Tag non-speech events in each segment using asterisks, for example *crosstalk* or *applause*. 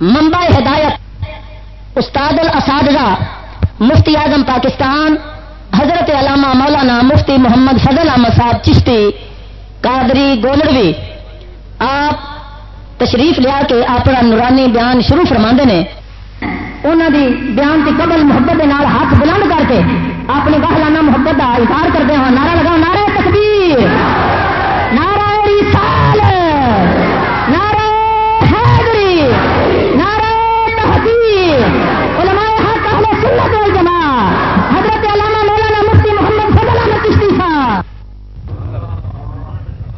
منبع ہدایت، استاد الاساتذہ مفتی اعظم پاکستان، حضرت علامہ مولانا مفتی محمد فضل احمد صاحب چشتی، قادری گولروی آپ تشریف لیا کے اپنا نورانی بیان شروع فرما نے۔ انہوں دی بیان کی قبل محبت کے ہاتھ بلند کر کے اپنی گاہلانہ محبت کا اظہار کرتے ہیں نعرہ لگاؤ نعرہ تکبیر، نعرہ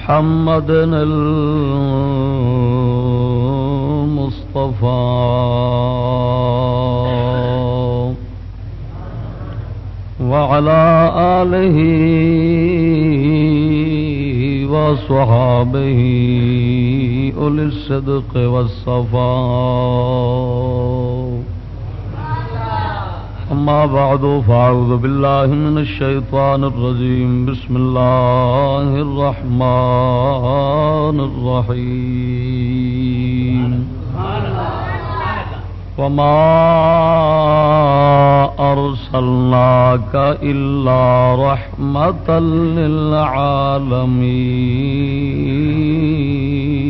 محمد المصطفى. وعلى آله وصحابه أولي الصدق والصفاء. أما بعد، فأعوذ بالله من الشيطان الرجيم. بسم الله الرحمن الرحيم. وما أرسلناك إلا رحمة للعالمين.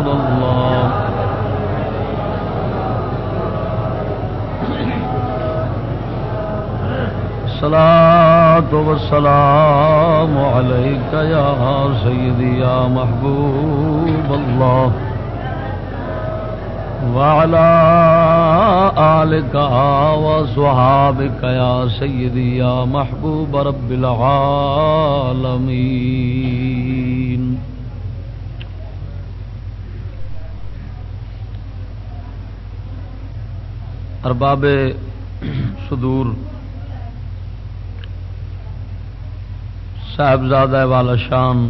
صلاة والسلام عليك يا سيدي يا محبوب الله وعلى آلك وصحابك يا سيدي يا محبوب رب العالمين ارباب صدور صاحبزادہ والا شان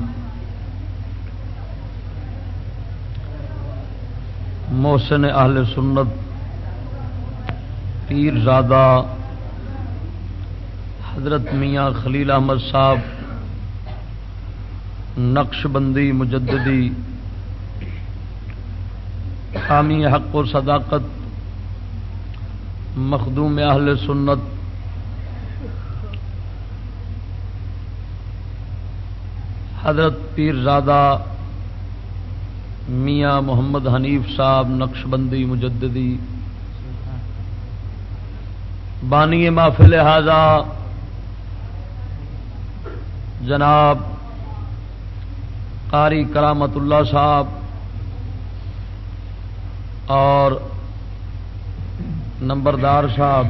محسن اہل سنت پیر زادہ حضرت میاں خلیل احمد صاحب نقش بندی مجددی حامی حق و صداقت مخدوم اہل سنت حضرت پیر زادہ میاں محمد حنیف صاحب نقش بندی مجددی، بانی محفل لہذا جناب قاری کرامت اللہ صاحب اور نمبردار صاحب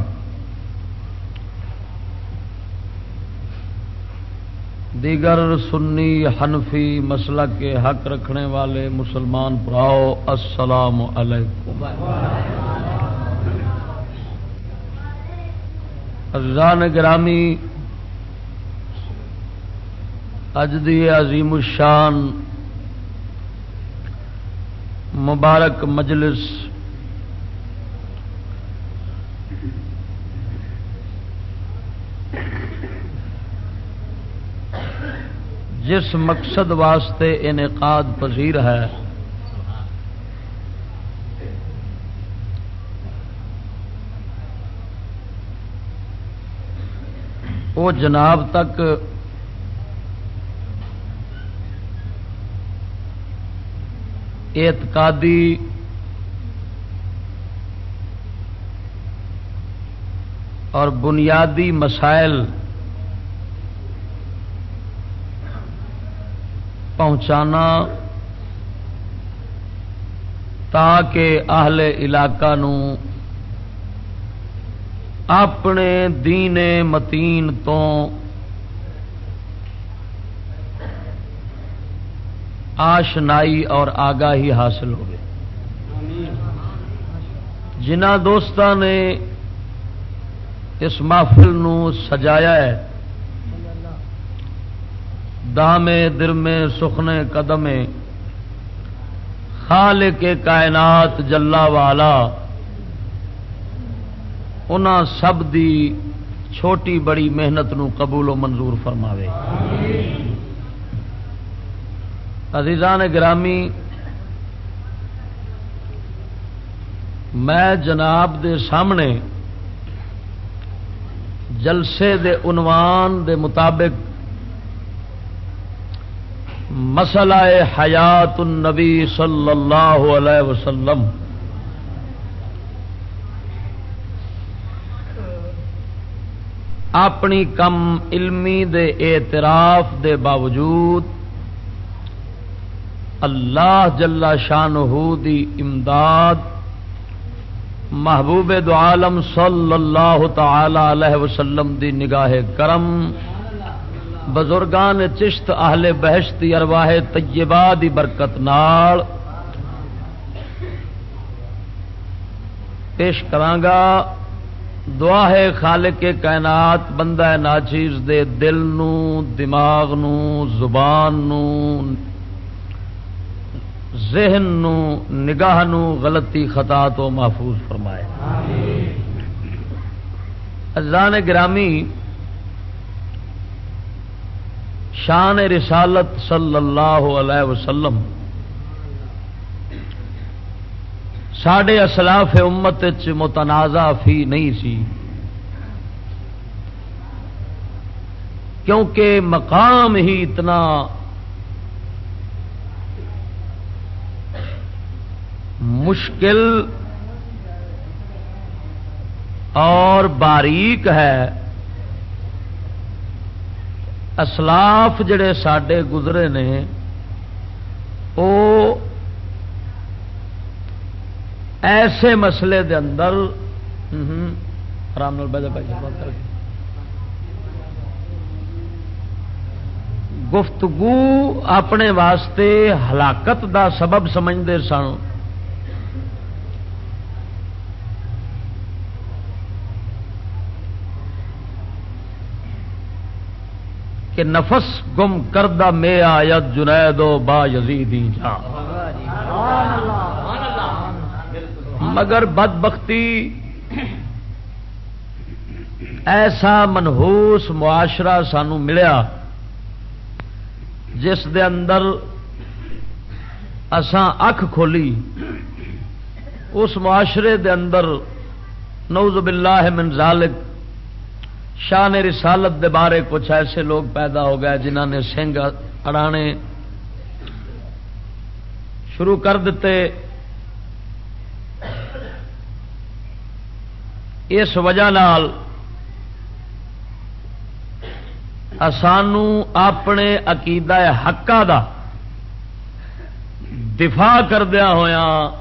دیگر سنی حنفی مسئلہ کے حق رکھنے والے مسلمان پراؤ السلام علیکم۔ ازان گرامی، اج دی عظیم الشان مبارک مجلس جس مقصد واسطے انعقاد پذیر ہے۔ وہ جناب تک اعتقادی اور بنیادی مسائل پہنچانا تاکہ اہل علاقہ نو اپنے دین متین تو آشنائی اور آگاہی حاصل ہوگی جنہ دوستان نے اس محفل نو سجایا ہے دامے درمے سخنے قدمے خال کے کائنات جلا والا۔ ان سب دی چھوٹی بڑی محنت نو قبول و منظور فرماوے۔ عزیزان گرامی، میں جناب دے سامنے جلسے دے عنوان دے مطابق مسئلہ حیات النبی صلی اللہ علیہ وسلم۔ اپنی کم علمی دے اعتراف دے باوجود اللہ جلا دی امداد محبوب دو عالم صلی اللہ تعالی علیہ وسلم دی نگاہ کرم بزرگان چشت اہل بہشتی ارواہ طیبہ دی برکت نال پیش کرانگا۔ دعا ہے خالق کائنات بندہ ناچیز دے دل نو دماغ نو زبان نو ذہن نو نگاہ نو غلطی خطا تو محفوظ فرمائے۔ ازان گرامی شان رسالت صلی اللہ علیہ وسلم ساڈے اسلاف امت متنازع فی نہیں سی۔ کیونکہ مقام ہی اتنا مشکل اور باریک ہے۔ اسلاف جڑے سڈے گزرے نے وہ ایسے مسئلے دے اندر آرام گفتگو اپنے واسطے ہلاکت دا سبب سمجھتے سن۔ کہ نفس گم کردہ میں آیت جنید با یزیدی جا مگر بد بختی ایسا منہوس معاشرہ سانو ملیا جس دے اندر اساں اکھ کھولی۔ اس معاشرے دے اندر نوز باللہ من ذالک شان رسالت دے بارے کچھ ایسے لوگ پیدا ہو گئے جنہ نے سنگ اڑانے شروع کر دیتے۔ اس وجہ سانو اپنے عقیدہ حقا دا دفاع کردیا ہوا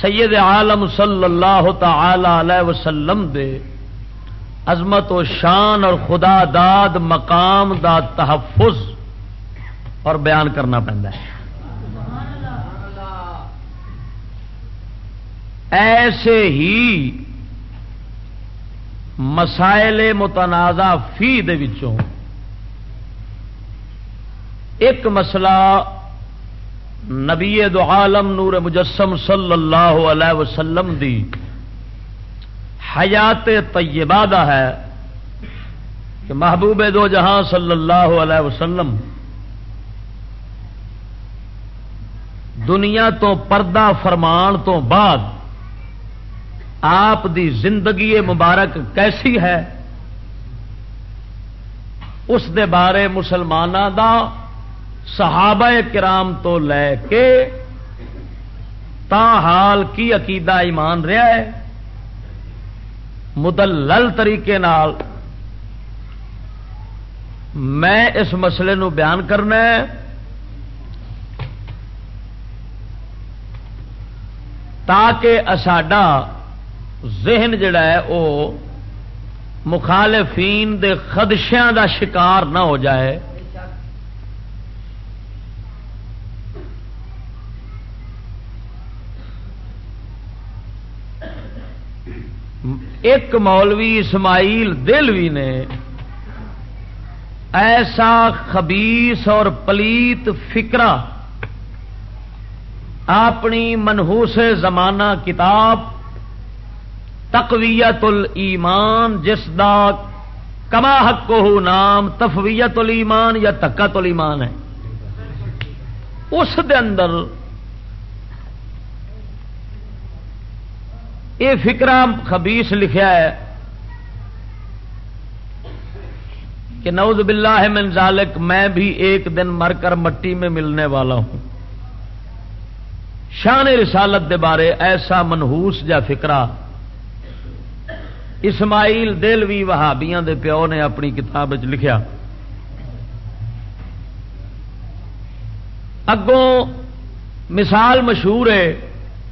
سید عالم صلی اللہ تعالی علیہ وسلم دے عظمت و شان اور خدا داد مقام دا تحفظ اور بیان کرنا پہنتا ہے۔ ایسے ہی مسائل متنازع فی دے وچوں ایک مسئلہ نبی دو عالم نور مجسم صلی اللہ علیہ وسلم دی حیات طیبہ دا ہے کہ محبوب دو جہاں صلی اللہ علیہ وسلم دنیا تو پردہ فرمان تو بعد آپ دی زندگی مبارک کیسی ہے؟ اس دے بارے مسلمانوں دا صحابہ کرام تو لے کے تا حال کی عقیدہ ایمان رہا ہے، مدلل طریقے نال میں اس مسئلے نو بیان کرنا ہے۔ تاکہ ساڈا ذہن جڑا ہے وہ مخالفین دے خدشیاں دا شکار نہ ہو جائے۔ ایک مولوی اسماعیل دلوی نے ایسا خبیس اور پلیت فکرا اپنی منہوس زمانہ کتاب تقویت الایمان، جس دا کما حق کو نام تفویت الایمان یا تکت الایمان ہے۔ اس دے اندر یہ فکرا خبیس لکھا ہے کہ نعوذ باللہ من ذالک میں بھی ایک دن مر کر مٹی میں ملنے والا ہوں۔ شان رسالت دے بارے ایسا منہوس جا فکرہ۔ اسماعیل دلوی وہابیاں دے پیو نے اپنی کتاب لکھیا۔ اگوں مثال مشہور ہے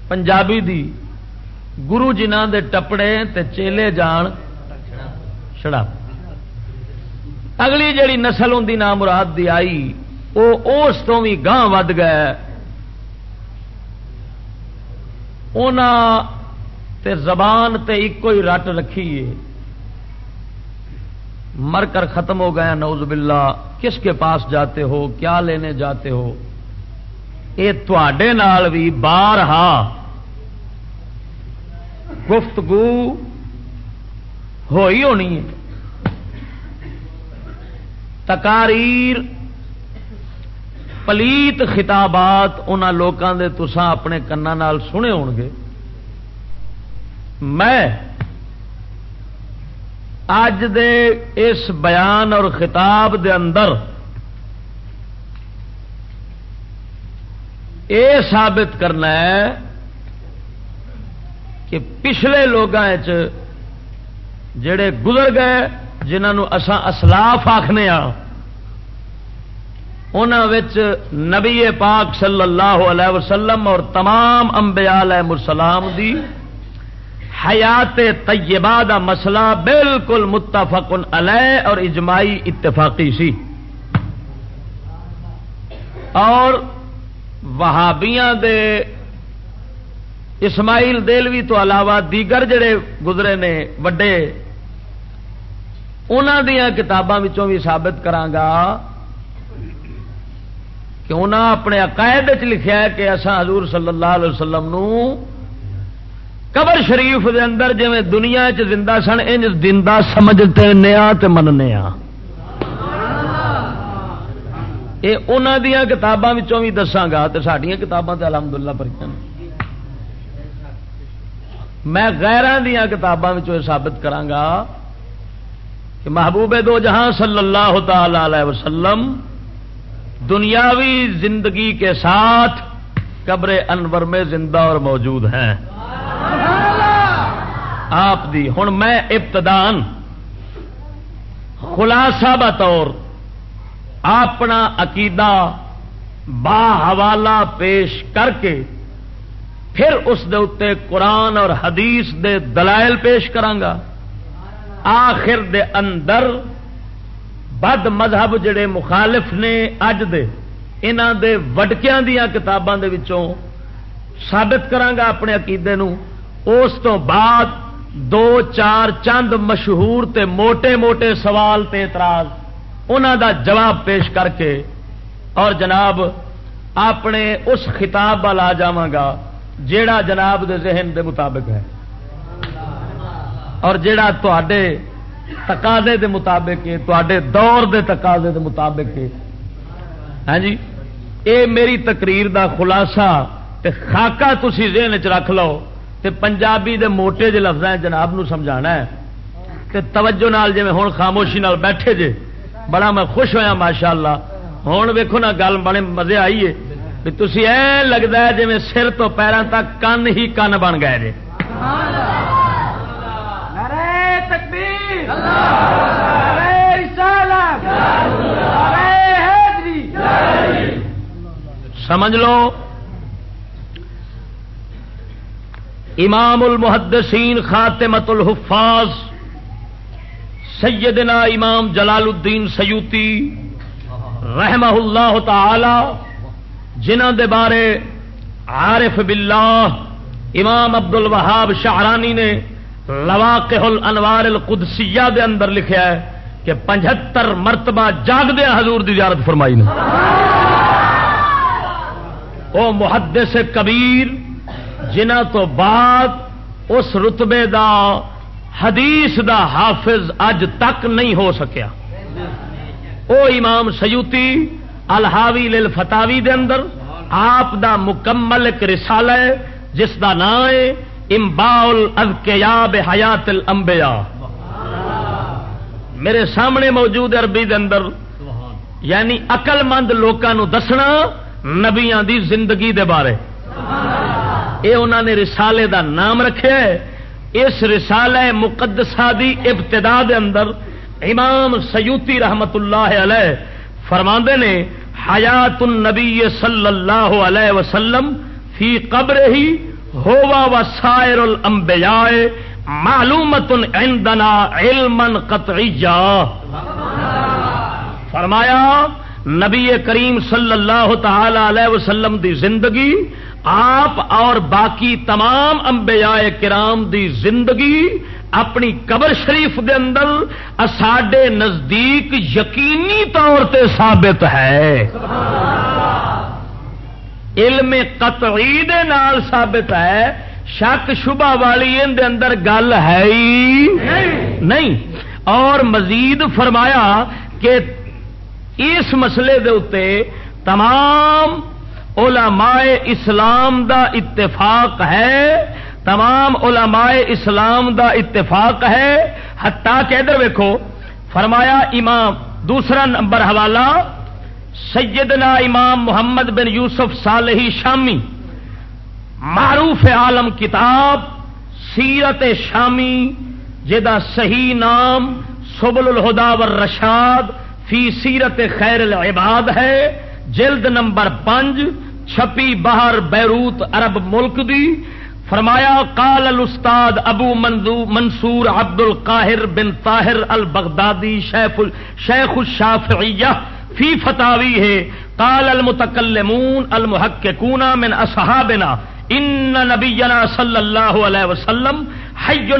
پنجابی دی۔ گرو جنہ دے ٹپڑے تے چیلے جان چڑا اگلی جڑی نسل ہوں نام مراد دی آئی وہ اس تو بھی گاہ ود گئے۔ تے زبان تے ایک ہی رٹ رکھیے۔ مر کر ختم ہو گیا نوز باللہ۔ کس کے پاس جاتے ہو؟ کیا لینے جاتے ہو؟ یہ تے بھی بار ہا گفتگو ہوئی ہونی ہے۔ تکاریر پلیت خطابات ان لوگوں کے تسان اپنے کنا سنے ہو گے۔ میں اج دے اس بیان اور خطاب دے اندر یہ ثابت کرنا ہے کہ پچھلے لوگوں جڑے گزر گئے جنہوں اسان اسلاف آخنے نبی پاک صلی اللہ علیہ وسلم اور تمام انبیاء علیہ السلام دی حیات طیبہ دا مسئلہ بالکل متفق علیہ اور اجماعی اتفاقی سی۔ اور وہابیاں دے اسماعیل دلوی تو علاوہ دیگر جڑے گزرے نے، وڈے انہوں دیا کتابوں بھی ثابت کرانگا کہ انہوں اپنے عقائد لکھا ہے کہ اصا حضور صلی اللہ علیہ وسلم نو قبر شریف دے اندر جی دنیا چ زندہ سن، انج دندہ سمجھتے نیا مننے یہ انہوں دیا کتابوں بھی دساگا تو سڈیا کتاباں الحمد للہ پر میں غیران دیا کتابوں ثابت کرانگا کہ محبوب دو جہاں صلی اللہ تعالی علیہ وسلم دنیاوی زندگی کے ساتھ قبر انور میں زندہ اور موجود ہیں۔ آپ دی ہوں میں ابتدان خلاصہ بطور اپنا عقیدہ با حوالہ پیش کر کے پھر اس دے اتنے قرآن اور حدیث دے دلائل پیش کرانگا۔ آخر دے اندر بد مذہب جڑے مخالف نے اج دے انہ دے وڈکیاں دیا کتاباں دے وچوں ثابت کرانگا اپنے عقیدے نو۔ اس تو بعد دو، چار چند مشہور تے موٹے موٹے سوال تے اعتراض انہوں دا جواب پیش کر کے اور جناب اپنے اس خطاب وال آ جا جیڑا جناب دے ذہن دے مطابق ہے۔ اور جیڑا تے تقاضے دے مطابق ہے تے دور دے تقاضے دے مطابق ہے۔ ہاں جی؟ اے میری تقریر دا خلاصہ تے خاکہ تسی ذہن چ رکھ لو تے پنجابی دے موٹے جے لفظ جناب نو سمجھانا ہے۔ تے توجہ نال جی ہوں خاموشی نال بیٹھے جے، بڑا میں خوش ہویا ماشاء اللہ ہوں ویکو نا گل، بڑے مزے آئیے تھی ای لگتا ہے جی سر تو پیروں تک کن ہی کن بن گئے جی سمجھ لو۔ امام المحدثین خاتمت الحفاظ سیدنا امام جلال الدین سیوتی رحمہ اللہ تعالی جنہ دے بارے عارف باللہ امام عبد الوہاب شاہرانی نے لواقح الانوار القدسیہ دے اندر لکھیا ہے کہ پنجہتر مرتبہ جاگ دیا حضور دی زیارت فرمائی نے۔ او محدث کبیر جنہ تو بعد اس رتبے دا حدیث دا حافظ اج تک نہیں ہو سکیا۔ او امام سیوتی الحاوی للفتاوی دے اندر، آپ دا مکمل ایک رسالہ ہے، جس دا نام ہے، امباؤل اذکیاب حیات الانبیاء۔ میرے سامنے موجود عربی دے اندر یعنی اقل مند لوگوں دسنا نبیاں دی زندگی دے بارے۔ اے انہوں نے رسالے دا نام رکھے اس رسالہ مقدسہ دی ابتدا دے اندر امام سیوتی رحمت اللہ علیہ فرماندے نے حیات النبی صلی اللہ علیہ وسلم فی قبر ہی ہوا و سائر الانبیاء معلومت عندنا علما قطعیہ فرمایا نبی کریم صلی اللہ تعالی علیہ وسلم دی زندگی، آپ اور باقی تمام انبیاء کرام دی زندگی اپنی قبر شریف دے اندر ساڈے نزدیک یقینی طور تے ثابت ہے۔ علم قطعی دے نال ثابت ہے، شک شبہ والی ان دے اندر گل ہے ہی نہیں۔ اور مزید فرمایا کہ اس مسئلے دے اتے تمام علماء اسلام دا اتفاق ہے، تمام علماء اسلام دا اتفاق ہے۔ ہٹا کے ادھر ویکو فرمایا امام، دوسرا نمبر حوالہ، سیدنا امام محمد بن یوسف صالحی شامی، معروف عالم کتاب، سیرت شامی جدا صحیح نام، سبل الہدا رشاد فی سیرت خیر العباد ہے، جلد نمبر پانچ، چھپی باہر بیروت عرب ملک دی۔ فرمایا، قال الاستاد ابو منصور عبد القاہر بن طاہر البغدادی شیخ الشافعیہ فی فتاوی ہے۔ قال المتکلمون المحققون من اصحابنا، ان نبینا صلی اللہ علیہ وسلم حی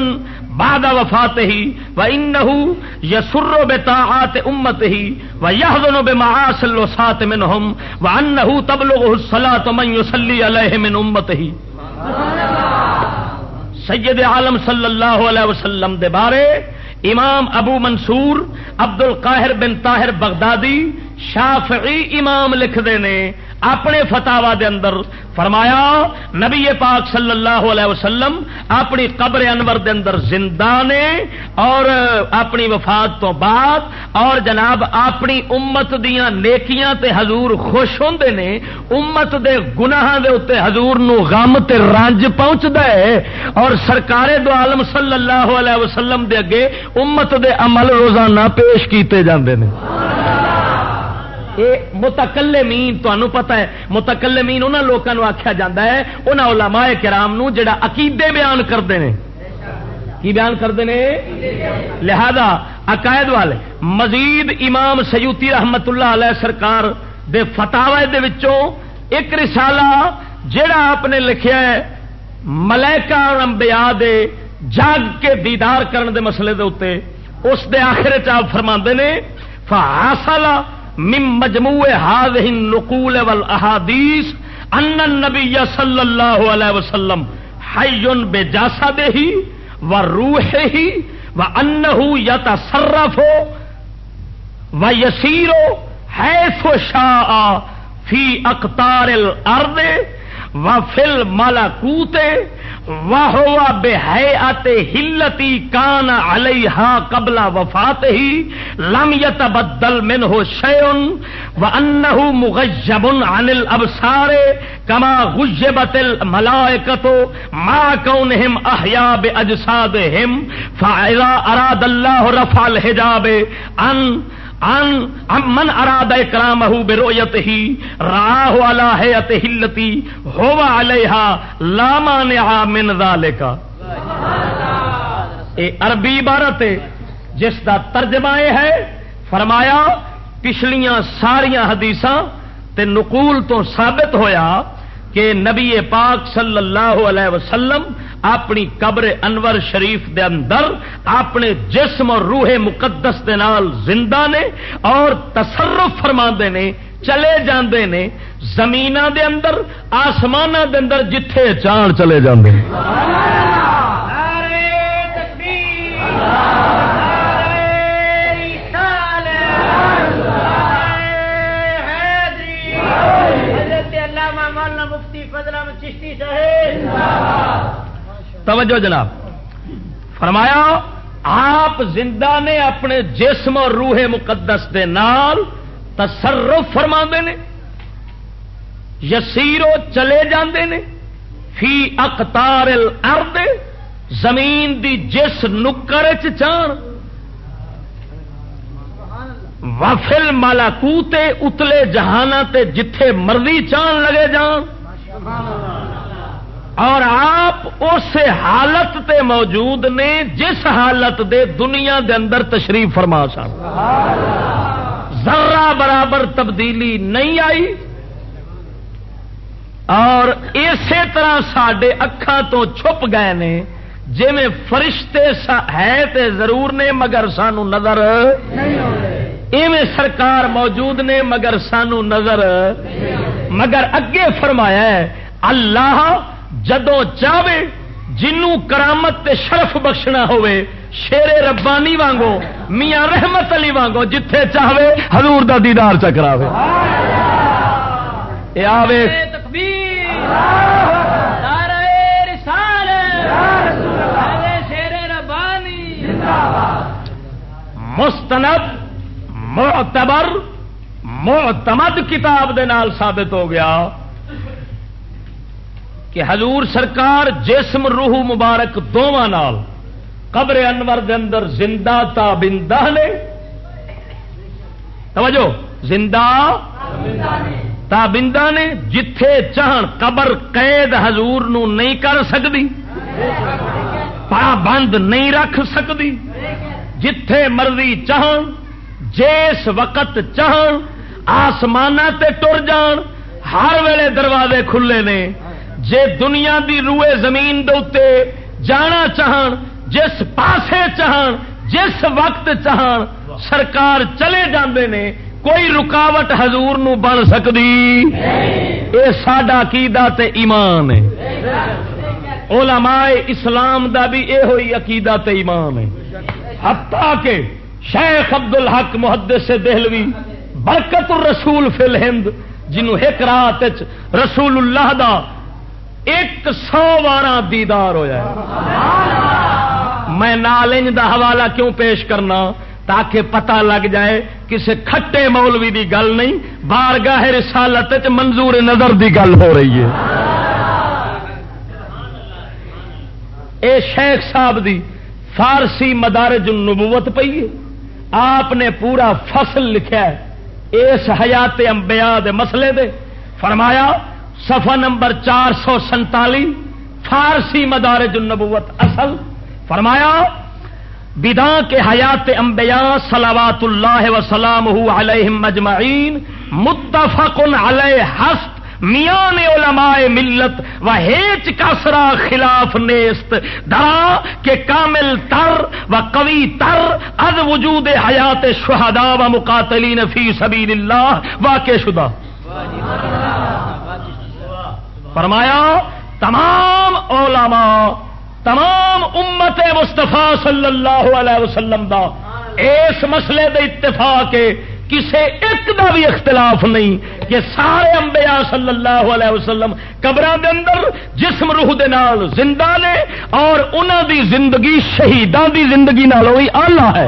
باد وفات ہی و بعد وفاته وانه يسر بطاعات امته ويحزن بمعاصي الوسات منهم وانه تبلغه الصلاه من ہم و ان يصلي عليه من امته سید عالم صلی اللہ علیہ وسلم دے بارے امام ابو منصور، عبد القاہر بن طاہر بغدادی، شافعی امام لکھ دے نے اپنے فتوا دے اندر فرمایا، نبی پاک صلی اللہ علیہ وسلم اپنی قبر انور دے اندر زندہ نے اور اپنی وفات تو بعد اور جناب اپنی امت دیاں نیکیاں تے حضور خوش ہوندے نے، امت دے گناہاں دے اوتے حضور نو غم تے رنج پہنچدا ہے اور سرکار دو عالم صلی اللہ علیہ وسلم دے اگے امت دے عمل روزانہ پیش کیتے جاندے نے۔ متکل مین تمہیں پتا ہے متکل مین انہوں لوگوں آخیا جا ہے انہوں علماء کرام نو جڑا عقیدے بیان کرتے ہیں کی بیان کرتے ہیں لہذا عقائد والے، مزید امام سیوتی رحمت اللہ علیہ سرکار دے فتاوے دے وچوں ایک رسالہ جڑا آپ نے لکھیا ہے، ملائکہ اور انبیاء دے جاگ کے دیدار کرن دے مسئلے دے اتے اس دے آخر چاپ فرما نے فحاصلہ من مجموع هذه النقول والاحاديث ان النبي صلى الله عليه وسلم حي بجسده وروحه وانه يتصرف ويسير حيث شاء في اقطار الارض و فل مالا کوتے واہ بے حیات ہلتی کان علیہ قبل وفات ہی لم یتبدل من ہو شیون و انہو مغجب عن الابصار، کما غجبت الملائکتو ما کونہم احیاء بے اجسادہم فاذا اراد اللہ رفع الحجاب ان من اراد کرام بے رویت ہی راہ والا ہے ات ہلتی، ہوا علیہ لاما نہا من ذالکا۔ اے عربی عبارت ہے، جس دا ترجمہ یہ ہے، فرمایا، پچھلیاں ساریاں حدیثاں تے نقول تو ثابت ہویا کہ نبی پاک صلی اللہ علیہ وسلم اپنی قبر انور شریف دے اندر اپنے جسم اور روح مقدس دے نال زندہ نے اور تصرف فرما نے، چلے جاندے نے زمین دے اندر آسمان دے اندر، جتھے چان چلے جاندے ہیں توجہ جناب۔ فرمایا، آپ زندہ نے اپنے جسم اور روح مقدس دے نال تصرف فرما نے یسیرو چلے جاندے نے، فی اقتار الارض، زمین دی جس نکر چان وفل مالا کوتے اتلے جہانا تے جتھے مرضی چان لگے جان۔ اور آپ اس حالت تے موجود نے جس حالت دے دنیا دے اندر تشریف فرما سن۔ ذرا برابر تبدیلی نہیں آئی۔ اور اسی طرح سڈے اکھان تو چھپ گئے نے۔ جی میں فرشتے ہے تے ضرور نے مگر سانو نظر۔ ایویں سرکار موجود نے مگر سانو نظر۔ مگر اگے فرمایا ہے، اللہ جدو چاہے جنوں کرامت تے شرف بخشنا ہوئے شیر ربانی وانگو میاں رحمت علی وانگو جتھے چاہے حضور دا دیدار اے آوے۔ مستند معتبر معتمد کتاب دے نال ثابت ہو گیا۔ کہ حضور سرکار جسم روح مبارک دونوں نال قبر انور دے اندر زندہ تابندہ نے۔ توجہ، زندہ تابندہ نے جتھے چاہن قبر قید حضور نو نہیں کر سکتی پابند نہیں رکھ سکتی جتھے مرضی چاہن جس وقت چاہن آسمان تے ٹر جان، ہر ویلے دروازے کھلے نے۔ جے دنیا دی روئے زمین دے جانا چاہن، جس پاسے چاہن، جس وقت چاہن، سرکار چلے جاندے نے، کوئی رکاوٹ حضور نو بن سکتی اے ساڈا عقیدہ تے ایمان ہے۔ علماء اسلام دا بھی اے ہوئی عقیدہ تے ایمان ہے۔ حتیٰ کہ شیخ عبد الحق محدث سے دہلوی برکت الرسول فی الہند، جنہوں ایک رات رسول اللہ دا ایک سو بارہ دیدار ہوا میں نالنج دا حوالہ کیوں پیش کرنا؟ تاکہ پتہ لگ جائے کسی کھٹے مولوی دی گل نہیں بار گاہ رسالت منظور نظر دی گل ہو رہی ہے۔ اے شیخ صاحب دی فارسی مدارج النبوت پی ہے۔ آپ نے پورا فصل لکھا ہے۔ اس حیات انبیاء دے مسئلے دے۔ فرمایا سفا نمبر چار سو سنتالی، فارسی مدارج النبوت اصل، فرمایا بدا کے حیات انبیاء صلوات اللہ وسلام علیہ مجمعین متفق علیہ ہست، میان علماء ملت و ہیچ کسرا خلاف نیست، درا کے کامل تر و قوی تر از وجود حیات شہداء و مقاتلین فی سبیل اللہ، واقع شدہ۔ فرمایا، تمام علماء، تمام امت مستفا صلی اللہ علیہ وسلم دا اس مسئلے دے اتفاق کسے ایک دا بھی اختلاف نہیں کہ سارے انبیاء صلی اللہ علیہ وسلم قبر دے اندر جسم روح دے نال زندہ نے اور انہوں دی زندگی شہیدان دی زندگی نال ہوئی آلہ ہے۔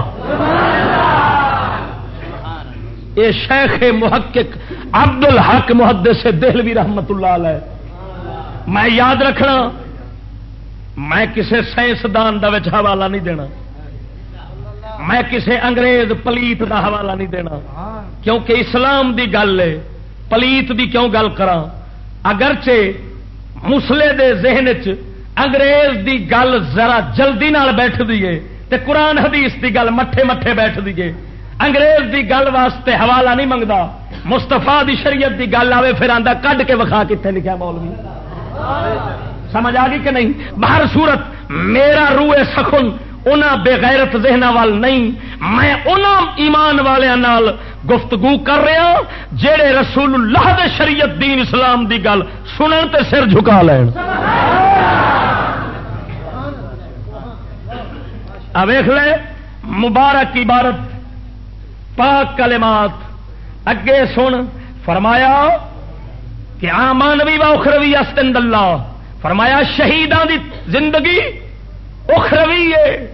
یہ شیخ محقق عبد الحق محدث سے دہلوی رحمت اللہ علیہ میں یاد رکھنا، میں کسی سائنسدان کا حوالہ نہیں دینا۔ میں کسی انگریز پلیت کا حوالہ نہیں دینا۔ کیونکہ اسلام دی گل ہے، پلیت دی کیوں گل کرا اگرچہ مسلے دے ذہن چ انگریز دی گل ذرا جلدی نال بیٹھ دیے تے قرآن حدیث دی گل مٹھے مٹھے بیٹھ دیے انگریز دی گل واسطے حوالہ نہیں منگتا مستفا دی شریعت دی گل آئے پھر آدھا کڈ کے وکھا کتنے لکھا مولوی؟ سمجھ آ گئی کہ نہیں؟ باہر صورت میرا روئے سخن ان بے غیرت ذہن وال نہیں۔ میں ان ایمان والوں گفتگو کر رہا جہے رسول اللہ دے شریعت دین اسلام دی گل سنن تے سر جھکا لین۔ ویخ لے، مبارک عبارت، پاک کلمات۔ اگے سن، فرمایا کہ آمانوی و اخروی استند اللہ۔ فرمایا شہیدان دی زندگی اخروی ہے۔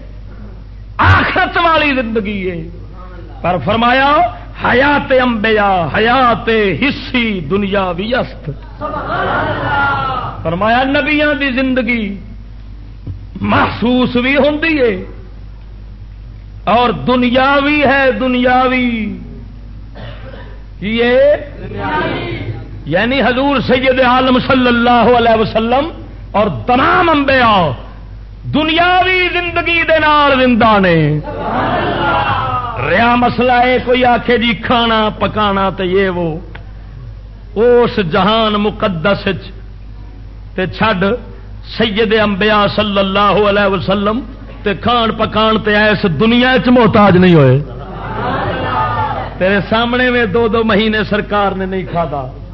آخرت والی زندگی ہے۔ پر فرمایا حیات امبیا حیات حصی دنیا بھی است فرمایا نبیا دی زندگی محسوس بھی ہوں اور دنیاوی ہے، دنیاوی۔ یہ یعنی حضور سید عالم صلی اللہ علیہ وسلم اور تمام انبیاء دنیاوی زندگی دے نال زندہ نے۔ ریا مسئلہ ہے، کوئی آخے جی کھانا پکانا تو یہ وہ۔ اس جہان مقدس تے چھڈ سید انبیاء صلی اللہ علیہ وسلم تے کھان پکان تے ایس دنیا چ محتاج نہیں ہوئے۔ تیرے سامنے میں دو دو مہینے سرکار نے نہیں کھادا۔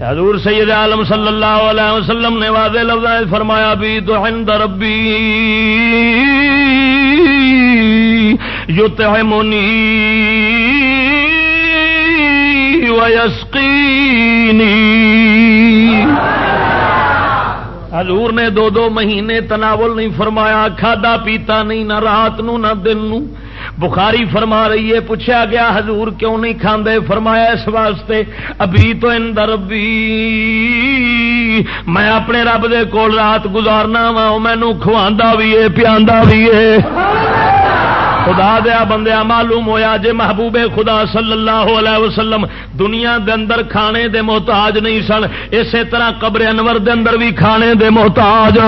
حضور سید عالم صلی اللہ علیہ وسلم نے واضح لفظ فرمایا، بھی تو عند ربی یطعمنی ویسقینی. حضور نے دو دو مہینے تناول نہیں فرمایا، کھادا پیتا نہیں، نہ رات نو، نہ دن نو۔ بخاری فرما رہی ہے، پوچھا گیا، حضور کیوں نہیں کھاندے؟ فرمایا، اس واسطے ابھی تو اندر بھی میں اپنے رب دے کول رات گزارنا وا مینو کھواندا بھی ہے پیا بھی ہے۔ خدا دیا بندیا معلوم ہویا جے محبوب خدا صلی اللہ علیہ وسلم دنیا دے اندر کھانے دے محتاج نہیں سن، اسی طرح قبر انور دے اندر بھی کھانے دے محتاج۔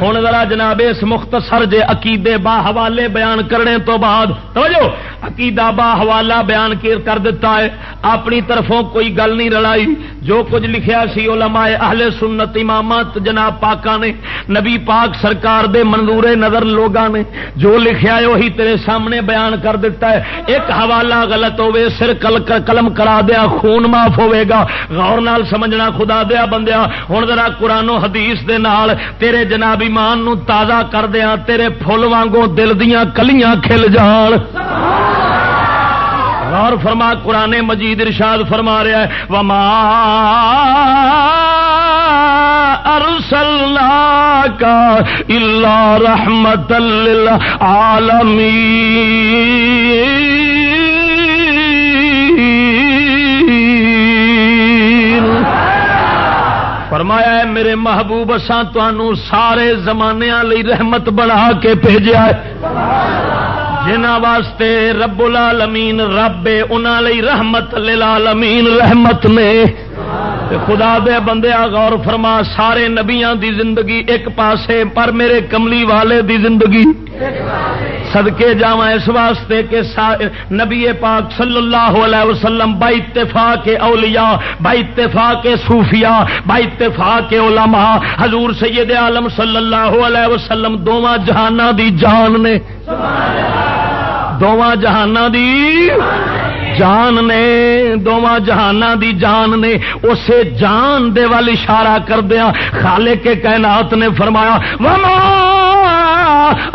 ہوں ذرا جناب اس مختصر جے عقیدے با حوالے بیان کرنے تو بعد، توجہ، عقیدہ با حوالہ بیان کر دیتا ہے۔ اپنی طرفوں کوئی گل نہیں رلائی۔ جو کچھ لکھیا سی علماء اہل سنت امامات جناب پاکا نے، نبی پاک سرکار دے منظور نظر لوگاں نے، جو لکھیا ہے وہی تیرے سامنے بیان کر دیتا ہے۔ ایک حوالہ غلط ہوے سر کل قلم کرا دیا، خون معاف ہوے گا۔ غور نال سمجھنا، خدا دیا بندیا ہوں ذرا قرآن و حدیث دے نال تیرے جناب ایمان نو تازہ کر دیا تیرے فل وانگوں دل دیاں کلیاں کھل جان۔ غور فرما، قرآن مجید ارشاد فرما رہا ہے۔ وما ارسلنا کا اللہ رحمت عالمی فرمایا ہے، میرے محبوب، اساں تانوں سارے زمانے لی رحمت بنا کے بھیجا ہے۔ جنہ واسطے رب العالمین، رب انہاں لئی رحمت للعالمین، رحمت نے خدا دے بندے غور فرما، سارے نبیاں دی زندگی ایک پاسے، پر میرے کملی والے دی زندگی۔ سدکے جا اس واسطے کہ نبی پاک صلی اللہ علیہ وسلم با اتفاق اولیاء با اتفاق صوفیاء با اتفاق علماء۔ حضور سید عالم صلی اللہ علیہ وسلم دونوں جہانہ دی جان نے۔ دونوں جہان دی سبحان اللہ جان نے دونوں جہان دی جان نے، اسے جان دے وال اشارہ کردیا خالے کے کائنات نے فرمایا، وما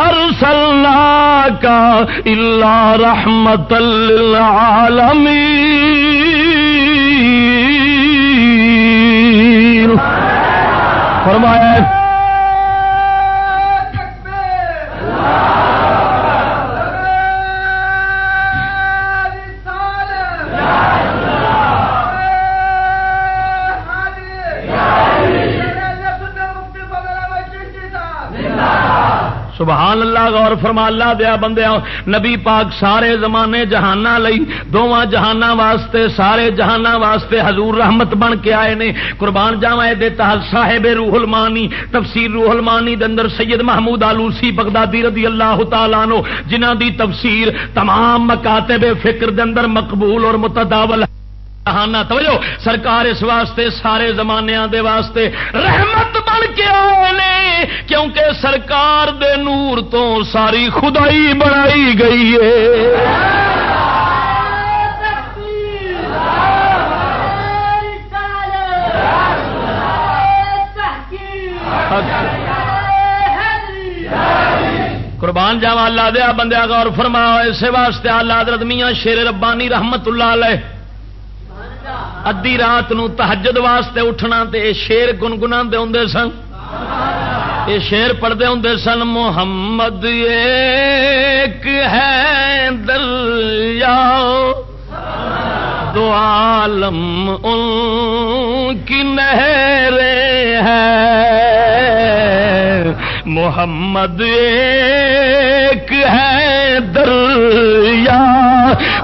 ارسلنا کا اللہ رحمت للعالمین فرمایا سبحان اللہ غور فرما، اللہ دیا بندے نبی پاک سارے زمانے جہانا لئی دونوں جہانا واسطے، سارے جہانا واسطے حضور رحمت بن کے آئے نے۔ قربان جاوا تحت صاحب روح المانی، تفسیر روح المانی دے اندر سید محمود آلوسی بغدادی رضی اللہ تعالیٰ نو جنہ دی تفسیر تمام مکاتب فکر دے اندر مقبول اور متداول کہانا توجہ، سرکار اس واسطے، سارے زمانے دے واسطے رحمت بن کے آنے کیونکہ سرکار دے نور تو ساری خدائی بنائی گئی ہے۔ قربان جاوا اللہ دیا بندیا گور فرما اسے واسطے اللہ حضرت میاں شیر ربانی رحمت اللہ علیہ ادی رات نو تحجد واسطے اٹھنا تے شیر گنگنا دے سن. یہ شیر پڑھتے ہوں سن، محمد ایک ہے دریا، دو عالم ان کی نہریں ہیں۔ محمد ایک ہے دریا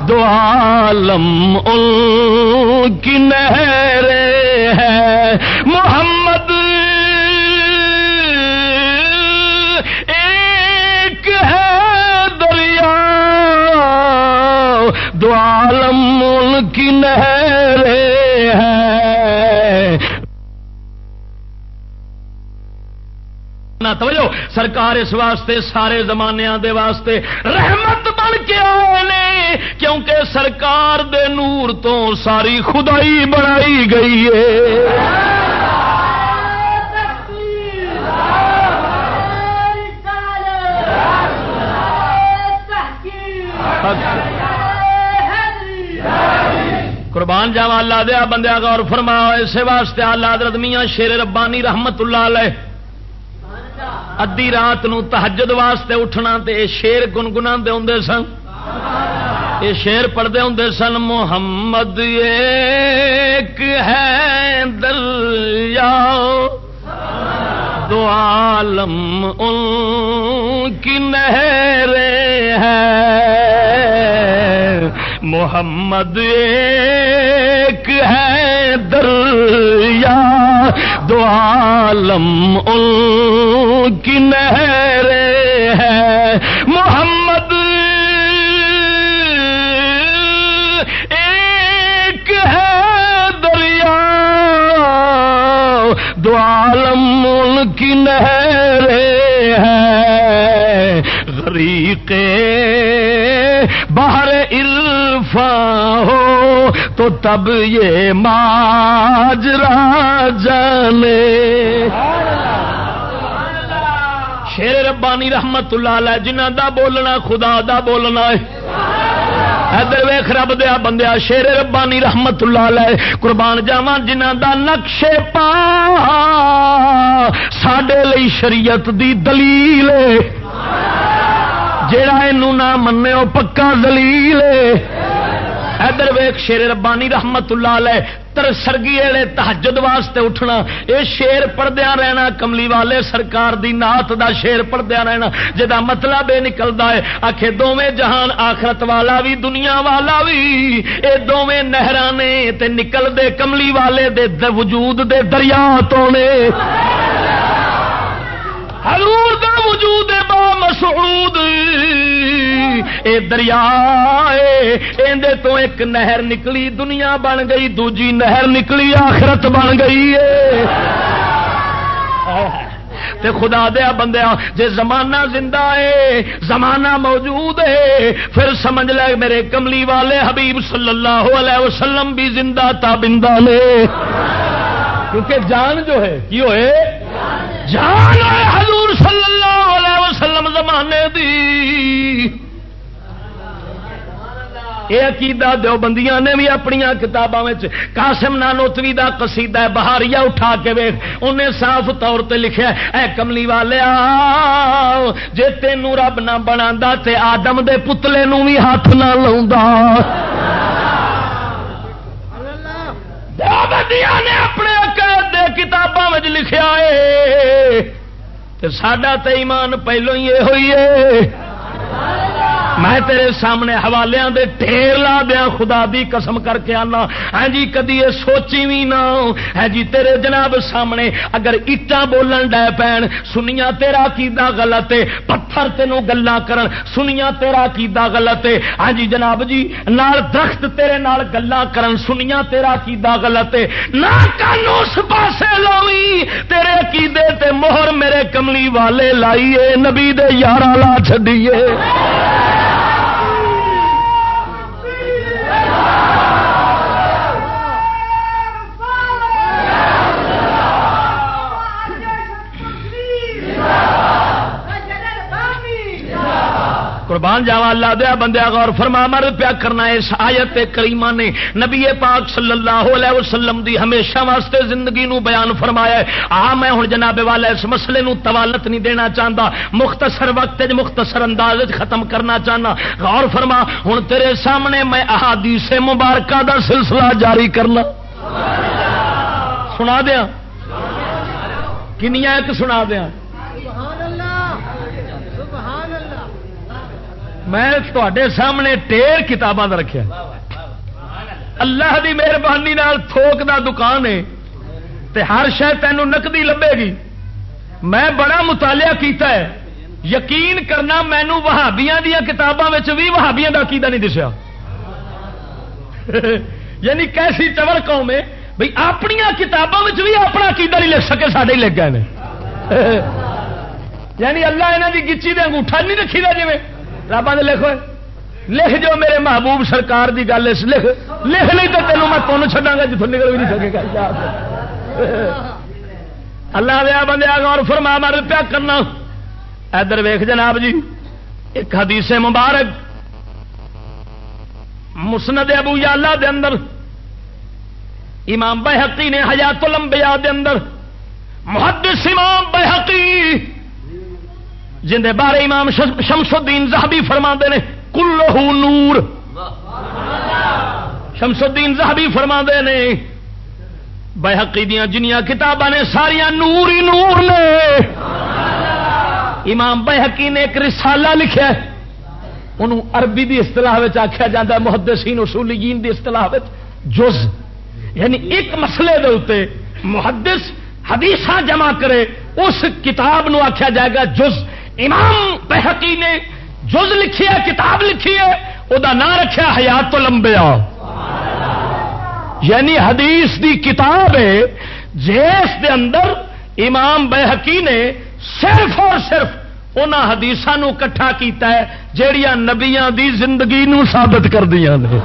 دو عالم ان کی نہریں ہیں۔ محمد ایک ہے دریا۔ دو عالم ان کی نہریں ہیں۔ توجہ، سرکار اس واسطے، سارے زمانے دے واسطے رحمت بن کے آنے کیونکہ سرکار دے نور تو ساری خدائی بنائی گئی ہے۔ قربان جاوا اللہ دیا بندیا گور فرما اسے واسطے اللہ حضرت میاں شیر ربانی رحمت اللہ علیہ۔ ادی رات نو تحجد واسطے اٹھنا تے شیر گنگنا دے سن۔ یہ شیر پڑھتے ہوں سن، محمد ایک ہے دریا دو عالم ان کی نہریں ہیں۔ محمد ایک ہے دریا، دو عالم ان کی نہریں ہیں۔ محمد عالم ان کی نہریں ہیں۔ غریق باہر ہو، تو تب یہ ماجرا جانے۔ شیر ربانی رحمت اللہ علیہ جنہ دا بولنا خدا دا بولنا ہے۔ ادھر ویخ رب دیا بندیا، شیر ربانی رحمت اللہ علیہ، قربان جاوا جنہ دا نقشے پا۔ سڈے شریعت دی دلیل جڑا یہ نہ منے پکا دلیل ادھر ویخ شیر ربانی رحمت اللہ علیہ، تر سرگی والے تحجد واسطے اٹھنا۔ یہ شیر پڑدیا رہنا، کملی والے سرکار دی نات دا شیر پڑدیا رہنا۔ جا مطلب یہ نکلتا ہے آخے دونیں جہان آخرت والا بھی دنیا والا بھی یہ دونیں نہر نے نکل دے کملی والے دے وجود دے دریا تو نے حضور دا وجود با مسعود۔ اے دریا اندے تو ایک نہر نکلی، دنیا بن گئی، دوجی نہر نکلی، آخرت بن گئی ہے تے خدا دیا بندیا جے زمانہ زندہ ہے زمانہ موجود ہے پھر سمجھ لے میرے کملی والے حبیب صلی اللہ علیہ وسلم بھی زندہ تا بندہ کیونکہ جان جو ہے، کی ہوئے؟ جان حضور صلی اللہ علیہ وسلم زمانے دی۔ یہ عقیدہ دو بندیاں نے بھی اپنی کتابوں کاسم نانوتوی کا قصیدہ بہاریا اٹھا کے وے انہیں صاف طور تے لکھیا اے کملی والا جی تینوں رب نہ بنا آدم دے پتلے نو بھی ہاتھ نہ لاؤں نے اپنے دے کتابوں میں لکھا ہے ساڈا تو ایمان پہلو ہی یہ ہوئی ہے میں تیرے سامنے حوالے دے ڈھیر لا دیا خدا دی قسم کر کے آنا ہاں جی کدی یہ سوچی بھی نہ ہے جی تیرے جناب سامنے اگر اٹا بولن ڈے پین سنیا تیرا کیدا غلط ہے پتھر تینوں گلا کرن سنیا تیرا کیدا غلط ہے؟ ہاں جی جناب جی نال درخت تیرے نال گلا کرن سنیا تیرا کیدا غلط ہے؟ نہ کانو اس پاسے لاوی تیرے عقیدے تے مہر میرے کملی والے لائیے، نبی دے یارا لا چھڈیے۔ قربان جاوا، اللہ دیا بندیا غور فرما مر پیا کرنا اس آیت کریمہ نے نبی پاک صلی اللہ علیہ وسلم دی ہمیشہ واسطے زندگی نو بیان فرمایا ہے۔ آ میں ہوں جناب والا اس مسئلے نو توالت نہیں دینا چاہتا مختصر وقت مختصر انداز ختم کرنا چاہنا غور فرما ہوں تیرے سامنے میں احادیث مبارکہ دا سلسلہ جاری کرنا۔ سنا دیا کنیا ایک سنا دیا میں تے سامنے ٹیر کتاباں رکھا اللہ دی مہربانی تھوک دا دکان ہے تے ہر شہ تینوں نقدی لبے گی۔ میں بڑا مطالعہ کیتا ہے۔ یقین کرنا مینو وہابیا دیا کتابوں بھی وہابیا کا عقیدہ نہیں دسیا۔ *laughs* یعنی کیسی چور قوم ہے۔ بھائی اپنی کتابوں بھی اپنا عقیدہ نہیں لکھ سکے سارے ہی لکھ گئے *laughs* یعنی اللہ یہاں کی گچی دے انگوٹھا نہیں رکھی دا جی رب آدھے لکھو لکھ جو میرے محبوب سرکار دی گل اس لکھ۔ لکھ نہیں تو تینوں میں تمہیں چڈا گا جتوں نکل بھی نہیں سکے گا۔ اللہ دیا بندے اور فرما مار پیا کرنا۔ ادھر ویخ جناب جی ایک حدیث مبارک۔ مسند ابو یا دے اندر، امام بحقی نے حیات لمبیا دے اندر۔ محدث امام بحقی جن دے بارے امام شمس الدین زہبی فرما نے کلو نور۔ شمس الدین زہبی فرما نے بحقی دیا جنیا کتاباں نے ساریا نور ہی نور نے۔ امام بحقی نے ایک رسالہ لکھا انہوں عربی دی اصطلاح آخیا جا محدثین اصولیین دی اصطلاح جز۔ یعنی ایک مسئلے دے اتنے محدث حدیث جمع کرے، اس کتاب نو آخیا جائے گا جز۔ امام بحقی نے جز لکھی ہے، کتاب لکھی ہے وہ نام رکھا حیات لمبیا یعنی حدیث دی کتاب ہے جس دے اندر امام بحقی نے صرف اور صرف ان حدیث کٹھا کیتا ہے جہیا نبیا دی زندگی نو ثابت کر دیا نے۔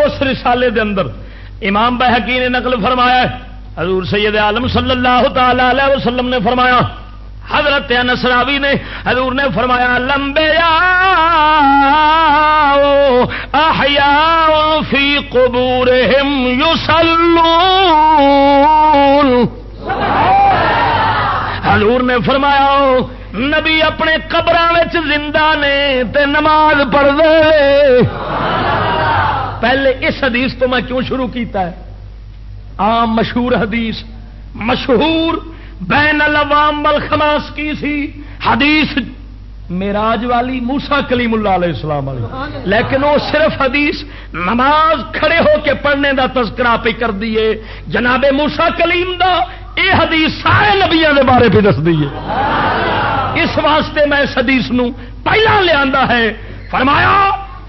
اس رسالے دے اندر امام بحقی نے نقل فرمایا حضور سید عالم صلی اللہ تعالی وسلم نے فرمایا، حضرت نسراوی نے، حضور نے فرمایا، لمبے احیا فی قبور حضور نے فرمایا، نبی اپنے قبر زندہ نے تے نماز پڑھ دے۔ پہلے اس حدیث تو میں کیوں شروع کیتا ہے؟ عام مشہور حدیث، مشہور بین الوام خماس کی سی حدیث میراج والی موسا کلیم اللہ علیہ السلام والی لیکن وہ صرف حدیث نماز کھڑے ہو کے پڑھنے دا تذکرہ پہ کر دیے جناب موسا کلیم دا اے حدیث سارے نبیا کے بارے پہ دس دیے اس واسطے میں اس حدیث نو پہلا لیا ہے۔ فرمایا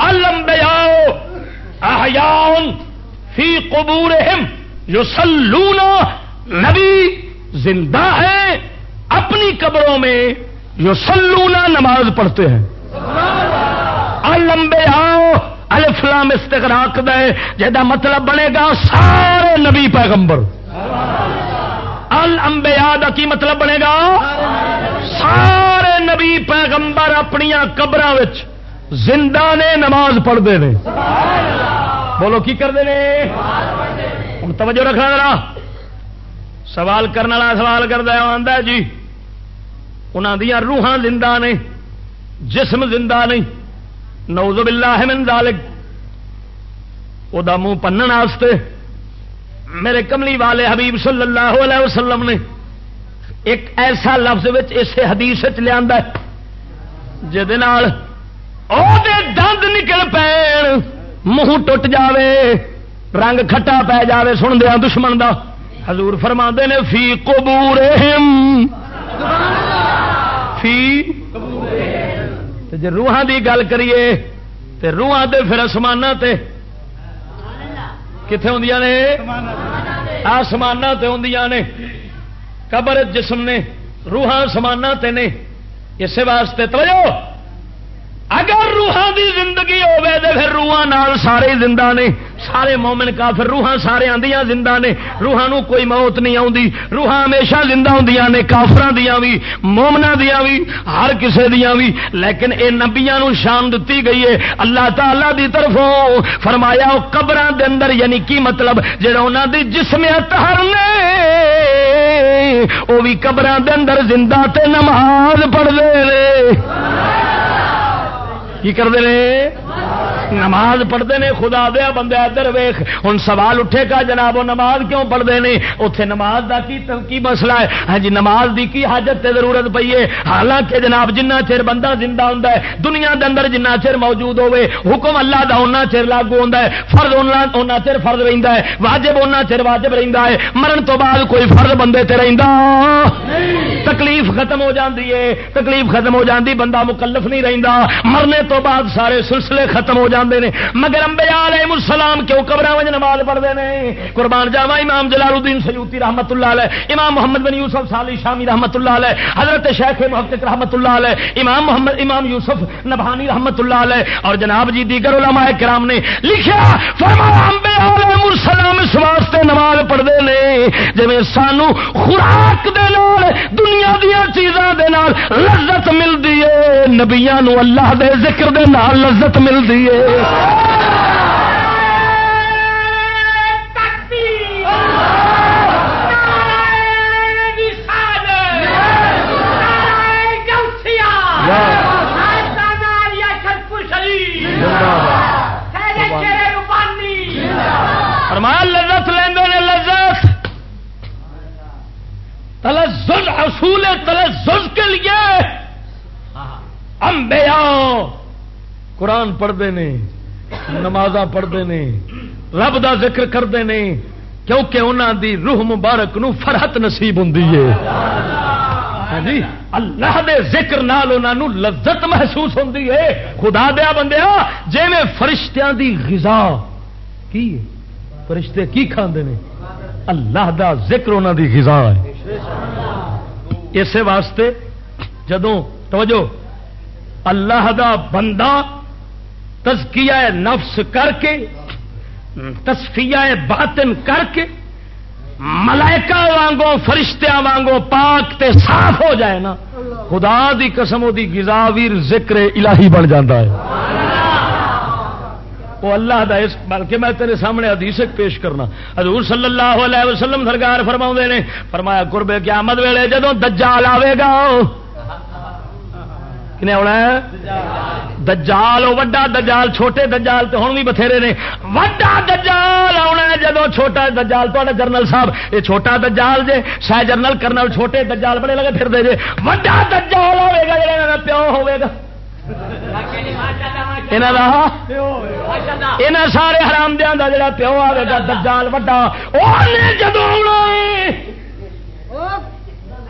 المبیاؤ احیاؤن فی قبورہم۔ یسلون نبی زندہ ہے اپنی قبروں میں جو سلونا نماز پڑھتے ہیں۔ لمبے آؤ الفلام استغراق دے جہاں مطلب بنے گا سارے نبی پیغمبر۔ المبیا کا کی مطلب بنے گا؟ سارے نبی پیغمبر اپنیا قبر زندہ نے نماز پڑھتے ہیں۔ بولو کی کرتے ہیں ہوں توجہ رکھنا ذرا۔ سوال کرنے والا سوال کرتا آتا جی انہوں دیا روحان زندہ نے، جسم زندہ نہیں نوز باللہ من ذالک۔ او دا منہ پنن واسطے میرے کملی والے حبیب صلی اللہ علیہ وسلم نے ایک ایسا لفظ اسے حدیث لیا دند نکل پے منہ ٹوٹ جاوے۔ رنگ کھٹا پی جائے سندیا دشمن دا۔ حضور فرما نے، فی قبور فی جی روحان دی گل کریے، تے روحان دے پھر آسمان تے۔ کتنے ہوں نے؟ آسمان تے ہوں نے۔ قبر جسم نے روحان سمان تے نے۔ اسی واسطے توجہ۔ اگر روحان دی زندگی ہوے تو پھر روحان نال سارے زندہ نے، سارے مومن کافر روحان سارے آندیاں زندہ نے روحان کوئی موت نہیں آتی روحان ہمیشہ زندہ ہوں نے کافران دیا بھی مومنا دیا بھی ہر کسے دیا بھی لیکن اے نبیاں نو شان دتی گئی ہے، اللہ تعالی دی طرفوں فرمایا وہ قبر دے اندر یعنی کی مطلب؟ جہاں انہوں دی جسمیت ہر نے وہ بھی قبر دے اندر زندہ تے نماز پڑھ پڑھتے رہے کی کرتے ہیں؟ نماز پڑھتے ہیں خدا دیا بندے ادھر ویخ۔ ہوں سوال اٹھے گا جناب، وہ نماز کیوں پڑھتے ہیں اتنے نماز کا کی کی مسئلہ ہے؟ ہاں جی نماز دی کی حاجت تے ضرورت پی ہے؟ حالانکہ جناب، جنہ چر بندہ زندہ ہوں دنیا دے اندر جنہ چر موجود ہوے حکم اللہ دا اُنہ چر لاگو ہوں فرد اُنہ چر فرد رہتا ہے۔ واجب اُنہ چر واجب رہتا ہے۔ مرن تو بعد کوئی فرد بندے تے رہتا تکلیف ختم ہو جاتی ہے۔ تکلیف ختم ہو جاتی بندہ مکلف نہیں رہتا مرنے تو بعد سارے سلسلے ختم ہو جاندے نے، مگر امبیا علیہ السلام کیوں قبر نماز پڑھتے ہیں قربان جاوا امام جلال الدین سیوتی رحمت اللہ علیہ، امام محمد بن یوسف سالی شامی رحمت اللہ علیہ، حضرت شیخ محقق رحمت اللہ علیہ، امام محمد، امام یوسف نبھانی رحمت اللہ علیہ، اور جناب جی دیگر علماء کرام نے لکھا فرمایا امبیا علیہ السلام اس واسطے نماز پڑھتے ہیں جی سانو خوراک دے نال، دنیا دیا چیزاں دے نال لذت ملتی ہے نبیا اللہ دے ذکر دے نال لذت ملتی ہے۔ فرمایا لذت لیندے لذت۔ تلزز اصول تلزز کے لیے۔ امبیا قرآن پڑھتے ہیں نماز پڑھتے ہیں رب دا ذکر کرتے ہیں کیونکہ انہوں دی روح مبارک نو فرحت نصیب ہوں ہاں جی اللہ دے ذکر نال انہوں لذت محسوس ہوں خدا دیا بندیا جی میں فرشتیاں دی غذا کی فرشتے کی کھاندے نے؟ اللہ دا ذکر انہوں دی غذا ہے۔ اسی واسطے جدوں، توجہ، اللہ دا بندہ تزکیہ نفس کر کے تصفیہ باطن کر کے ملائکہ وانگو فرشتیاں وانگو پاک تے صاف ہو جائے نا، خدا دی قسم دی گزاویر ذکر الہی بن جاتا ہے۔ وہ اللہ دا اس، بلکہ میں تیرے سامنے حدیث پیش کرنا۔ حضور صلی اللہ علیہ وسلم سرکار فرما نے، فرمایا قربے قیامت ویلے جدو دجال آئے گا کنے آنا ہے؟ دجال وہ وڈا دجال، چھوٹے دجال تو ہوں بھی بتھیرے نے۔ وڈا دجال آنا ہے جدو چھوٹا دجال تو جرنل صاحب یہ چھوٹا دجال جے شاید جرنل کرنل چھوٹے دجال بڑے لگے پھر دے جے۔ وڈا دجال ہوے گا جا پیو ہوے گا۔ سارے حرام دیا کا جڑا پیو آئے گا، دجال وڈا۔ جدو آنا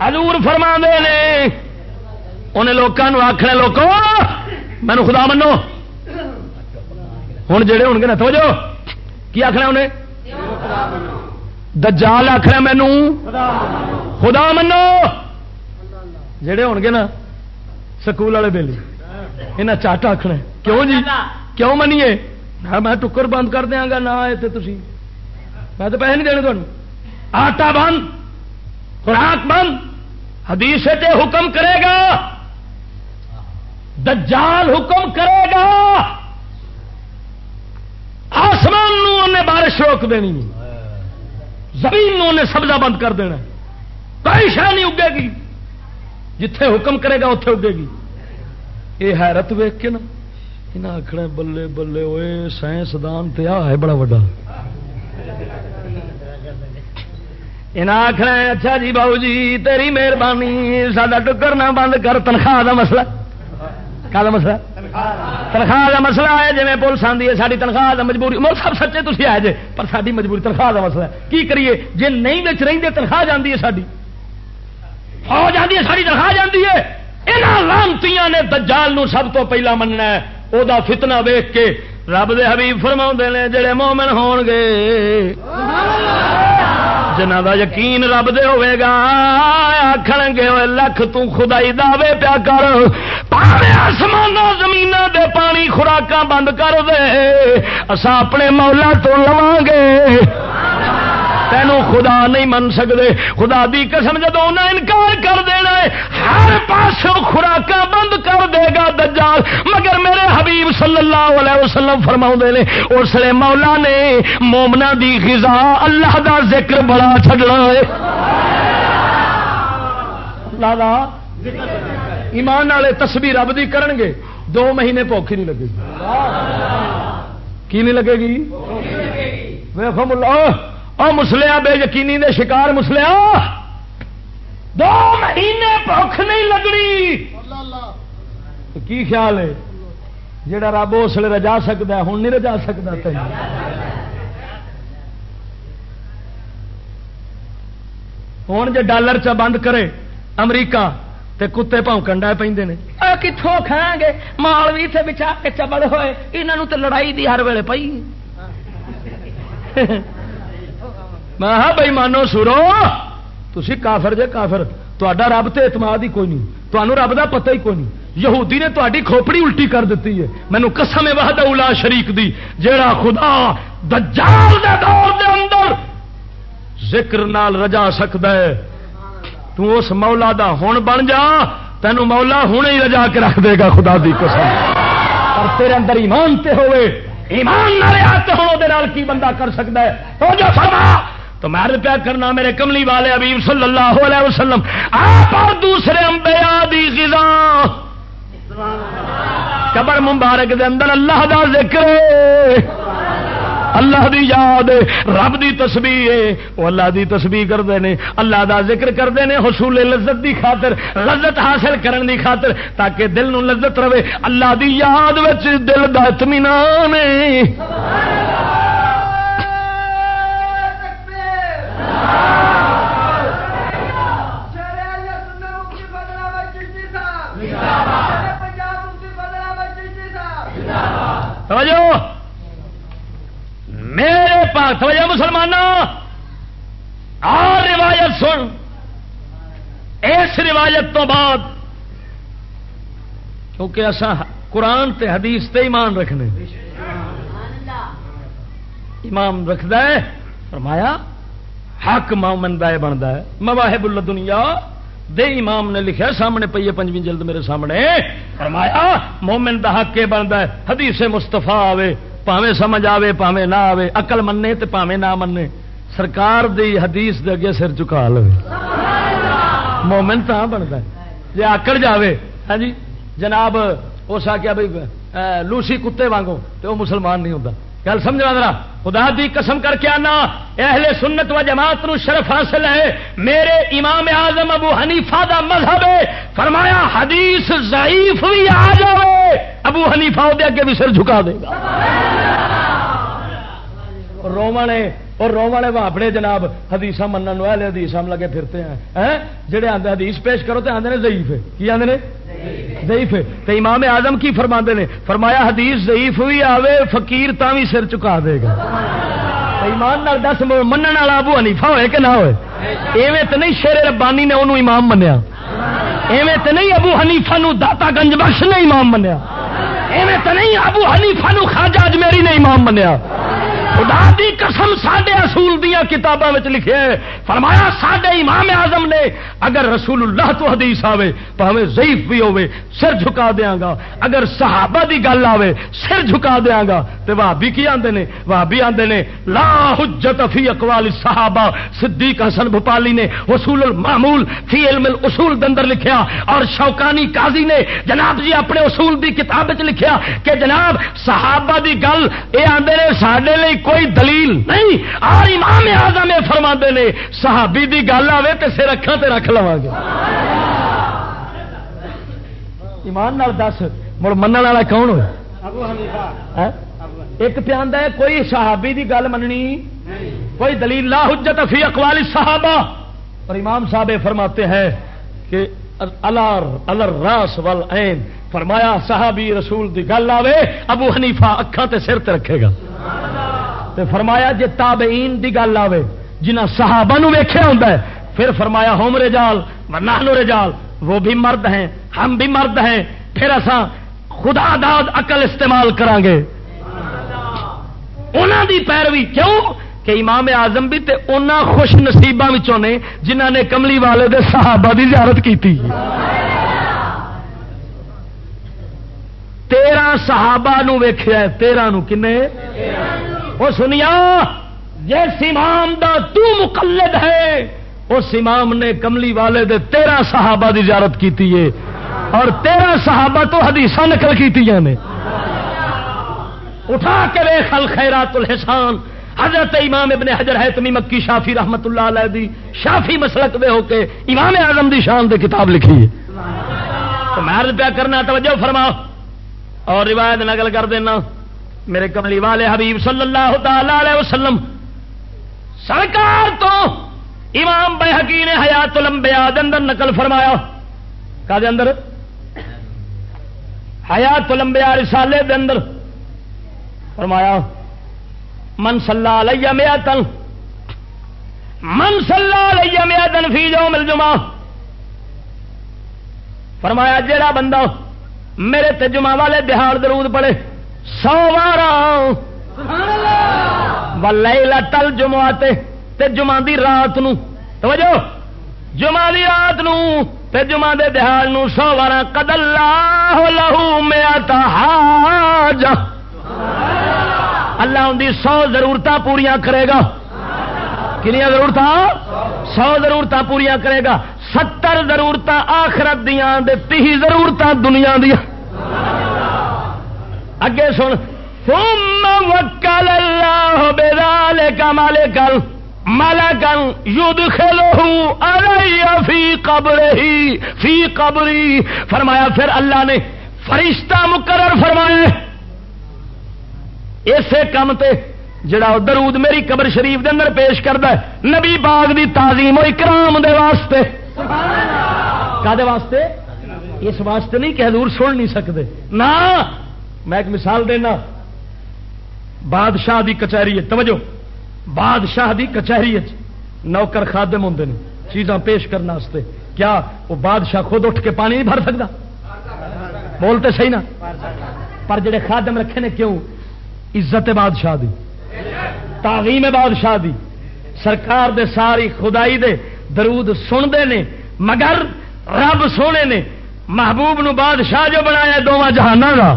حضور فرما نے انہیں لوگوں آخر لوگ مینو خدا منو۔ ہوں جڑے ہو گے نا تو جو کی آخنا انہیں؟ دجال آخر مینو۔ خدا منو۔ جڑے ہو گے نا سکول والے بےلی یہاں چٹ آخنا کیوں جی؟ کیوں منیے؟ میں ٹکر بند کر دیا گا، نہ آئے تو تھی میں تو پیسے نہیں دینے تمہیں آٹا بند، خوراک بند، حدیث حکم کرے گا۔ دجال حکم کرے گا۔ آسمان انہیں بارش روک دینی۔ زمین انہیں سبزہ بند کر دینا۔ کوئی شہ نہیں اگے گی۔ جتھے حکم کرے گا اتے اگے گی۔ یہ حیرت ویک کے نا یہاں آخر بلے بلے ہوئے سائنسدان تیا ہے بڑا وا آخر اچھا جی باؤ جی تیری مہربانی سا ٹکر نہ بند کر، تنخواہ کا مسئلہ۔ کا مسئلہ تنخواہ کا مسئلہ ہے جی پولیس آتی ہے ساری تنخواہ کا مجبوری۔ مول سب سچے تھی آئے جے، پر ساری مجبوری، تنخواہ کا مسئلہ ہے۔ کی کریے؟ جی نہیں بچ رہی تنخواہ جاتی ہے ساری فوج آتی ہے ساری تنخواہ جاتی ہے۔ یہاں لانتی نے دجال نو سب تو پہلا مننا ہے۔ وہ فتنہ ویخ کے رب دے حبیب فرما نے، جڑے مومن ہون گے جنہ دا یقین رب دے ہوئے گا آخر گے لکھ تو خدائی دعوے پیا کر۔ پاوے آسمان زمین دے پانی خوراک بند کر دے۔ اسا اپنے مولا تو لواں گے۔ تینوں خدا نہیں من سکتے خدا دی قسم جدو انہیں انکار کر دینا ہے ہر پاس خوراک بند کر دے گا دجال۔ مگر میرے حبیب صلی اللہ علیہ وسلم فرما نے اس لیے مولا نے مومنا دی غذا اللہ دا ذکر بڑا چڈنا ہے۔ ایمان والے تسبیح رب دی کرن گے دو مہینے ہی نہیں لگے گی۔ کی نہیں لگے گی؟ ویخو ملا او مسلیا بے یقینی دے شکار مسلیا دو مہینے بھوک نہیں لگنی۔ کی خیال ہے؟ جڑا رب اس لیے رجا سکتا ہے ہوں نہیں رجا سکتا ہوں جی ڈالر چ بند کرے امریکہ، تے کتے پونکن ڈے پہ کتوں کھائیں گے؟ مال بھی بچا کے چبڑ ہوئے۔ یہاں تو لڑائی دی ہر ویلے پی میں ہاں بھائی مانو سرو تھی کافر جے کافر تا رب تے اعتماد ہی کوئی نہیں تمہوں رب کا پتہ ہی کوئی نہیں۔ یہودی نے تاری کھوپڑی الٹی کر دیتی ہے۔ مینو قسم وحد اولا شریک دی، جیڑا خدا دجال دے دور دے اندر ذکر نال رجا سکتا ہے۔ تو اس مولا دا ہون بن جا، تینوں مولا ہوں ہی رجا کے رکھ دے گا خدا دی قسم۔ پر تیرے اندر ایمان تے ہوئے، ایمان نہ رہا تو ہوں کی بندہ کر سکتا ہے؟ تو جو فرما۔ تو میں عرض پیا کرنا میرے کملی والے ابھی صلی اللہ علیہ وسلم، آپ اور دوسرے امبیا دی غذا۔ قبر مبارک دے اندر اللہ دا ذکر اللہ دی یاد رب دی تسبیح ہے۔ وہ اللہ دی تسبیح کرتے ہیں۔ اللہ دا ذکر کرتے ہیں حصول لذت دی خاطر، لذت حاصل کرن دی خاطر، تاکہ دل نو لذت رہے۔ اللہ دی یاد وچ دل دا اطمینان ہے۔ میرے پاس توجہ مسلمان اور روایت سن۔ اس روایت تو بعد، کیونکہ اصا قرآن تے حدیث تے ایمان رکھنے۔ ایمان رکھد فرمایا، حق مومن بنتا ہے، مواہب اللہ دنیا دے امام نے لکھا سامنے پی ہے پنجویں جلد میرے سامنے۔ فرمایا، مومن دا حق یہ بنتا ہے، حدیث مستفا آوے پاوے سمجھ آوے پاوے نہ آوے اقل مننے تے پاوے نہ مننے۔ سرکار دی حدیث دے اگے سر چکا لو مومن تو بنتا ہے۔ جی آکڑ جاوے ہاں جی جناب اس آخیا بھائی لوسی کتے وانگو تو وہ مسلمان نہیں ہوتا گل سمجھنا ذرا۔ خدا دی قسم کر کے آنا اہل سنت و جماعت نو شرف حاصل ہے۔ میرے امام اعظم ابو حنیفہ دا مذہب ہے۔ فرمایا حدیث ضعیف بھی آ جائے ابو حنیفہ دے اگے بھی سر جھکا دے گا۔ رومنے اور رومنے واپڑے جناب حدیث منع والے حدیث ہم لگے پھرتے ہیں۔ جڑے آتے حدیث پیش کرو تو آتے ہیں ضعیف ہے۔ کی آتے ہیں ضعیف ہے۔ تو امام آزم کی فرما نے، فرمایا حدیث ضعیف بھی آوے، فقیر تا بھی سر چکا دے گا۔ ایمان نال دس من والا ابو حنیفا ہوئے کہ نہ ہوئے؟ ایویں تو نہیں شیر ربانی نے انہوں امام منیا۔ ایویں تو نہیں ابو حنیفا نو داتا گنج بخش نے امام منیا۔ ایویں تو نہیں ابو حنیفا نو خواجہ اجمیری نے امام منیا۔ خدا دی قسم سڈے اصول دیا کتابوں میں لکھے فرمایا سڈے امام اعظم نے، اگر رسول اللہ تو حدیث آوے پاوے ضعیف بھی ہوے سر جھکا دیا گا۔ اگر صحابہ دی گل آوے، سر جھکا دیا گا۔ تو بھابی کی آدھے نے؟ بھابی آدھے نے، لا حجت فی اقوال صحابہ صدیق حسن بھوپالی نے اصول المعمول فی علم الاصول دندر لکھیا۔ اور شوکانی قاضی نے جناب جی اپنے اصول دی کتاب لکھیا کہ جناب صحابہ دی گل یہ آدھے نے سڈے لی کوئی دلیل نہیں۔ اور امام آزم یہ فرما نے، صحابی دی گل آئے تو سر رکھا تے رکھ لوا گے۔ ایمان نال دس، مڑ من والا کون ہو ہاں؟ ایک پیاندہ ہے، کوئی صحابی دی گل مننی؟ کوئی دلیل، لا حجت فی اقوال صحابہ اور امام صاحب فرماتے ہیں کہ الر راس ول این فرمایا، صحابی رسول دی گل آوے، ابو حنیفہ اکھان تے سر تے رکھے گا۔ تے فرمایا جے تابعین دی گل آوے جنہ صحابہ نو ویکھیا ہوندا ہے، پھر فرمایا ہوم رجال ونحن رجال، وہ بھی مرد ہیں، ہم بھی مرد ہیں، پھر اساں خدا داد عقل استعمال کران گے انہاں دی پیروی کیوں؟ کہ امام اعظم بھی تے انہاں خوش نصیباں وچوں نے، جنہاں نے کملی والے دے صحابہ دی زیارت کیتی۔ تیرہ صحابہ نو ویخیا تیرہ نو کنے؟ وہ سنیا، جس امام دا تو مقلد ہے، اس امام نے کملی والے دے تیرہ صحابہ دی زیارت کیتی ہے۔ اور تیرہ صحابہ تو حدیث نقل کیتی نے۔ اٹھا کے ویخ الخیرات الحسان، حضرت امام ابن حجر ہے تمی مکی شافی رحمت اللہ علیہ دی شافی مسلک دے ہو کے امام اعظم دی شان دے کتاب لکھی ہے۔ تو میں پیا کرنا، توجہ فرماؤ۔ اور روایت نقل کر دینا۔ میرے کملی والے حبیب صلی اللہ تعالی علیہ وسلم، سرکار تو امام بے حکی نے حیات لمبیا اندر نقل فرمایا۔ کا دے اندر؟ حیات لمبیا رسالے دے اندر۔ فرمایا، من صلی علیہ میا تن من صلی علیہ میا تن فی جو مل جمع فرمایا، جیڑا بندہ میرے تے جمعہ والے دہاڑ درود پڑے سو بارہ تل جمعہ تے جمعہ دی رات نو۔ توجہ! جمعہ دی رات نو تے جمعہ دے دہاڑ نو سو بارہ قد اللہ لہو میں حاج اللہ ان دی سو ضرورت پوریا کرے گا۔ کنیا ضرورت سو ضرورت پوریا کرے گا۔ ستر ضرورت آخرت دیا تی ضرورت دنیا دیا اگے سن۔ ثم وکل اللہ بذال کا مالکل ملکن یدخلہ علی فی قبرہی فی قبری فرمایا پھر اللہ نے فرشتہ مقرر فرمایا اسے کم تے جڑا درود میری قبر شریف دے اندر پیش کرتا ہے نبی باغ دی تعظیم و اکرام دے واسطے۔ کا واسطے؟ اس واسطے نہیں کہ حضور سن نہیں سکتے نہ! میں ایک مثال دینا۔ بادشاہ دی کچہری توجہ۔ بادشاہ دی کچہری نوکر خادم ہوں چیزاں پیش کرنے کیا وہ بادشاہ خود اٹھ کے پانی نہیں بھر سکتا؟ بولتے صحیح نا۔ پر جڑے خادم رکھے نے کیوں؟ عزت بادشاہ دی۔ تعلیم بادشاہ دی۔ سرکار دے ساری خدائی دے درود سنتے نے، مگر رب سونے نے محبوب نو بادشاہ جو بنایا دونوں جہان کا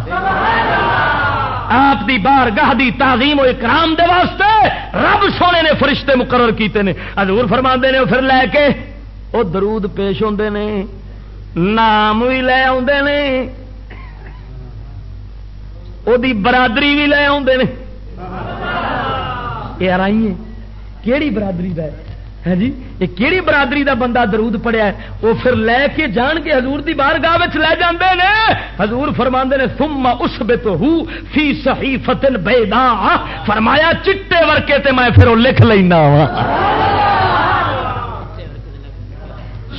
آپ دی بار گاہ دی تعظیم و اکرام دے واسطے رب سونے نے فرشتے مقرر کیتے نے. حضور فرما نے، پھر لے کے وہ درود پیش ہوتے نے، نام بھی لے آتے نے وہ برادری بھی لے آتے نے. یہ آرائی ہے کہڑی برادری کا ہے؟ ہے جی؟ یہ کہڑی برادری دا بندہ درود پڑیا ہے؟ وہ پھر لے کے جان کے حضور دی بار گاہ لے جاندے نے۔ حضور فرما نے، ثم اس بے تو فی صحیح فتن فرمایا، چٹے ورکے تے میں پھر وہ لکھ لینا وا۔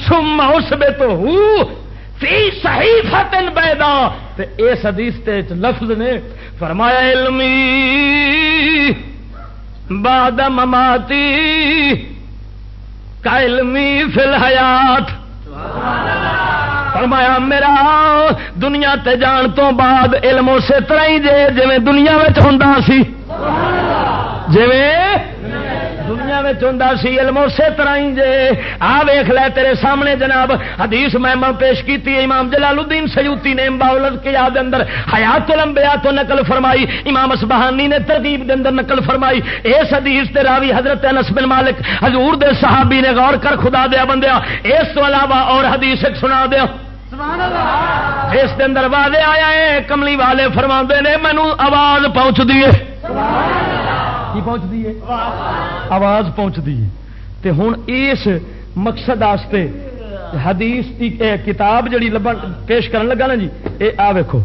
سم اس بے تو فی صحیح فتن بیدا اس حدیث تے لفظ نے فرمایا، علمی بعد مماتی علمی فل حیات فرمایا، میرا، دنیا تے جان تو بعد علم اسی طرح ہی جے جی دنیا ہوں سی۔ جی میں سی علم اسی طرح ہی جے۔ آ ویخ لے تیرے سامنے جناب حدیث میں پیش کی امام جلال الدین سیوتی نے باولت کے یاد اندر حیات لمبیا تو نقل فرمائی امام اسبہانی نے ترغیب دے اندر نقل فرمائی۔ اس حدیث تے راوی حضرت انس بن مالک حضور دے صحابی نے غور کر خدا دیا بندیا اس تو علاوہ اور حدیث سنا دیا۔ اس اندر واضح آیا ہے کملی والے فرما نے مینو آواز پہنچ دیے کی پہنچتی ہے؟ آواز پہنچتی ہے۔ تے ہوں اس مقصد آستے حدیث کی کتاب جڑی لبن پیش کرن لگا نا جی اے آ ویکھو۔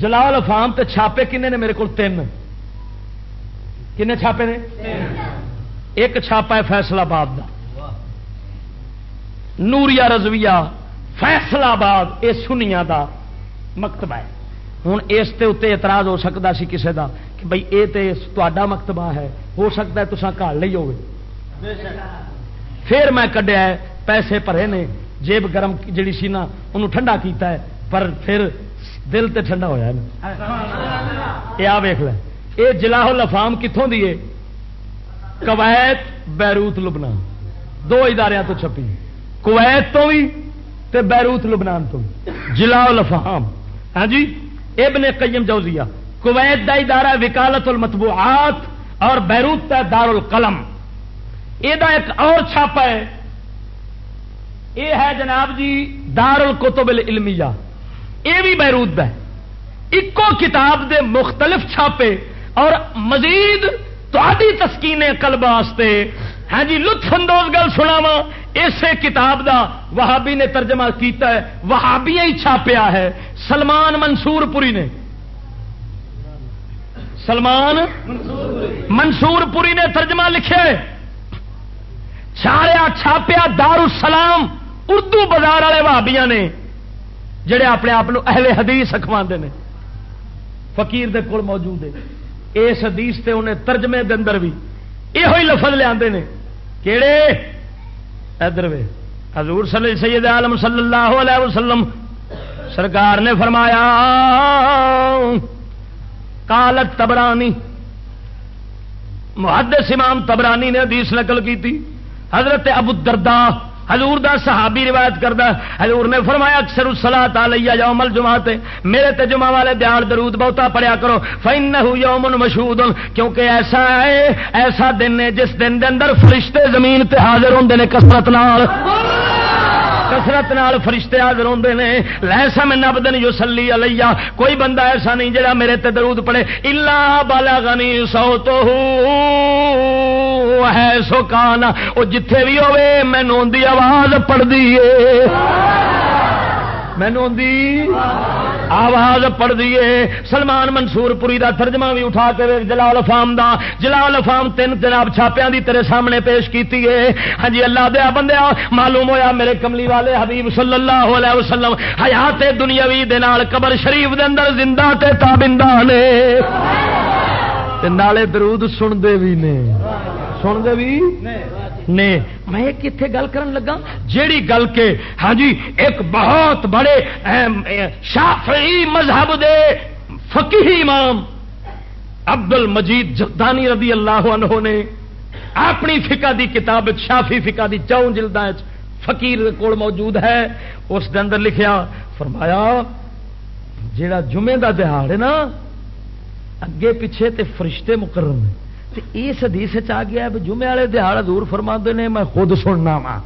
جلال افام تے چھاپے کنے نے میرے کو تین؟ کنے چھاپے نے؟ ایک چھاپا ہے فیصلہ آباد دا۔ نوریا رضویہ فیصلہ آباد یہ سنیا دا مکتبہ ہے۔ ہوں اس اتنے اعتراض ہو سکتا سی کسی کا کہ بھائی یہ تو مکتبہ ہے ہو سکتا ہے تو گھر لی ہو پھر میں کڈیا پیسے بھرے نے جیب گرم جڑی سی نا انہوں ٹھنڈا کیتا ہے پر پھر دل تے ٹھنڈا ہوا یہ آ ویخ یہ جلاح لفام کتوں دی کویت بیروت لبنان دو ادارے تو چھپی کویت تو بھی تے بیروت لبنان تو جلاح لفام ہاں جی ابن قیم جوزیہ کویت دا ادارہ وکالت المطبوعات اور بیروت کا دار القلم یہ ایک اور چھاپا ہے۔ یہ ہے جناب جی دار القتب العلمیہ۔ یہ بھی بیروت ہے۔ ایکو کتاب دے مختلف چھاپے اور مزید تھی تسکین قلب واسطے۔ ہاں جی لطف اندوز گل سنا وا اسے کتاب دا وہابی نے ترجمہ کیتا ہے۔ وہابی ہی چھاپیا ہے۔ سلمان منصور پوری نے۔ سلمان منصور پوری نے ترجمہ لکھے، چاریا چھاپیا دار السلام اردو بازار والے وہابیا نے، جڑے اپنے آپ اہل حدیث اخوا نے، فقیر دے کول موجود ہے اس حدیث تے انہیں ترجمے دے اندر بھی یہ لفظ لیا کہڑے ادھر وے، حضور صلی سید عالم صلی اللہ علیہ وسلم، سرکار نے فرمایا کالت تبرانی۔ محدث امام تبرانی نے حدیث نقل کی تھی۔ حضرت ابو دردا حضور دا صحابی روایت کردا حضور نے فرمایا، اکثر الصلاۃ علیہ یوم الجمعہ تے میرے تے جمعہ والے دیار درود بہتا پڑھیا کرو۔ فینہ یوم مشہود، کیونکہ ایسا ہے، ایسا دن ہے جس دن دے اندر فرشتے زمین تے حاضر ہوندے نے کثرت نال۔ کسرت نال فرشتے حاضر ہوندے نے لہسا میں نبدن یوسلی علیہ، کوئی بندہ ایسا نہیں جڑا میرے تے درود پڑے الا بلغنی صوتہ، ہے سو کان او جتھے بھی ہوے مینوں دی آواز پڑتی ہے مینو آواز پڑ دیے سلمان منصور پوری دا ترجمہ بھی اٹھا کے جلال فام دا۔ جلال فام تین جناب چھاپیاں دی تیرے سامنے پیش کیتی ہے۔ ہاں جی اللہ دیا بندیا معلوم ہویا میرے کملی والے حبیب صلی اللہ علیہ وسلم حیات دنیاوی دے نال قبر شریف دے اندر زندہ تے تابندہ نے تے نالے درود سن دے بھی نے۔ سن دے بھی نے میں کتنے گل کرن لگا، جیڑی گل کے ہاں جی ایک بہت بڑے شافعی مذہب دے فقی امام عبد المجید جدانی رضی اللہ عنہ نے اپنی فقہ دی کتاب شافی فقہ دی چون جلد فقیر کول موجود ہے، اس دے اندر لکھیا، فرمایا، جیڑا جمعے دا دہاڑ ہے نا، اگے پیچھے تے فرشتے مقرر ہیں اس حدیث آ گیا جمعے والے دہاڑ دور فرما نے میں خود سننا وا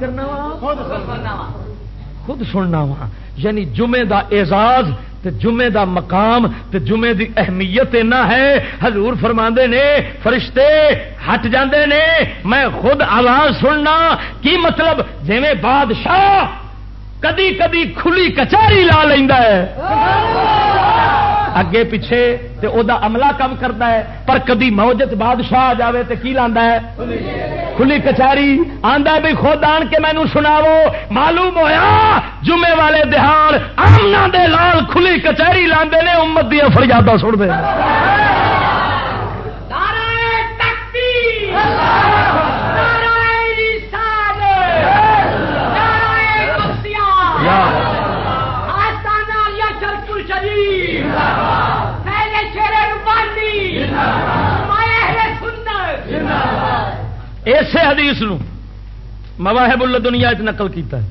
کرنا وا خود سننا وا یعنی جمعے دا اعزاز تے جمعے دا مقام تے جمعے دی اہمیت اینا ہے۔ حضور فرما نے فرشتے ہٹ جاندے نے میں خود آواز سننا۔ کی مطلب؟ جی بادشاہ کدی کدی کھلی کچہری لا لینا ہے۔ اگے پیچھے تے او دا عملہ کم کرتا ہے، پر کدی موجت بادشاہ آ جائے تو کی لانا ہے؟ کھلی کچہری آندا بھی خود آن کے مینو سناو معلوم ہویا جمعے والے دہاڑ آمنا دے لال کھلی کچہری لاندے نے امت دیا فریادہ سن دے۔ اسے حدیث نو مواہب اللہ دنیا چ نقل کیتا ہے۔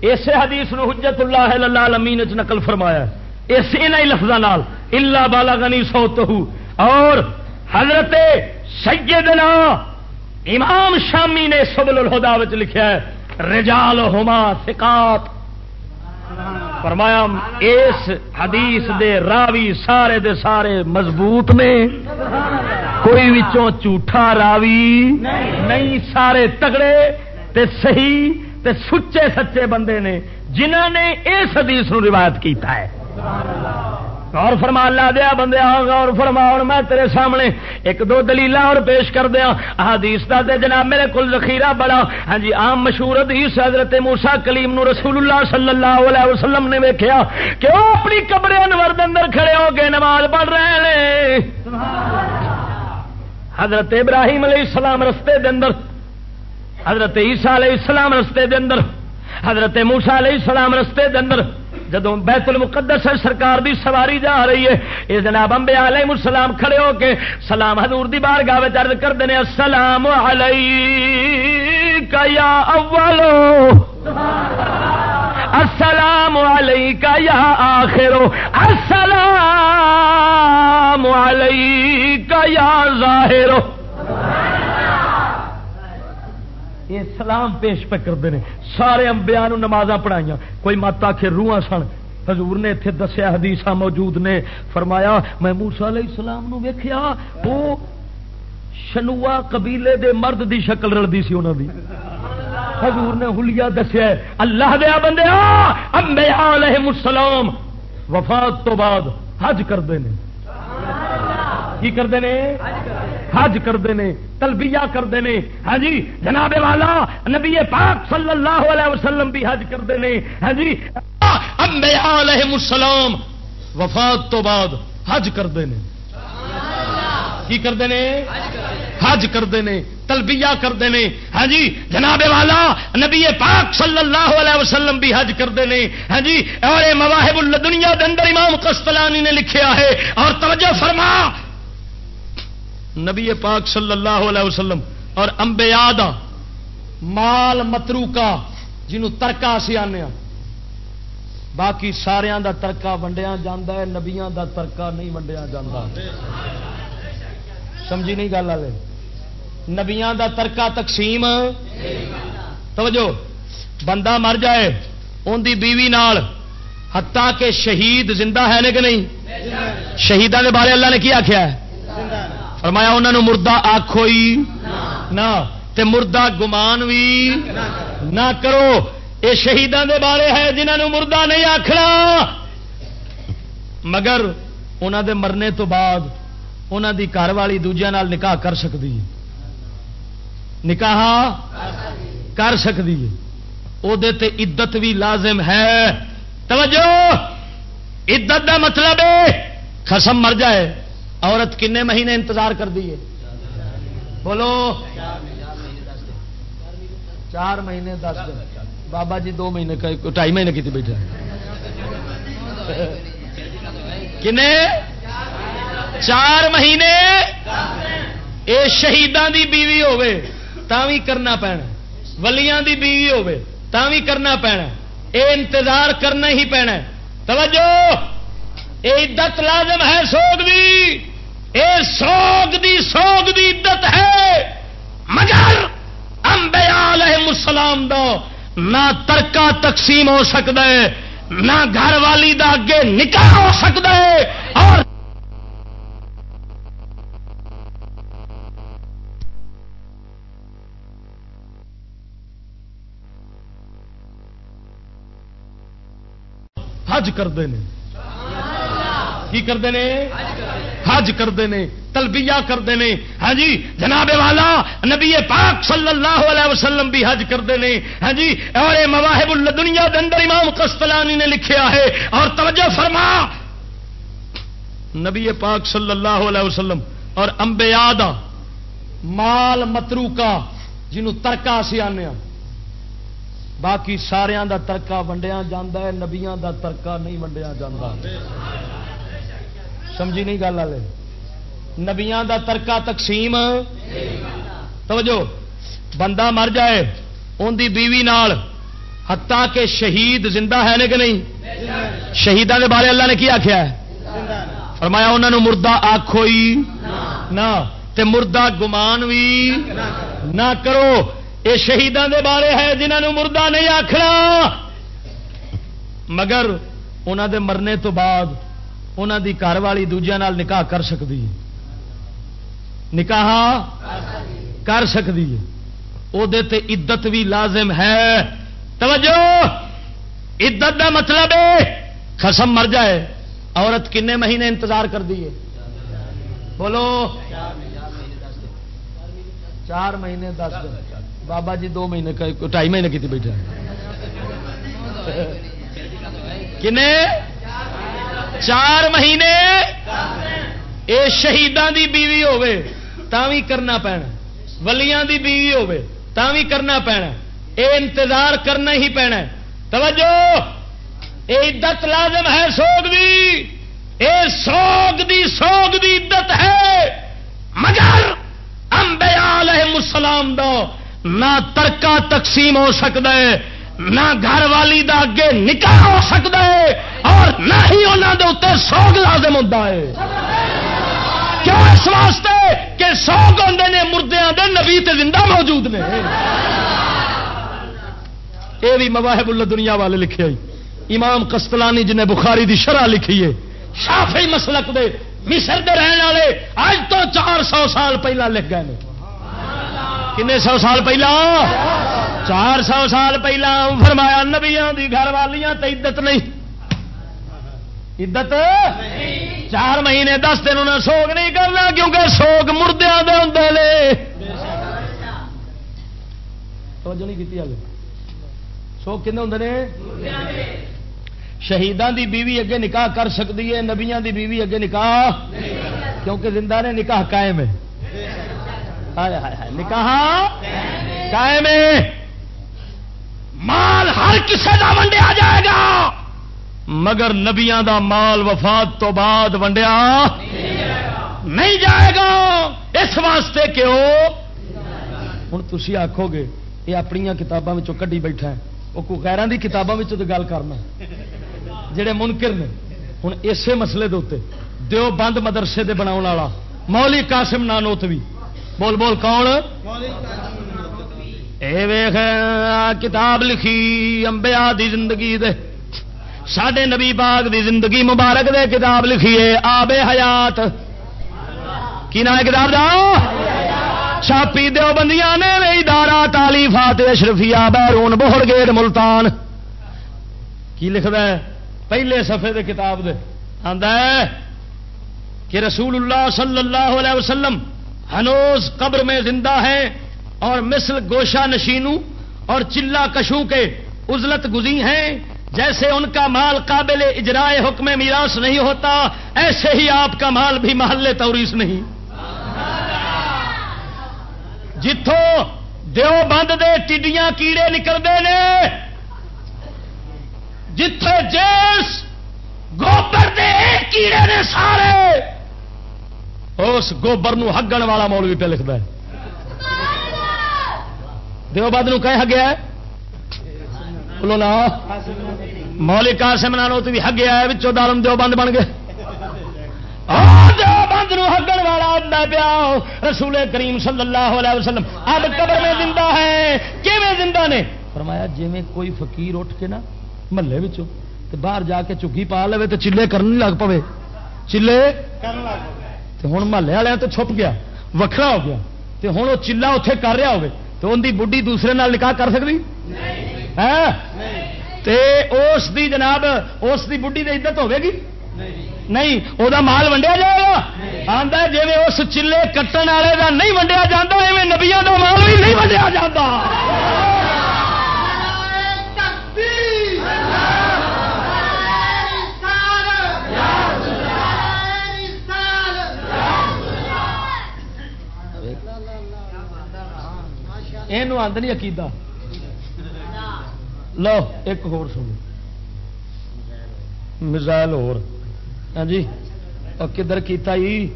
اسے حدیث نو حجت اللہ العالمین چ نقل فرمایا ہے۔ اس انہی لفظاں نال الا بالا غنی سوتہ اور حضرت سیدنا امام شامی نے سبل الہدا وچ لکھیا ہے، رجال ہما ثقات۔ فرمایا، اس حدیث دے راوی سارے دے سارے مضبوط نے۔ کوئی وچوں جھوٹا راوی نہیں، سارے تگڑے تے صحیح تے سچے سچے بندے نے جنہ نے اس حدیث نو روایت کیتا ہے۔ غور فرما لا دیا بندے غور فرما ہوں میں تیرے سامنے ایک دو دلیل اور پیش کر دیا۔ حدیث دا دے جناب میرے کل ذخیرہ بڑا۔ ہاں جی عام مشہور حدیث حضرت موسا کلیم نو رسول اللہ صلی اللہ علیہ وسلم نے ویکیا کہ وہ اپنی کبرے انور اندر کھڑے ہو کے نماز پڑھ رہے ہیں۔ حضرت ابراہیم علیہ السلام رستے دے اندر، حضرت عیسیٰ علیہ السلام رستے دے اندر، حضرت موسا علیہ السلام رستے دے اندر۔ جدو بیت المقدس ہے سرکار دی سواری جا رہی ہے یہ جناب امبے علیہ السلام کھڑے ہو کے سلام حضور دی بار گاہ چرد کرتے ہیں السلام علیکہ یا اولو السلام علیکہ یا آخرو السلام علیکہ یا ظاہرو یہ سلام پیش پہ کرتے ہیں۔ سارے امبیا نماز پڑھائی کوئی مت آخر روح سن۔ حضور نے اتنے دسیا حدیث موجود نے۔ فرمایا، میں موسا علیہ السلام نو ویخیا وہ شنوا قبیلے دے مرد دی شکل رلدی سی انہوں دی۔ حضور نے ہلیا دسیا اللہ دیا بندے امبیا علیہ السلام وفات تو بعد حج کرتے ہیں کی کرتے ہیں حج کرتے ہیں، تلبیہ کرتے ہیں۔ ہاں جی جناب والا، نبی پاک صلی اللہ علیہ وسلم بھی حج کرتے ہیں۔ ہاں جی۔ انبیاء علیہ السلام وفات تو بعد حج کرتے ہیں۔ کی کرتے ہیں؟ حج کرتے ہیں، تلبیہ کرتے ہیں۔ ہاں جی جناب والا، نبی پاک صلی اللہ علیہ وسلم بھی حج کرتے ہیں۔ ہاں جی اور مواہب دنیا کے اندر امام قسطلانی نے لکھیا ہے۔ اور توجہ فرما نبی پاک صلی اللہ علیہ وسلم اور امبیا مال مترو کا جنہوں ترکا سی آنے باقی سارا دا ترکا ونڈیا جا نبیا دا ترکا نہیں ونڈیا جا سمجھی نہیں گل والے نبیا دا ترکا تقسیم۔ توجہ۔ بندہ مر جائے ان دی بیوی نال ہتا کہ شہید زندہ ہے کہ نہیں؟ شہیدان کے بارے اللہ نے کی آخیا ہے؟ فرمایا انہوں مردہ آخو ہی نہ، تے مردہ گمان بھی نہ کرو۔ یہ شہیدان دے بارے ہے جنہوں مردہ نہیں آخنا مگر انہوں دے مرنے تو بعد انہوں دی گھر والی دوجے نال نکاح کر سکتی ہے۔ نکاح کر سکتی ہے۔ وہ عدت بھی لازم ہے۔ توجہ! عدت دا مطلب ہے خسم مر جائے۔ عورت کنے مہینے انتظار کر دیے بولو۔ چار مہینے دس دن۔ بابا جی دو مہینے ڈھائی مہینے کی بیٹھا کنے؟ چار مہینے۔ یہ شہیدان دی بیوی ہوے تا بھی کرنا پینا۔ ولیاں دی بیوی ہوے تا بھی کرنا پینا۔ اے انتظار کرنا ہی پینا۔ توجہ! اے عدت لازم ہے سوگ دی۔ اے سوگ دی سوگ دی عدت ہے۔ مگر انبیاء علیہ السلام دا نہ ترکا تقسیم ہو سکتا ہے، نہ گھر والی دا اگے نکاح ہو سکتا ہے۔ اور حج کرتے ہیں کی کرتے ہیں حج کرتے ہیں، تلبیہ کرتے ہیں۔ ہاں جی جناب والا، نبی پاک صلی اللہ علیہ وسلم بھی حج کرتے ہیں۔ ہاں جی اور مواہب دنیا کے اندر امام قسطلانی نے لکھیا ہے۔ اور توجہ فرما۔ نبی پاک صلی اللہ علیہ وسلم اور امبیا مال مترو کا جنہوں ترکا سی آنے باقی سارا دا ترکا ونڈیا جا نبیا دا ترکا نہیں ونڈیا جا سمجھی نہیں گل والے۔ نبیا دا ترکا تقسیم۔ توجہ۔ بندہ مر جائے ان دی بیوی نال، حتیٰ کہ شہید زندہ ہے نے کہ نہیں؟ شہیدان دے بارے اللہ نے کی آخیا ہے؟ فرمایا انہوں نے مردہ آخو ہی نہ، تے مردہ گمان بھی نہ کرو۔ یہ شہیدان دے بارے ہے جنہوں نے مردہ نہیں آخنا مگر انہوں دے مرنے تو بعد انہوں دی گھر والی دوجیا نال نکاح کر سکتی ہے۔ نکاح کر سکتی ہے۔ وہ عدت بھی لازم ہے۔ توجہ! عدت دا مطلب ہے خسم مر جائے۔ عورت کنے مہینے انتظار کر دیے بولو۔ چار مہینے دس دن۔ بابا جی دو مہینے ڈھائی مہینے کی بیٹھا کنے؟ چار مہینے یہ شہیدان دی بیوی ہوے تا بھی کرنا پینا۔ ولیاں دی بیوی ہوے تا بھی کرنا پینا۔ اے انتظار کرنا ہی پینا۔ توجہ! اے عدت لازم ہے سوگ دی۔ اے سوگ دی سوگ دی عدت ہے۔ مگر انبیاء علیہ السلام دا نہ ترکا تقسیم ہو سکتا ہے۔ نہ گھر والی دا اگے نکاح ہو سکتا ہے اور نہ ہی انہوں دے اتنے سوگ لازم ہوتا ہے۔ کیوں اس واسطے کہ سوگ آتے نے مردیاں دے نبی تے زندہ موجود نے؟ یہ بھی مواہب اللہ دنیا والے لکھے ہوئی امام قسطلانی جنہیں بخاری دی شرح لکھی ہے۔ شافی مسلک دے مصر دے رہن والے اج تو چار سو سال پہلا لکھ گئے کنے سو سال پہلا؟ چار سو سال پہلا فرمایا، نبیاں دی گھر والیاں تے عدت نہیں۔ عدت؟ چار مہینے دس دن انہیں سوگ نہیں کرنا کیونکہ سوگ مردیا دے ہوں توجہ نہیں کی سوگ کھنے ہوں نے؟ شہیدان دی بیوی اگے نکاح کر سکتی ہے، نبیاں دی بیوی اگے نکاح کیونکہ زندہ نے نکاح قائم ہے۔ نکاح قائم ہے۔ مال ہر کسی کا ونڈیا جائے گا۔ مگر نبیاں دا مال وفات تو بعد ونڈیا نہیں جائے گا۔ اس واسطے کہ وہ ہوں تھی آخو گے یہ اپنی کتابوں کڈی بیٹھا ہے۔ وہ کوئی غیران کی کتابوں تو گل کرنا جڑے منکر نے ہوں اسی مسئلے دے دیو بند مدرسے دے بنا والا، مولی قاسم نانوت بھی بول بول کون؟ اے ویخ کتاب لکھی امبیا دی زندگی دے۔ سڈے نبی باغ دی زندگی مبارک دے کتاب لکھیے آب حیات۔ کی نام کتاب دا؟ چھاپی دو بندیاں نے، ادارہ تالیفات اشرفیا بیرون بہڑ گیٹ ملتان۔ کی لکھد ہے؟ پہلے صفحے دے کتاب دے۔ آندا ہے کہ رسول اللہ صلی اللہ علیہ وسلم ہنوز قبر میں زندہ ہے اور مثل گوشہ نشینو اور چلا کشو کے ازلت گزی ہیں، جیسے ان کا مال قابل اجرائے حکم میراث نہیں ہوتا، ایسے ہی آپ کا مال بھی محلے توریس نہیں۔ جتوں دیو بند دے ٹڈیاں کیڑے نکلتے ہیں جتھے جیس گوبر دے کیڑے نے سارے، اس گوبر نو ہگن والا مول بھی پہ لکھتا ہے۔ دیو بند نو کہ ہگیا بولو نا مولی قاسم نانو تو بھی ہگیا ہے بچوں دارم دیو بند بن گئے بند نو ہگن والا آدھا پیا رسول کریم صلی اللہ علیہ وسلم اب قبر میں زندہ ہے کیویں زندہ نے فرمایا جی میں کوئی فقیر اٹھ کے نا محلے بچوں باہر جا کے چگی پا لے تو چلے کرنے لگ پے چلے ہوں محلے والے تو چھپ گیا وکھرا ہو گیا تو ہوں وہ چلا اتے کر رہا ہوگی تو ان کی بڑھی دوسرے نال نکاح کر سکتی؟ اس دی جناب اس دی بڑھی کی عزت ہوے گی نہیں۔ وہ مال ونڈیا جائے گا؟ آتا جی اس چلے کٹن والے کا نہیں ونڈیا جاتا ایویں نبیا کا مال بھی نہیں ونڈیا جاتا یہ آدمی عقیدہ لو ایک ہور سنو میزائل ہور ہاں جی اور کدھر کیتا ہی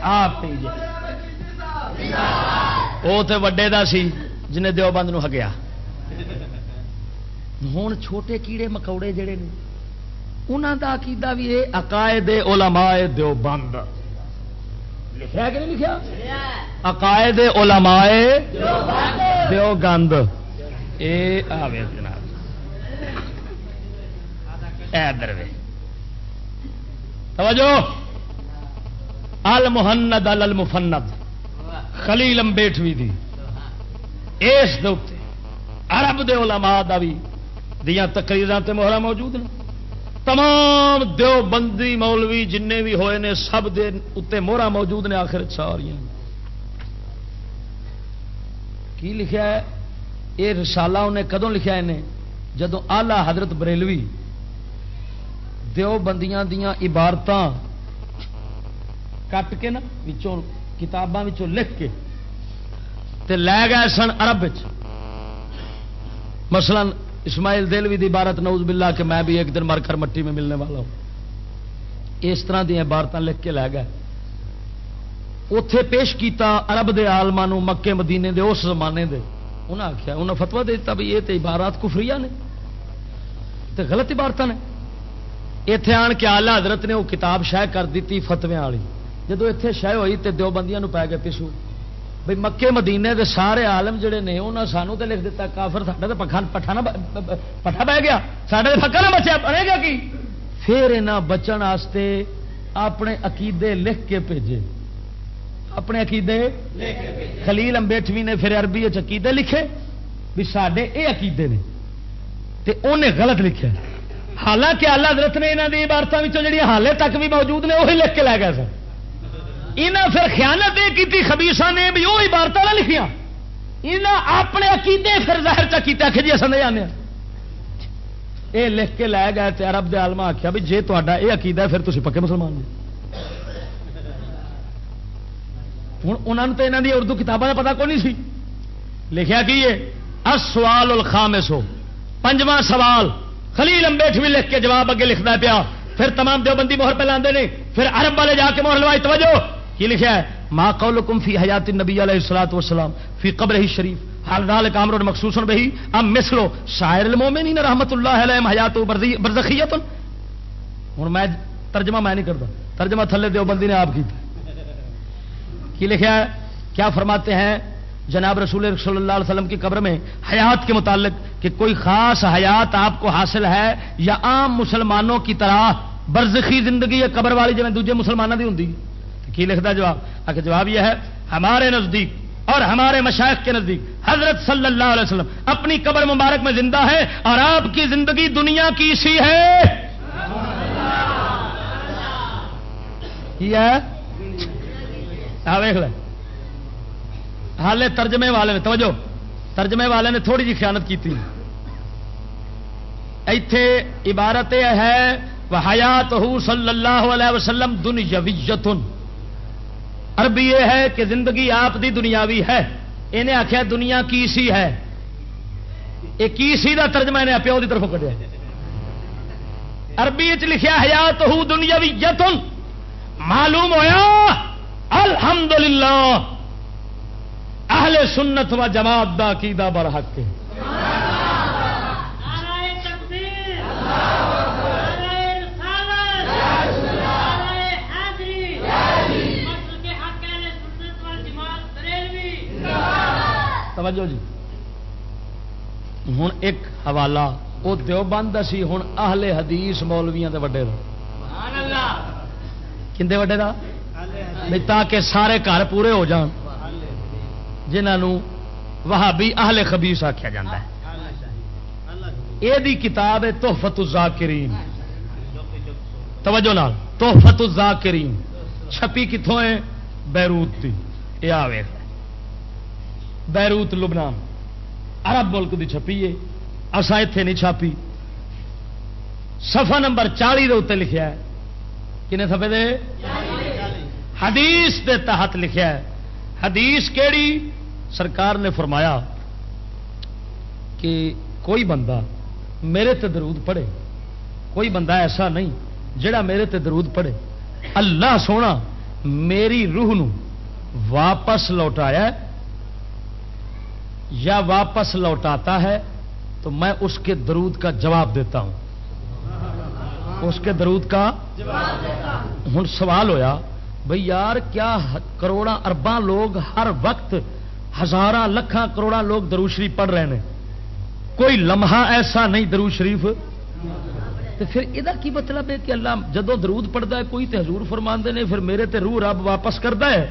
آپ وہ تو وڈے دا سی جنہیں دیوبند نو ہگیا ہوں چھوٹے کیڑے مکوڑے جڑے نے انہوں کا عقیدہ بھی یہ عقائد علماء دیوبند لکھا کہ نہیں لکھا عقائد علماء دیوگند. اے آوے جناب. اے دروے. توجہ. المحند المفند خلیل امبیٹوی دی. اس دے عرب دے علماء دا بھی دیا تقریران تے مہرا موجود نے. تمام دیو بندی مولوی جن بھی ہوئے نے، سب دے اتنے موہرا موجود نے آخر ساری کی لکھا ہے؟ یہ رسالہ انہیں کدوں لکھا انہیں؟ جدو آلہ حضرت بریلوی دیو بندیاں دیاں عبارت کٹ کے نا کتاباں لکھ کے تے لے گئے سن عرب مثلا اسماعیل دلوی دی عبارت نوز باللہ کہ میں بھی ایک دن مر کر مٹی میں ملنے والا ہوں۔ اس طرح دیا عبارت لکھ کے لے گئے۔ اتے پیش کیتا عرب دے آلما مکے، مدینے دے، اس زمانے دے۔ انہیں آخیا انہیں فتوا دیتا بھی یہ تو عبارات کفری نے۔ تو غلط عبارت نے۔ اتے آن کے آلہ حضرت نے وہ کتاب شہ کر دیتی فتویا والی۔ جدو اتنے شہ ہوئی تو دو بندیاں پی گئے پچھو بھائی مکے مدینے دے سارے آلم جڑے نے انہوں نے سانو تو لکھ دیتا کافر ساڈا تو پکا پٹھا نہ پٹھا بہ گیا۔ سارے پکا نہ بچیا بنے گا کی؟ پھر یہاں بچن واسطے اپنے عقیدے لکھ کے بھیجے۔ اپنے عقیدے خلیل امبیٹوی نے پھر عربی عقیدے لکھے بھی سڈے یہ عقیدے نے۔ تے انہیں غلط لکھا حالانکہ اللہ حضرت نے یہاں کی عبارتوں جہاں حالے تک بھی موجود نے وہی لکھ کے لے گئے سر انہیں پھر خیانت یہ کی خبیسا نے بھی وہ عبارت نہ لکھیا انہیں اپنے عقیدے پھر ظاہر چکیتے آخر جی اصل نہیں آنے یہ لکھ کے لے گئے تے عرب دے عالما آخیا بھی جی تا یہ عقیدہ ہے پھر تھی پکے مسلمان جی ہوں انہوں نے تو یہاں دی اردو کتابوں کا پتا کون نہیں سی۔ لکھیا کی یہ سوال الخام سو پنجواں سوال۔ خلیل امبیٹ بھی لکھ کے جواب اگے لکھنا پیا۔ پھر تمام دیوبندی مہر پہ لاندے پھر عرب والے جا کے مہر لوائی، توجہ! کی لکھا ہے ماں قولکم فی حیات نبی علیہ السلاۃ والسلام، فی قبر ہی شریف حال دال کامر مخصوص بہی، ام مسلو شاعر المومنین رحمت اللہ علیہ حیات برزخیت ہوں میں ترجمہ میں نہیں کرتا، ترجمہ تھلے دیوبندی نے آپ کی۔ کی لکھا ہے، کیا فرماتے ہیں، جناب رسول صلی اللہ علیہ وسلم کی قبر میں حیات کے متعلق کہ کوئی خاص حیات آپ کو حاصل ہے یا عام مسلمانوں کی طرح برزخی زندگی ہے قبر والی جی دوجے مسلمانوں کی ہوں کی لکھتا جواب؟ آخر جواب یہ ہے، ہمارے نزدیک اور ہمارے مشائق کے نزدیک حضرت صلی اللہ علیہ وسلم اپنی قبر مبارک میں زندہ ہے اور آپ کی زندگی دنیا کی سی ہے۔ ویخ حالے ترجمے والے نے، توجہ، ترجمے والے نے تھوڑی جی خیانت کی ایتھے عبارت ہے وہ حیات ہو صلی اللہ علیہ وسلم دنیاویتن عربی یہ ہے کہ زندگی آپ دی دنیاوی ہے۔ انہیں آخیا دنیا کی سی ہے۔ یہ کی سی کا ترجمہ انہیں پیو کی طرف کٹیا عربی چ لکھا حیات ہو دنیاوی یتن معلوم ہوا الحمدللہ۔ اہل سنت و جماعت دا کی دا برحق توجہ جی۔ ہوں ایک حوالہ وہ دو بند سی ہوں اہل حدیث مولویا کے وڈے کھے وڈے کا تاکہ سارے گھر پورے ہو جان۔ جنہوں وہابی اہل خبیس آخیا جا ہے۔ یہ کتاب ہے توحفت الزاکرین توجہ نال توحفت الزاکرین چھپی کتوں ہے؟ بیروت کی یہ آئے بیروت، لبنان. عرب ملک کی چھپی ہے اصا اتے نہیں چھاپی. سفا نمبر چالی اتنے لکھا ہے. کنے سفے دے؟ حدیث دے تحت لکھا ہے. حدیث کیڑی؟ سرکار نے فرمایا کہ کوئی بندہ میرے تے درود پڑھے. کوئی بندہ ایسا نہیں جڑا میرے تے درود پڑھے. اللہ سونا، میری روح نو واپس لوٹایا یا واپس لوٹاتا ہے تو میں اس کے درود کا جواب دیتا ہوں۔ اس کے درود کا ہوں سوال ہویا، بھئی یار کیا کروڑا ارباں لوگ ہر وقت ہزار لکھاں کروڑا لوگ درو شریف پڑھ رہے ہیں کوئی لمحہ ایسا نہیں درو شریف۔ تو پھر یہ کی مطلب ہے کہ اللہ جدو درود پڑھتا ہے کوئی تو حضور فرما نے، پھر میرے تے روح رب واپس کرتا ہے۔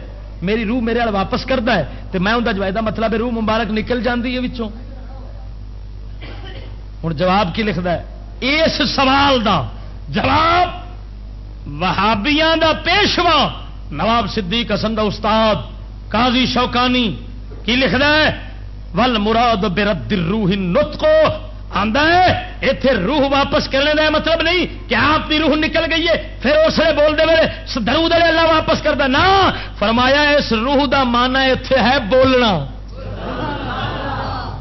میری روح میرے واپس کرتا ہے تو میں اندر جائے مطلب ہے، روح مبارک نکل جاتی ہے ہوں جواب کی لکھتا ہے، اس سوال دا جواب وہابیاں دا پیشوا نواب صدیق حسن دا استاد قاضی شوکانی کی لکھتا ہے ول مراد برد روح نت کو اتے روح واپس کرنے کا مطلب نہیں کہ آپ کی روح نکل گئی ہے، پھر اس لیے بول دے میرے اللہ واپس کرتا نہ، فرمایا اس روح دا مانا اتے ہے بولنا۔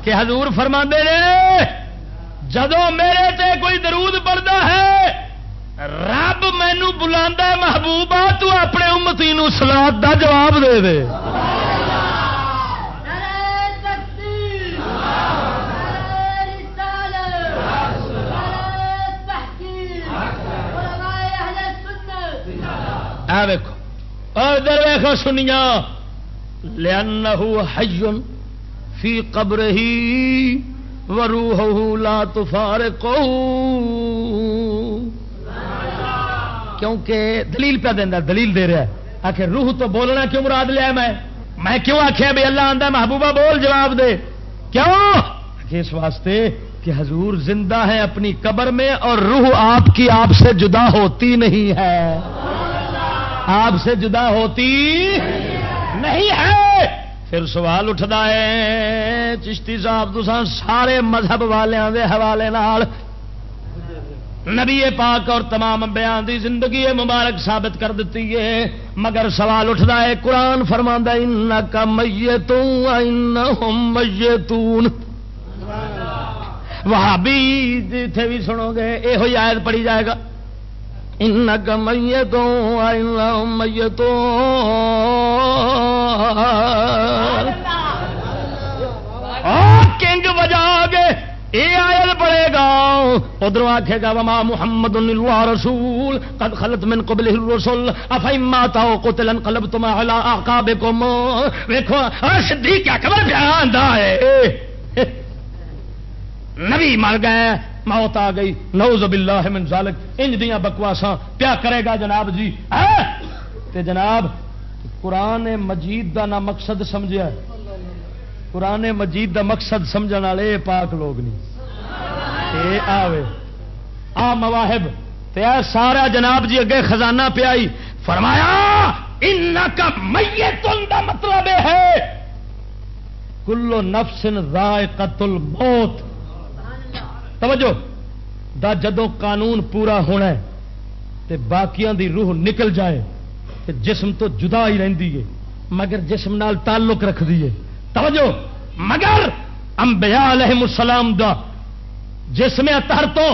کہ حضور فرما نے، جدو میرے تے کوئی درود پڑتا ہے، رب مینو بلا محبوبہ، تو اپنے امتی سلاد دا جواب دے دے۔ ادھر ویخو سنیا لیا فی قبر ہی ورو لا تفار کیونکہ دلیل پہ دینا دلیل دے رہا ہے۔ آخر روح تو بولنا کیوں مراد لیا میں؟ میں کیوں آخیا بھی اللہ آدھا محبوبہ بول جواب دے۔ کیوں؟ اس واسطے کہ حضور زندہ ہے اپنی قبر میں اور روح آپ کی آپ سے جدا ہوتی نہیں ہے۔ آپ سے جدا ہوتی نہیں ہے۔ پھر سوال اٹھتا ہے، چشتی صاحب سارے مذہب والوں کے حوالے نبی پاک اور تمام بیان دی زندگی مبارک ثابت کر دیتی ہے۔ مگر سوال اٹھتا ہے، قرآن فرما ان کا میے تون وہاں بھی جتھے بھی سنو گے یہ آیت پڑی جائے گا۔ ان کا میے تو میے کنگ بجا گے یہ آئل پڑے گا۔ ادھر آخے گا، وما محمد اللہ رسول قد خلط من قبل الرسل افیما تاو قتلن قلب تم علا آقابکم ویکھو صدیق اکبر بیان دا ہے؟ نبی مر گئے۔ موت آ گئی۔ نوز باللہ من ذالک۔ انج دیاں بکواساں۔ پیا کرے گا جناب جی؟ ہاں؟ تے جناب، قرآن مجید دا نہ مقصد سمجھا قرآن مجید دا مقصد سمجھ والے پاک لوگ نہیں۔ اے آوے۔ آ مواہب، تے اے سارا جناب جی اگے خزانہ پیائی فرمایا ان کا میتن دا مطلب ہے۔ کلو نفس ذائقت الموت توجہ، دا جدو قانون پورا ہونا ہے، تے باقیاں دی روح نکل جائے، تے جسم تو جدا ہی رہندی ہے، مگر جسم نال تعلق رکھ دیے توجہ، مگر انبیاء علیہ السلام دا جسم اتر تو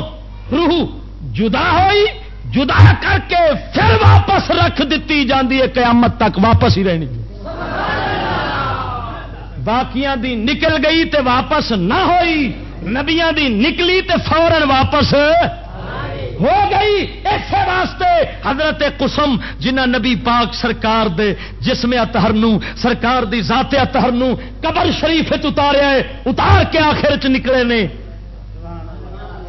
روح جدا ہوئی، جدا کر کے پھر واپس رکھ دیتی جاندی ہے، قیامت تک واپس ہی رہنی۔ باقیاں دی نکل گئی تے واپس نہ ہوئی نبیا دی نکلی تے فورن واپس ہو گئی اس واسطے حضرت قسم جنہ نبی پاک سرکار دے جسم اتہر سرکار دی ذات اتہر قبر شریف اتاریا ہے اتار کے آخر چ نکلے نے۔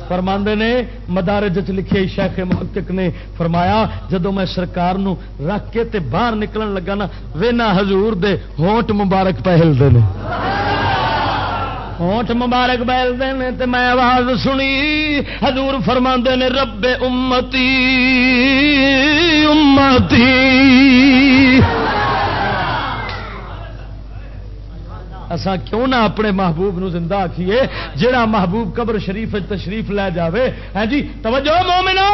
فرماندے نے، مدارج لکھے شیخ محقق نے فرمایا جدو میں سرکار نو رکھ کے تے باہر نکلن لگا نا، وینا حضور دے ہونٹ مبارک پہل دے ہونٹ مبارک بیلتے ہیں تو میں آواز سنی۔ حضور فرما نے رب امتی امتی۔ اسا کیوں نہ اپنے محبوب نو زندہ آکھیے جڑا محبوب قبر شریف تشریف لے جاوے۔ ہے جی توجہ مومنا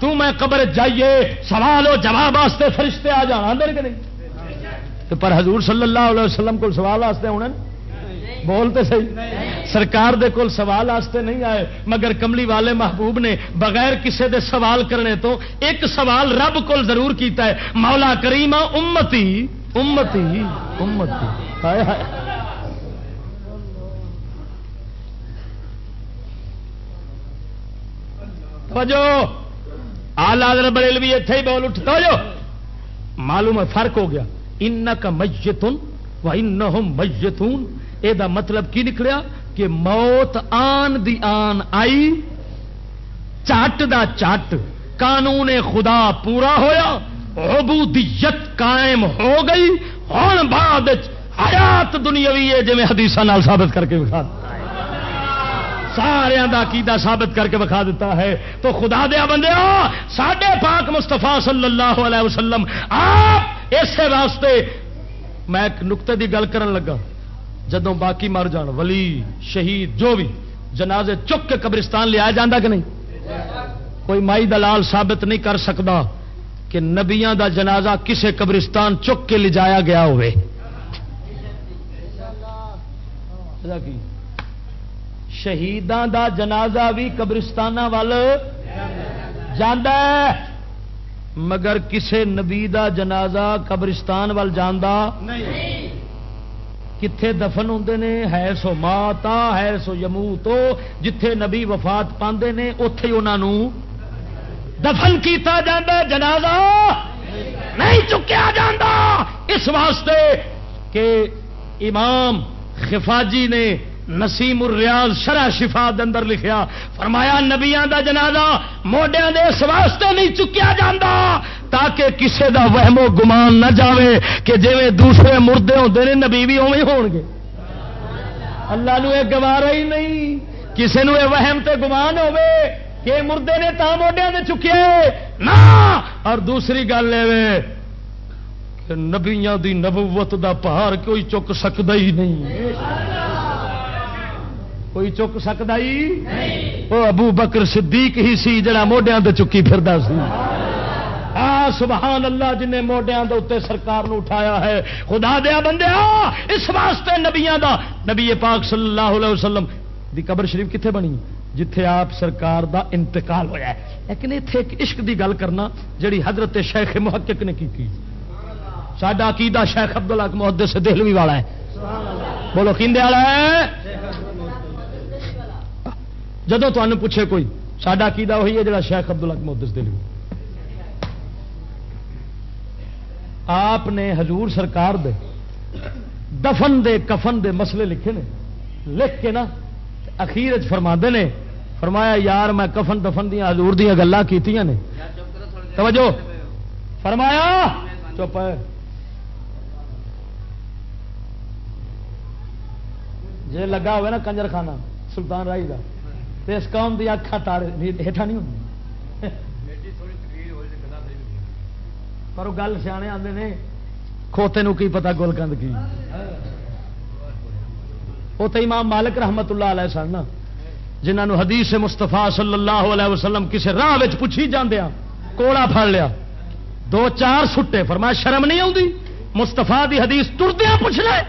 تو میں قبر جائیے، سوال و جواب واسطے فرشتے آ جانا اندر کہ نہیں؟ پر حضور صلی اللہ علیہ وسلم کو سوال واسطے ہونے بولتے صحیح۔ سرکار دے کول سوال آستے نہیں آئے، مگر کملی والے محبوب نے بغیر کسے دے سوال کرنے تو ایک سوال رب کول ضرور کیتا ہے۔ مولا کریمہ، امتی امتی امتی۔ ہائے ہائے۔ توجہ۔ آل بریلوی اتنے ہی بول اٹھتا۔ جو معلوم ہے، فرق ہو گیا۔ ان کا مجتن و ان یہ مطلب کی نکلیا کہ موت آن دی آن آئی چٹ دا چٹ قانون خدا پورا ہویا، عبودیت قائم ہو گئی ہوں بعد حیات دنیاوی ہے جی حدیث ثابت کر کے بکھا سارا دا عقیدہ ثابت کر کے بکھا دیتا ہے۔ تو خدا دیا بندے ساڈے پاک مستفا صلی اللہ علیہ وسلم، آپ اسے واسطے میں ایک نقطے دی گل کرن لگا۔ جدوں باقی مر جان، ولی، شہید، جو بھی، جنازے چک کے قبرستان لیا جاندہ کہ نہیں؟ کوئی مائی دلال ثابت نہیں کر سکتا کہ نبیاں دا جنازہ کسے قبرستان چک کے لے جایا گیا ہوئے۔ شہیداں دا جنازہ بھی قبرستان وال جاندہ ہے، مگر کسے نبی دا جنازہ قبرستان وال جاندہ؟ کتھے دفن ہوں نے؟ ہے سو ماتا، ہے سو یمو تو جتھے نبی وفات پاندے نے اتے انہوں دفن کیتا جاندہ جنازہ نہیں چکیا جاندہ اس واسطے کہ امام خفاجی نے نسیم الریاض شرح شفا اندر لکھیا، فرمایا نبیاں دا جنازہ موڈیا دے اس واسطے نہیں چکیا جاندہ تاکہ کسے دا وہم و گمان نہ جاوے کہ جی دوسرے مردے ہوتے ہیں نبی بھی اوے ہون گے۔ اللہ نو یہ گوارا ہی نہیں۔ کسے نو یہ وہم تے گمان ہوے کہ مردے نے تا موڈیا دے چکے نہ! اور دوسری گل لے کہ نبیاں دی نبوت دا پہاڑ کوئی چک سکتا ہی نہیں۔ کوئی چک سکتا ہی وہ ابو بکر صدیق ہی سی جڑا موڈیا تے چکی پھر سی۔ سبحان اللہ جن موڈیا اتنے سرکار نو اٹھایا ہے۔ خدا دیا بندے اس واسطے نبیا دا، نبی پاک صلی اللہ علیہ وسلم دی قبر شریف کتنے بنی؟ جتھے آپ سرکار دا انتقال ہویا ہے۔ لیکن اتنے ایک عشق دی گل کرنا جڑی حضرت شیخ محقق نے کی کی ساڈا عقیدہ شیخ عبداللہ محدث دہلوی والا ہے۔ بولو کھندے والا ہے؟ جدو تمہیں پوچھے کوئی، ساڈا کیدا وہی ہے جڑا شیخ ابد الگ محدث دلی آپ نے حضور سرکار دے دفن دے کفن دے مسئلے لکھے نے، لکھ کے نا، اخیر فرما نے، فرمایا، یار، میں کفن دفن دیا، حضور دیا گلا کی توجہ، فرمایا، چپ جی لگا ہوا نا کنجر خانہ، سلطان رائی کا اس قوم کی اکھا تار ہیٹھا نہیں ہوتی پر گل سیانے آتے نے، کھوتے نو کی پتا گول کند کی؟ وہ امام مالک رحمت اللہ علیہ سن جنہوں حدیث مستفا صلی اللہ علیہ وسلم کسی راہ پوچھی جاندے کوڑا پھڑ لیا۔ دو چار سٹے، فرمایا شرم نہیں آتی مستفا دی حدیث تردیا پوچھ لے۔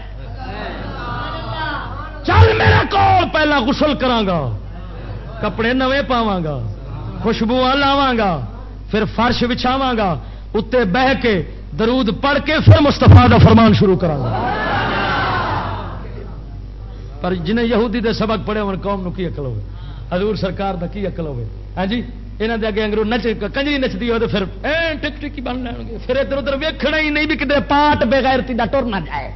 چل میرا کول، پہلا غسل کرانگا، کپڑے نوے پاواں گا خوشبو لاوا گا پھر فرش بچھاوا گا اتنے بہ کے درود پڑھ کے پھر مستفا کا فرمان شروع کرا پر جنہیں یہودی دے سبق پڑھے ان قوم نو کی اکل ہوگی حضور سرکار دا کی اکل ہوگی ہاں جی؟ یہاں دے اگے انگرو نچ، کنجری نچتی ہو تو پھر ٹک ٹکی بن لین گے پھر ادھر ادھر ویکھنا ہی نہیں بھی کتنے پاٹ بغیرتی دا ٹر نہ جائے۔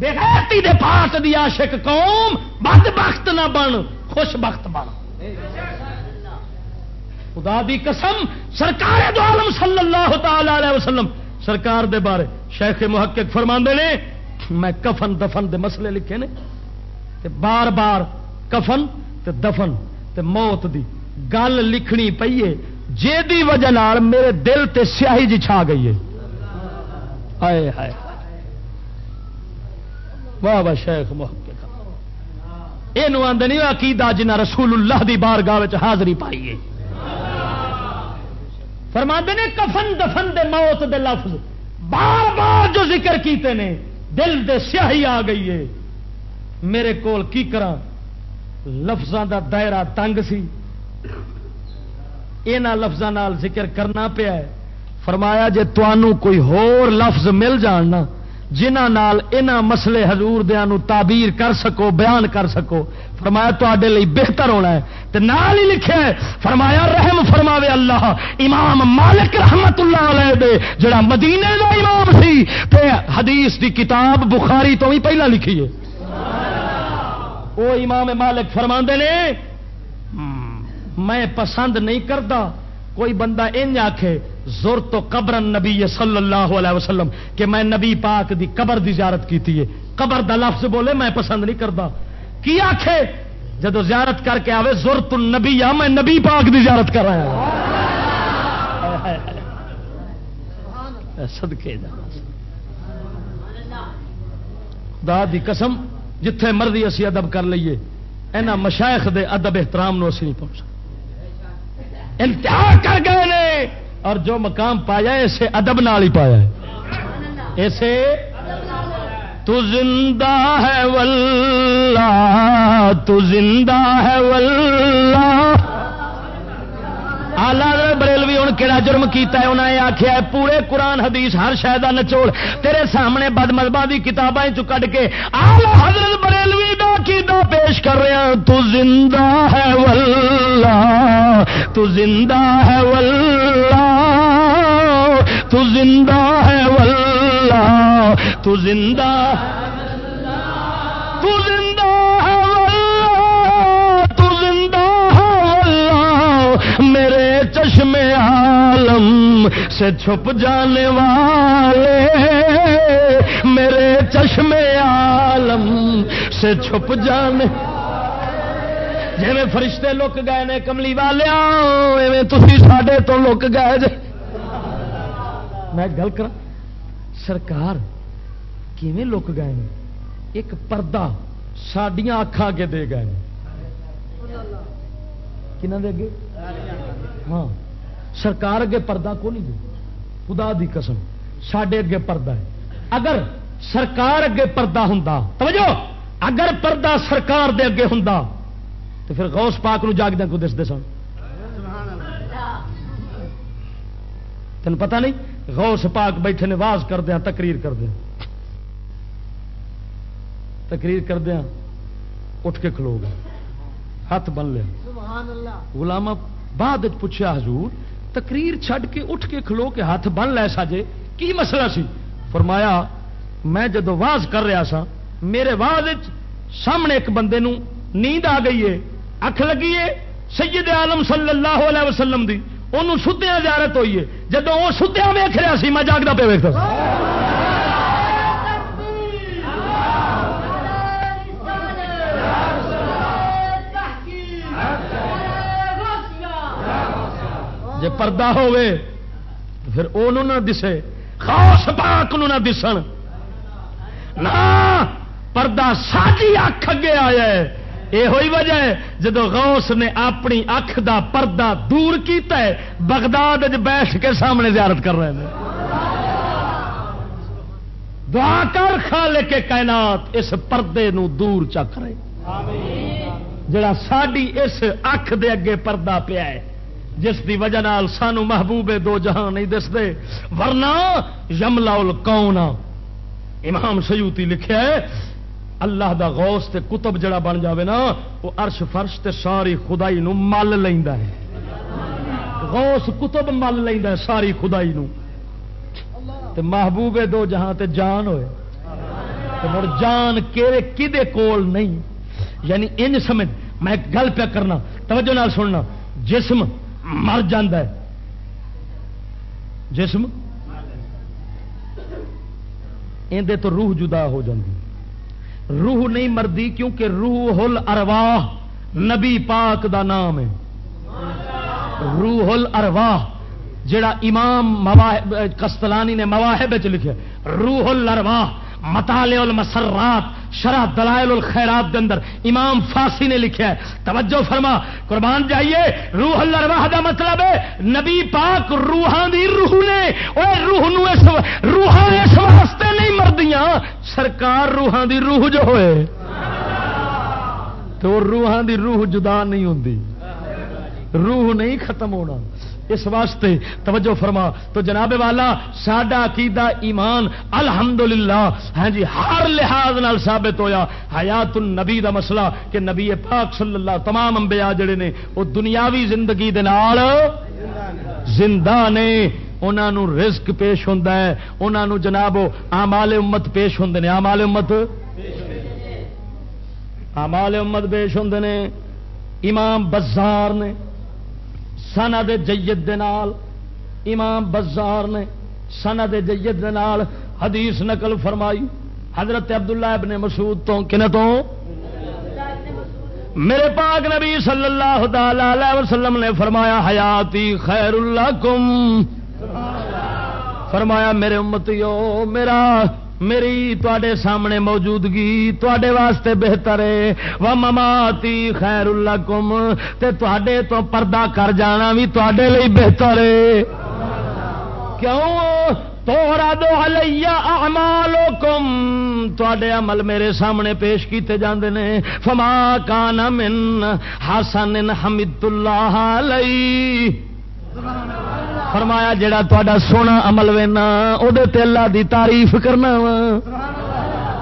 بغیرتی دے پاٹ دی عاشق قوم بد بخت نہ بن خوش بخت بن۔ خدا دی قسم سرکار دو عالم صلی اللہ تعالی علیہ وسلم سرکار دے بارے شیخ محقق فرما نے، میں کفن دفن دے مسئلے لکھے نے، تے بار بار کفن تے دفن تے موت دی گل لکھنی پی ہے جے دی وجہ نال میرے دل تے سیاہی جی چھا گئی ہے۔ ہائے ہائے۔ واہ واہ شیخ محقق۔ یہ آدھے نہیں عقیدہ جنہ رسول اللہ دی بار گاہ حاضری پائی فرما نے کفن دفن دے موت دے لفظ۔ بار بار جو ذکر کیتے نے، دل دے سیاہی آ گئی ہے۔ میرے کول کی کرا لفظوں دا دائرہ تنگ سی۔ یہاں لفظوں ذکر کرنا پیا فرمایا، جے توانو کوئی ہور لفظ مل جان نا جنہ نال انہ مسئلے حضور دیا نو تعبیر کر سکو، بیان کر سکو، فرمایا تے لی بہتر ہونا ہے۔ تے نال ہی لکھے فرمایا رحم فرماوے اللہ، امام مالک رحمت اللہ علیہ دے، جڑا مدینے دا امام سی۔ تے حدیث دی کتاب بخاری تو ہی پہلا لکھی ہے۔ وہ امام مالک فرما نے میں پسند نہیں کرتا کوئی بندہ ان آخے زور تو قبر نبی صلی اللہ علیہ وسلم کہ میں نبی پاک دی قبر دی زیارت کی ہے۔ قبر دا لفظ بولے میں پسند نہیں کرتا کی آخے جدو زیارت کر کے آوے زور تو نبی آ میں نبی پاک دی زیارت کر رہا سدکے دا۔ دی قسم جتھے مرضی اسی ادب کر لیے یہاں مشائخ دے ادب احترام نو اسی نہیں پہنچ انتہا کر گئے نے۔ اور جو مقام پایا اسے ادب نال ہی پایا ہے۔ اسے تو زندہ ہے واللہ، تو زندہ ہے واللہ۔ آلہ بریلوی ہوں کہڑا جرم کیتا ہے انہیں آخیا ہے، پورے قرآن، حدیث، ہر شاید نچوڑ، تیرے سامنے بد مذہبہ کی کتابیں چھ کے آلہ حضرت بریلوی دا کیدا پیش کر رہے ہیں۔ تو زندہ ہے واللہ، تو زندہ ہے واللہ، تو زندہ ہے واللہ، تو زندہ تو زندہ ہے واللہ، تو زندہ ہے واللہ۔ میرے چشم عالم سے چھپ جانے والے میرے چشم عالم سے چھپ جانے۔ جی میں فرشتے لک گئے نے کملی والے ایویں تھی ساڈے تو لک گئے جے۔ میں گل کر سرکار کیویں لک گئے نے؟ ایک پردہ سڈیا اکھا کے دے گئے کنہ دے اگے؟ ہاں سرکار اگے پردہ کو نہیں دے؟ خدا دی قسم سڈے اگے پردہ ہے۔ اگر سرکار اگے پردہ ہوں توجہ اگر پردہ سرکار دے اگے ہوں تو پھر غوث پاک نو جاگدہ کو دستے سن۔ تین پتہ نہیں؟ غوث پاک بیٹھے نے واز کر دیا تقریر کر دیا تقریر کر دیا اٹھ کے کھلو گئے۔ ہاتھ بن لیا۔ غلامہ بعد پوچھا حضور تقریر چھڈ کے اٹھ کے کھلو کے ہاتھ بن لے ساجے کی مسئلہ سی؟ فرمایا میں جدو واز کر رہا سا، میرے واز سامنے ایک بندے نو نیند آ گئی ہے۔ اکھ لگی ہے سید عالم صلی اللہ علیہ وسلم دی۔ انہوں ستیا زیارت ہوئی ہے۔ جدو وہ ستیا ویخ رہا سی، میں جاگتا پہ ویک جی پردہ ہوے پھر انہوں نہ دسے، خاص پاک نہ دسن۔ نہ پردہ ساری اکھ اگے آیا ہے۔ یہ ہوئی وجہ ہے، جدو غوث نے اپنی اکھ دا پردہ دور کیتا ہے، بغداد بیٹھ کے سامنے زیارت کر رہے ہیں۔ دعا کر خالے کے کائنات، اس پردے نو دور چک رہے جڑا ساڈی اس اکھ دے اگے پردہ پیا ہے، جس دی وجہ نال سانو محبوب دو جہان نہیں دستے، ورنہ یملا کون امام سیوتی لکھا ہے، اللہ دا غوث تے کتب جڑا بن جاوے نا، وہ عرش فرش تے ساری خدائی نو مل لیندا ہے۔ غوث کتب مل لیندا ہے ساری خدائی نو۔ تے محبوب دو جہاں تے جان ہوئے۔ تے مر جان کیڑے کدے کول نہیں۔ یعنی ان سمجھ میں گل پہ کرنا، توجہ نال سننا۔ جسم مر جاندہ ہے۔ جسم اندے تو روح جدا ہو جاندی۔ روح نہیں مردی کیونکہ روح الارواح نبی پاک دا نام ہے۔ روح الارواح جڑا امام کستلانی نے مواہب لکھے روح الارواح مطالع المسرات، شرح دلائل الخیرات دے اندر امام فاسی نے لکھا ہے۔ توجہ فرما، قربان جائیے، روح اللہ دا مطلب ہے نبی پاک روحان دی روح نے۔ او روح نو اس روحاں اس واسطے مردیاں، سرکار روحان دی روح جو ہوئے، تو روحان دی روح جدا نہیں ہوندی۔ روح نہیں ختم ہونا۔ اس واسطے توجہ فرما۔ تو جناب والا، ساڈا عقیدہ ایمان الحمدللہ۔ ہاں جی ہر لحاظ نال ثابت ہویا۔ حیات النبی دا مسئلہ کہ نبی پاک صلی اللہ، تمام انبیاء جڑے نے، وہ دنیاوی زندگی دے نال زندہ نے۔ انہوں رزق پیش ہوتا ہے۔ انہوں جناب آمال امت پیش ہوں نے آمال امت آمال امت پیش ہوں نے امام بزار نے سنا دے جید دے نال، امام بزار نے سنا دے جید دے نال حدیث نقل فرمائی۔ حضرت عبداللہ ابن مسعود تو کنے تو؟ میرے پاک نبی صلی اللہ تعالی وسلم نے فرمایا، حیاتی خیر اللہ کم فرمایا، میرے امتیو، میرا میری تے سامنے موجودگی تے واسطے بہتر ہے۔ و مماتی خیر اللہ کم تے تو پردہ کر جانا بھی تے بہتر ہے۔ کیوں؟ توڑا دو ہلیا امالو کم تے عمل میرے سامنے پیش کیتے جاندے نے۔ فما کان من حسن حمد اللہ علیہ فرمایا جڑا تا سونا عمل وینا وہ اللہ دی تعریف کرنا وا۔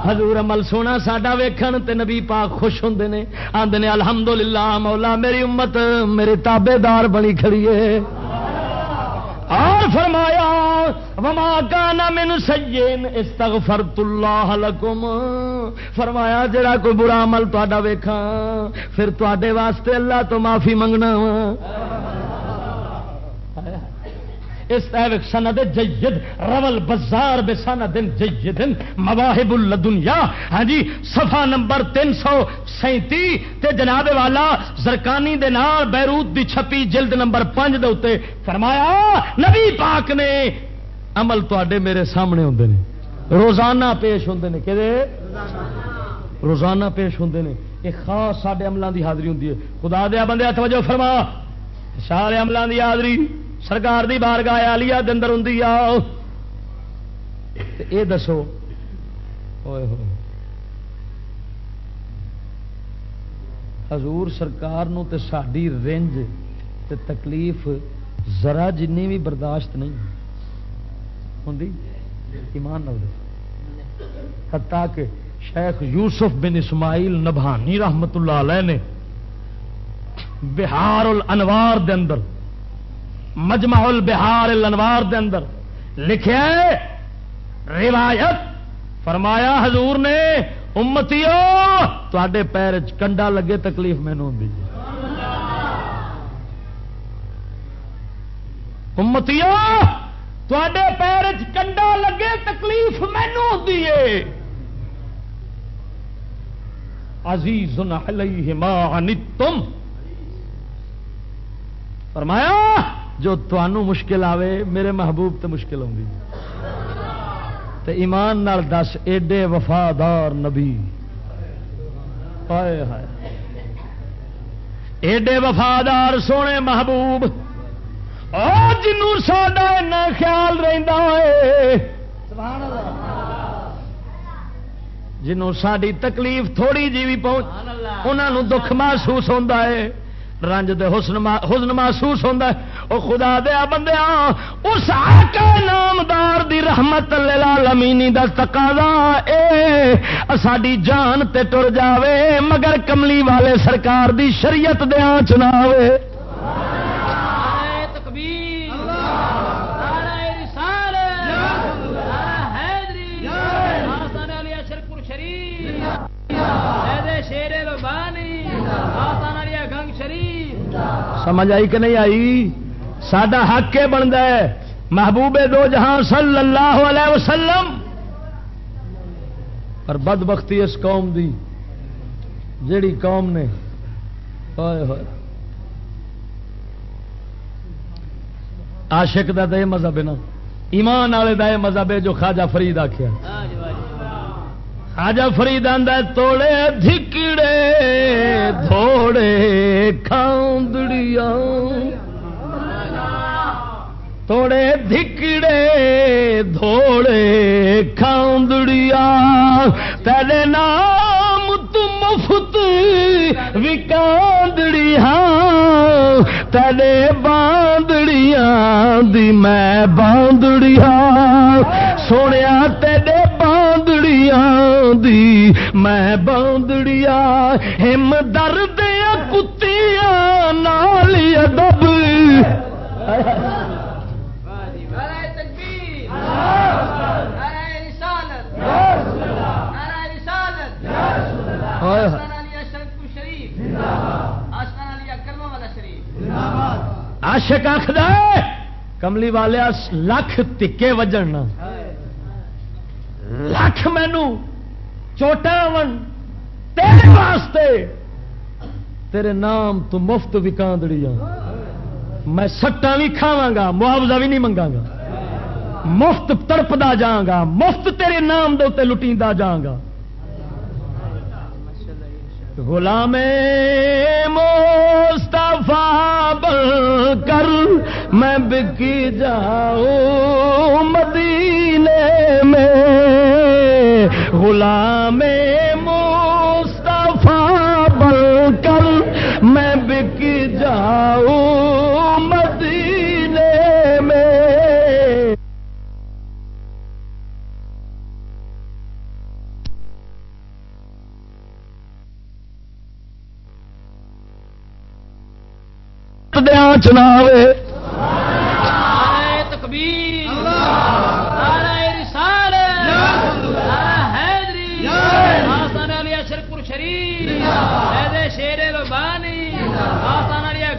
حضور عمل سونا ساڈا ویکھن تے نبی پاک خوش ہوں نے آدھے نے الحمدللہ، مولا میری امت میرے تابے دار بنی کھڑی ہے۔ اور فرمایا، وما کانا من سین استغفرت اللہ لکم۔ فرمایا جڑا کوئی برا عمل تا ویکھا پھر تے واسطے اللہ تو معافی منگنا وا۔ سند جید، رول بازار بے سند جید، مواہب الدنیا ہاں جی سفا نمبر تین سو سینتی تے جناب والا زرکانی دے نال بیروت دی چھپی جلد نمبر پانچ دے اتنے فرمایا، نبی پاک نے عمل تے میرے سامنے ہوں نے۔ روزانہ پیش ہوں نے۔ کہ روزانہ پیش ہوں نے۔ یہ خاص سارے عملوں کی حاضری ہوں خدا دیا بندے، توجہ فرما۔ سارے عملوں کی حاضری۔ سرکار دی بار گایا لیا دن ہوں یہ دسو. حضور سرکار نو تے ساری رنج تے تکلیف ذرا جن بھی برداشت نہیں ہوں ایمان حتیٰ کہ شیخ یوسف بن اسماعیل نبھانی رحمت اللہ علیہ نے بہار الانوار دے اندر مجمع البہار الانوار دے اندر لکھے روایت فرمایا، حضور نے امتی تے پیر کنڈا لگے، تکلیف مینو جی۔ امتی تے پیر کنڈا لگے، تکلیف مینو ہوتی جی۔ عزیز علیہ ما عنتم۔ فرمایا جو تنوع مشکل آوے، میرے محبوب تے مشکل ہوں گی۔ تے ایمان نال دس، ایڈے وفادار نبی۔ ہائے ہائے۔ ایڈے وفادار سونے محبوب۔ اور جنوں ساڈا اینا خیال رہندا ہے۔ جنوں ساری تکلیف تھوڑی جی بھی پہنچ انہوں دکھ محسوس ہوتا ہے۔ رنج دے حسن حسن محسوس ہوتا ہے۔ وہ خدا دیا بندیا اس آقا نامدار دی رحمت للعالمینی دا تقاضا اے ساڈی جان تے ٹر جاوے مگر کملی والے سرکار دی شریعت نہ ہوئے سمجھ آئی کہ نہیں آئی؟ سڈا حق یہ بنتا ہے؟ محبوب دو جہاں صلی اللہ علیہ وسلم۔ پر بد بختی اس قوم دی، جیڑی قوم نے۔ آشک کا تو یہ مذہب ہے نا۔ ایمان والے کا یہ مذہب ہے جو خواجہ فرید آخیا خواجہ فرید آدھا توڑے دھکڑے تھوڑے کھاندڑیا توڑے دھکڑے دھوڑے کھاندڑیا تیرے نام تم مفت وکاندڑی ہاں تیرے باندڑیاں دی میں باندڑیا سونے تیرے باندڑیاں دی میں باندڑیا ہم درد کتیاں نال ادب عاشق آخد کملی والے لکھ تکے وجن لکھ مینو چوٹا ون تیرے واسطے۔ تیرے نام تو مفت وکاندڑی ہاں۔ میں سٹا بھی کھاوا گا، معاوضہ بھی نہیں منگا گا۔ مفت تڑپدا جاگا مفت تیرے نام دے لٹی جاگا غلام مصطفیٰ بن کر میں بکی جاؤں مدینے میں۔ غلام مصطفیٰ بن کر میں بکی جاؤں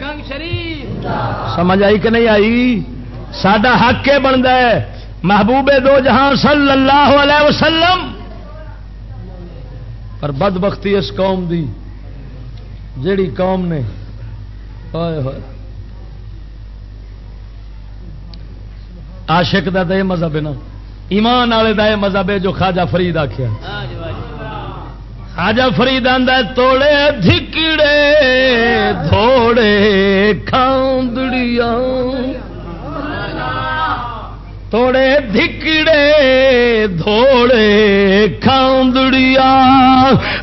گنگ شریف۔ سمجھ آئی کہ نہیں آئی؟ سڈا حق یہ بنتا ہے؟ محبوب دو جہاں صلی اللہ علیہ وسلم۔ پر بد بختی اس قوم دی جیڑی قوم نے ہوئے ہوئے عاشق دا تو یہ مذہب ہے نا۔ ایمان والے دا یہ مذہب ہے جو خواجہ فرید آخیا خواجہ فرید آدھا توڑے دھکڑے تھوڑے کھاندڑیاں۔ توڑے دھکڑے دھوڑے کھاندڑیا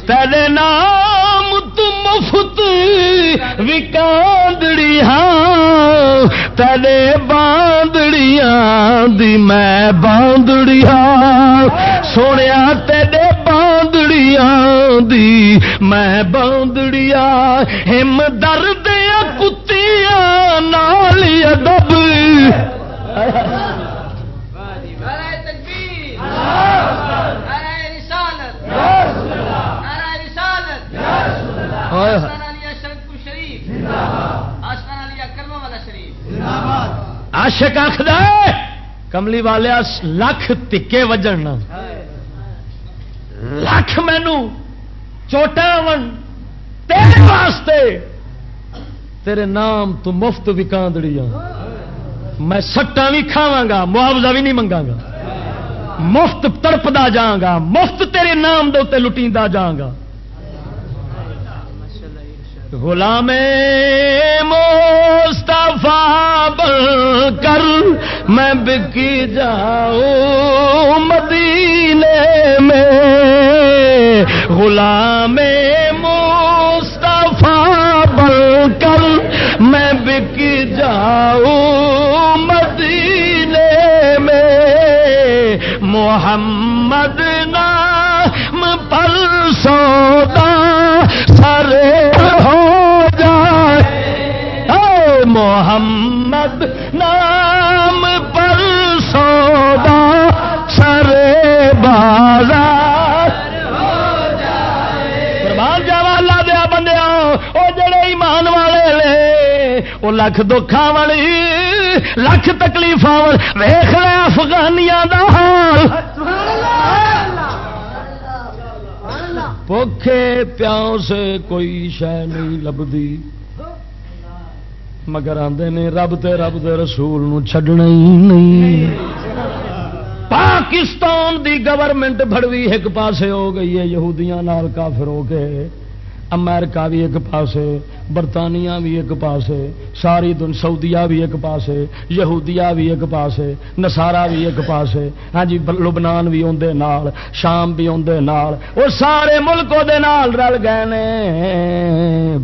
تیرے نام تو مفت وکاندڑیا تیرے باندڑیاں دی میں باندڑیا سونے تیرے باندڑیاں دی میں باندڑیا ہم درد کتیاں نال ادب۔ رسالت نعرہ رسالت آسان علی شرپور شریف آسان علی کرما والا شریف عاشق آخد کملی والے لکھ تکے وجن لکھ مینو چوٹا ون۔ تیرے واسطے، تیرے نام تو مفت وکاندڑی ہاں۔ میں سٹا بھی کھاوا گا، معاوضہ بھی نہیں منگا گا۔ مفت تڑپدا جاگا مفت تیرے نام دے لٹی جاگا غلام مصطفیٰ بن کر میں بکی جاؤں مدینے میں۔ غلام مصطفیٰ بن کر میں بکی جاؤں مدینے میں۔ محمد نام پر سودا، سرے محمد نام پر سودا سرے بازار۔ قربان جاوا اللہ دیا بندیا وہ جڑے ایمان والے لے وہ لکھ دکھا والی لکھ تکلیف ویخ لے افغانیاں دا حال۔ بھوکھے پیاؤں سے کوئی شہ نہیں لبدی مگر آدھے نے رب تے رب دے رسول نو چھڈنا ہی نہیں۔ پاکستان دی گورنمنٹ بڑوی ایک پاسے ہو گئی ہے، یہودیاں نال کافر ہو کے۔ امریکہ بھی ایک پاسے، برطانیہ بھی ایک پاسے، ساری دن سعودیہ بھی ایک پاسے، یہودیہ بھی ایک پاسے نسارا بھی ایک پاسے۔ ہاں جی لبنان بھی اندر نال، شام بھی اندر نال۔ وہ سارے ملک دے نال رل گئے نے۔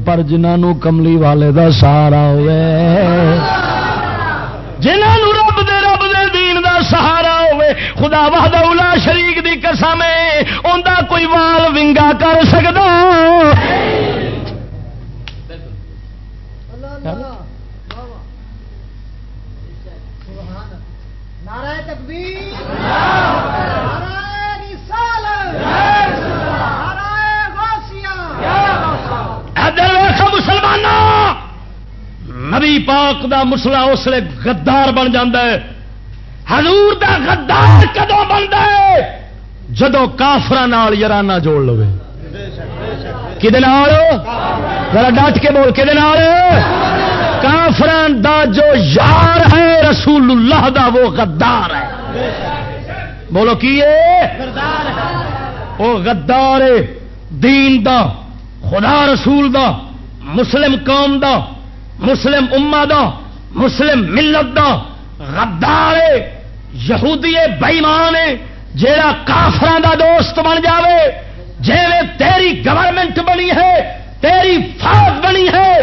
پر جنہوں کملی والے دا سہارا ہوئے۔ جنہوں رب دے رب دے دین دا سہارا ہوئے۔ خدا وحدہ شریک دی قسم ہے اوندا کوئی وال ونگا کر سکدا۔ نعرہ تکبیر۔ مسلمانوں! نبی پاک دا مسلا اسلے غدار بن جاندہ ہے۔ حضور دا غدار کدو بنتا ہے؟ جدو کافر یارانہ جوڑ لو کہ ذرا ڈٹ کے بول کہ کافران دا جو یار ہے رسول اللہ دا وہ غدار ہے۔ بولو کی وہ غدار ہے۔ دین دا، خدا رسول دا، مسلم قوم دا، مسلم امہ دا، مسلم ملت دا غدار ہے۔ یہودی بئیمان جیڑا کافران دا دوست بن جاوے جیوے تیری گورنمنٹ بنی ہے، تیری فوج بنی ہے،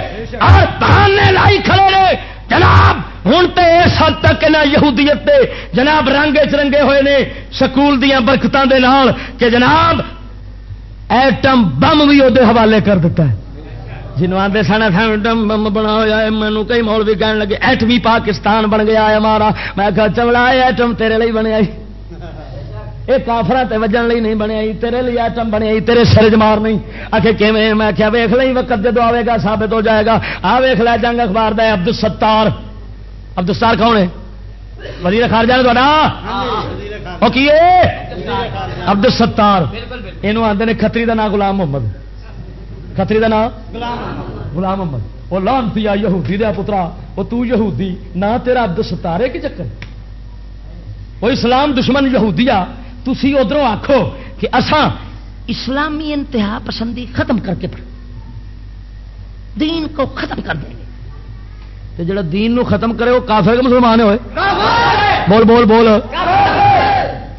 اور بہانے لائی کھڑے نے۔ جناب ہوں تو اس حد تک نہ یہودیت دے جناب رنگ چ رنگے ہوئے نے، سکول دیا برکتوں دے نال کہ جناب ایٹم بم بھی وہ حوالے کر دیتا ہے۔ جنوب آدھے سن ایٹم بم بنا ہوا ہے مینو کئی مول بھی کہنے لگے ایٹمی پاکستان بن گیا ہے ہمارا۔ میں کہا چوڑا ایٹم تیرے لیے بنیا یہ کافر وجن لی نہیں بنیا تیرے لیے ایٹم بنیا تیرے سرج مار نہیں۔ آخر کیویں؟ میں کیا ویخ لیں، وقت جدو آئے گا، ثابت ہو جائے گا۔ آ ویخ لیا جنگ اخبار دا عبد الستار عبد الستار کون ہے؟ وزیر خارجہ نے تا وہ کی عبد الستار یہ آتے ہیں کتری کا نام غلام محمد۔ کتری کا نام؟ غلام محمد وہ لانتی یہودی دیا پترا وہ تو یہودی نہ تیرا عبد الستار ہے کی چکر؟ وہ اسلام دشمن یہودی آ تھی ادھر آخو کہ اساں اسلامی انتہا پسندی ختم کر کے پڑھ دین کو ختم کر دیں گے۔ جڑا دین نو ختم کرے وہ کافر کے مسلمان ہوئے؟ بول بول بول۔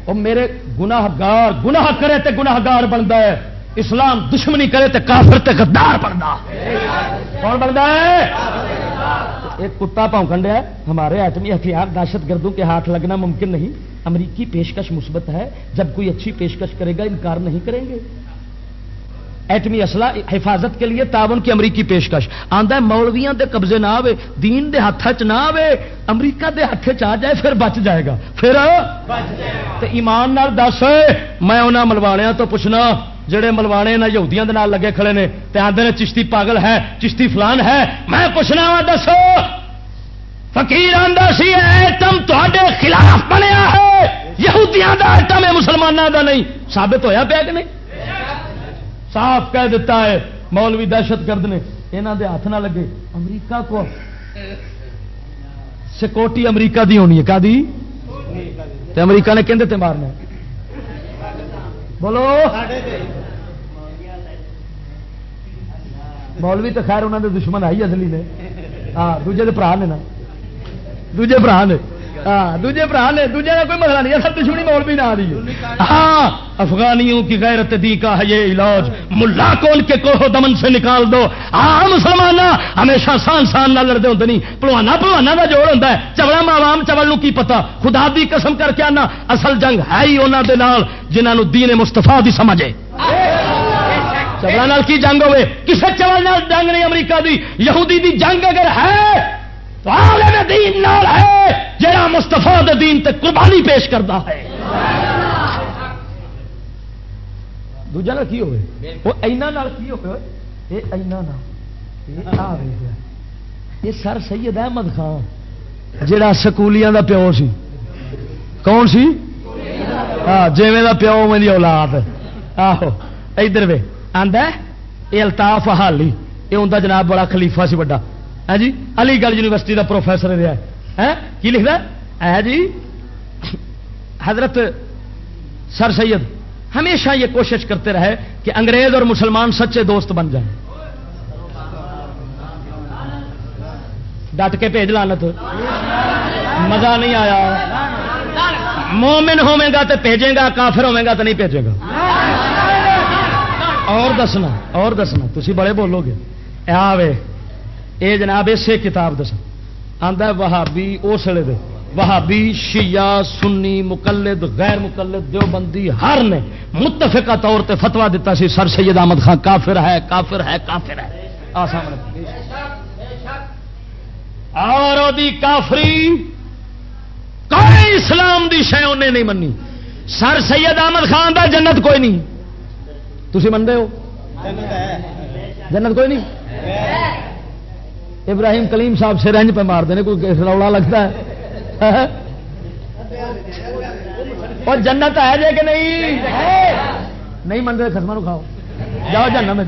وہ میرے گناہ گار گناہ کرے تے گناہ گار بنتا ہے۔ اسلام دشمنی کرے تے کافر تے غدار بنتا کون بنتا ہے؟ ایک کتا پونکن ہے۔ ہمارے ایٹمی ہتھیار دہشت گردوں کے ہاتھ لگنا ممکن نہیں۔ امریکی پیشکش مثبت ہے۔ جب کوئی اچھی پیشکش کرے گا، انکار نہیں کریں گے۔ ایٹمی اسلحہ حفاظت کے لیے تعاون کی امریکی پیشکش۔ آندا ہے مولویاں دے قبضے نہ آوے دین دے ہاتھ چ نہ آوے امریکہ دے ہاتھ چ آ جائے پھر بچ جائے گا۔ پھر تے ایمان نال دس میں انہاں ملوانیاں تو پوچھنا جڑے ملوانے نہ یہودیاں دے نال لگے کھڑے نے تے آندے نے چشتی پاگل ہے چشتی فلان ہے میں پوچھنا وا دسو فقیر آندا سی ایٹم تواڈے خلاف بنیا ہے یہودیاں دا ایٹم ہے مسلماناں دا نہیں۔ ثابت ہویا پیا کہ نہیں؟ صاف کہہ دیتا ہے، مولوی دہشت گرد نے۔ یہاں دے ہاتھ نہ لگے۔ امریکہ کو سکوٹی امریکہ دی ہونی ہے۔ کا دی؟ تے امریکہ نے کہندے تے مارنا بولو۔ مولوی تو خیر انہوں دے دشمن آئی اصلی نے۔ ہاں دوجے دے برا نے نا۔ دوجے برا نے۔ ہاں دوجے برا نے، دوجے کا کوئی مسئلہ نہیں اصل دشمنی مولوی نہ آ رہی ہاں افغانیوں کی غیرت دی کا ہے یہ علاج۔ ملا کو ان کے کوہ دمن سے نکال دو۔ ہاں مسلمان ہمیشہ سان سان نہ لڑتے ہوتے نہیں۔ پلوانا پلوانا کا جوڑ ہوتا ہے۔ چوڑا ماوام چوڑ کی پتا خدا دی قسم کر کے آنا، اصل جنگ ہے ہی انہوں دے نال جنہوں دین مستفا دی سمجھے چوڑا کی جنگ ہوے کسے چوڑ نال جنگ نہیں، امریکہ دی، یہودی دی جنگ اگر ہے عالم دین نال ہے جہاں مستفا دین تے قربانی پیش کرتا ہے۔ دوجا نال کی ہوئے؟ وہ اینا نال کی ہوئے؟ یہ اینا نال۔ یہ سر سید احمد خان، جڑا سکولیاں دا پیو سی۔ کون سی؟ ہاں جیویں دا پیو میری اولاد۔ آہو، ادھر وے، آندا یہ الطاف حالی یہ ان جناب بڑا خلیفہ سی بڑا ہے جی؟ علی گڑھ یونیورسٹی دا پروفیسر رہا ہے۔ کی لکھدا ہے؟ جی؟ حضرت سر سید، ہمیشہ یہ کوشش کرتے رہے کہ انگریز اور مسلمان سچے دوست بن جائیں۔ ڈٹ کے بھیج لانت مزہ نہیں آیا۔ مومن ہوے گا تو بھیجے گا، کافر ہوے گا تو نہیں بھیجے گا۔ اور دسنا اور دسنا تھی بڑے بولو گے۔ آوے۔ اے جناب، اسے کتاب دس آدھا وہابی، اس ویلے دے۔ وہابی، شیعہ، سنی، مقلد، غیر مقلد، دیوبندی، ہر نے متفقہ طور تے فتوا دیتا سی، سر سید احمد خان، کافر ہے کافر ہے کافر ہے۔ آ، سامنے۔ اور او دی کافری کوئی اسلام دی شے انہیں نہیں منی؟ سر سید احمد خان دا جنت کوئی نہیں۔ تھی منتے ہو؟ جنت کوئی نہیں؟ ابراہیم کلیم صاحب سے رنج پہ مار دینے کوئی رولا لگتا ہے؟ اور جنت ہے جے کہ نہیں؟ نہیں منگے خسما کھاؤ۔ جاؤ جانم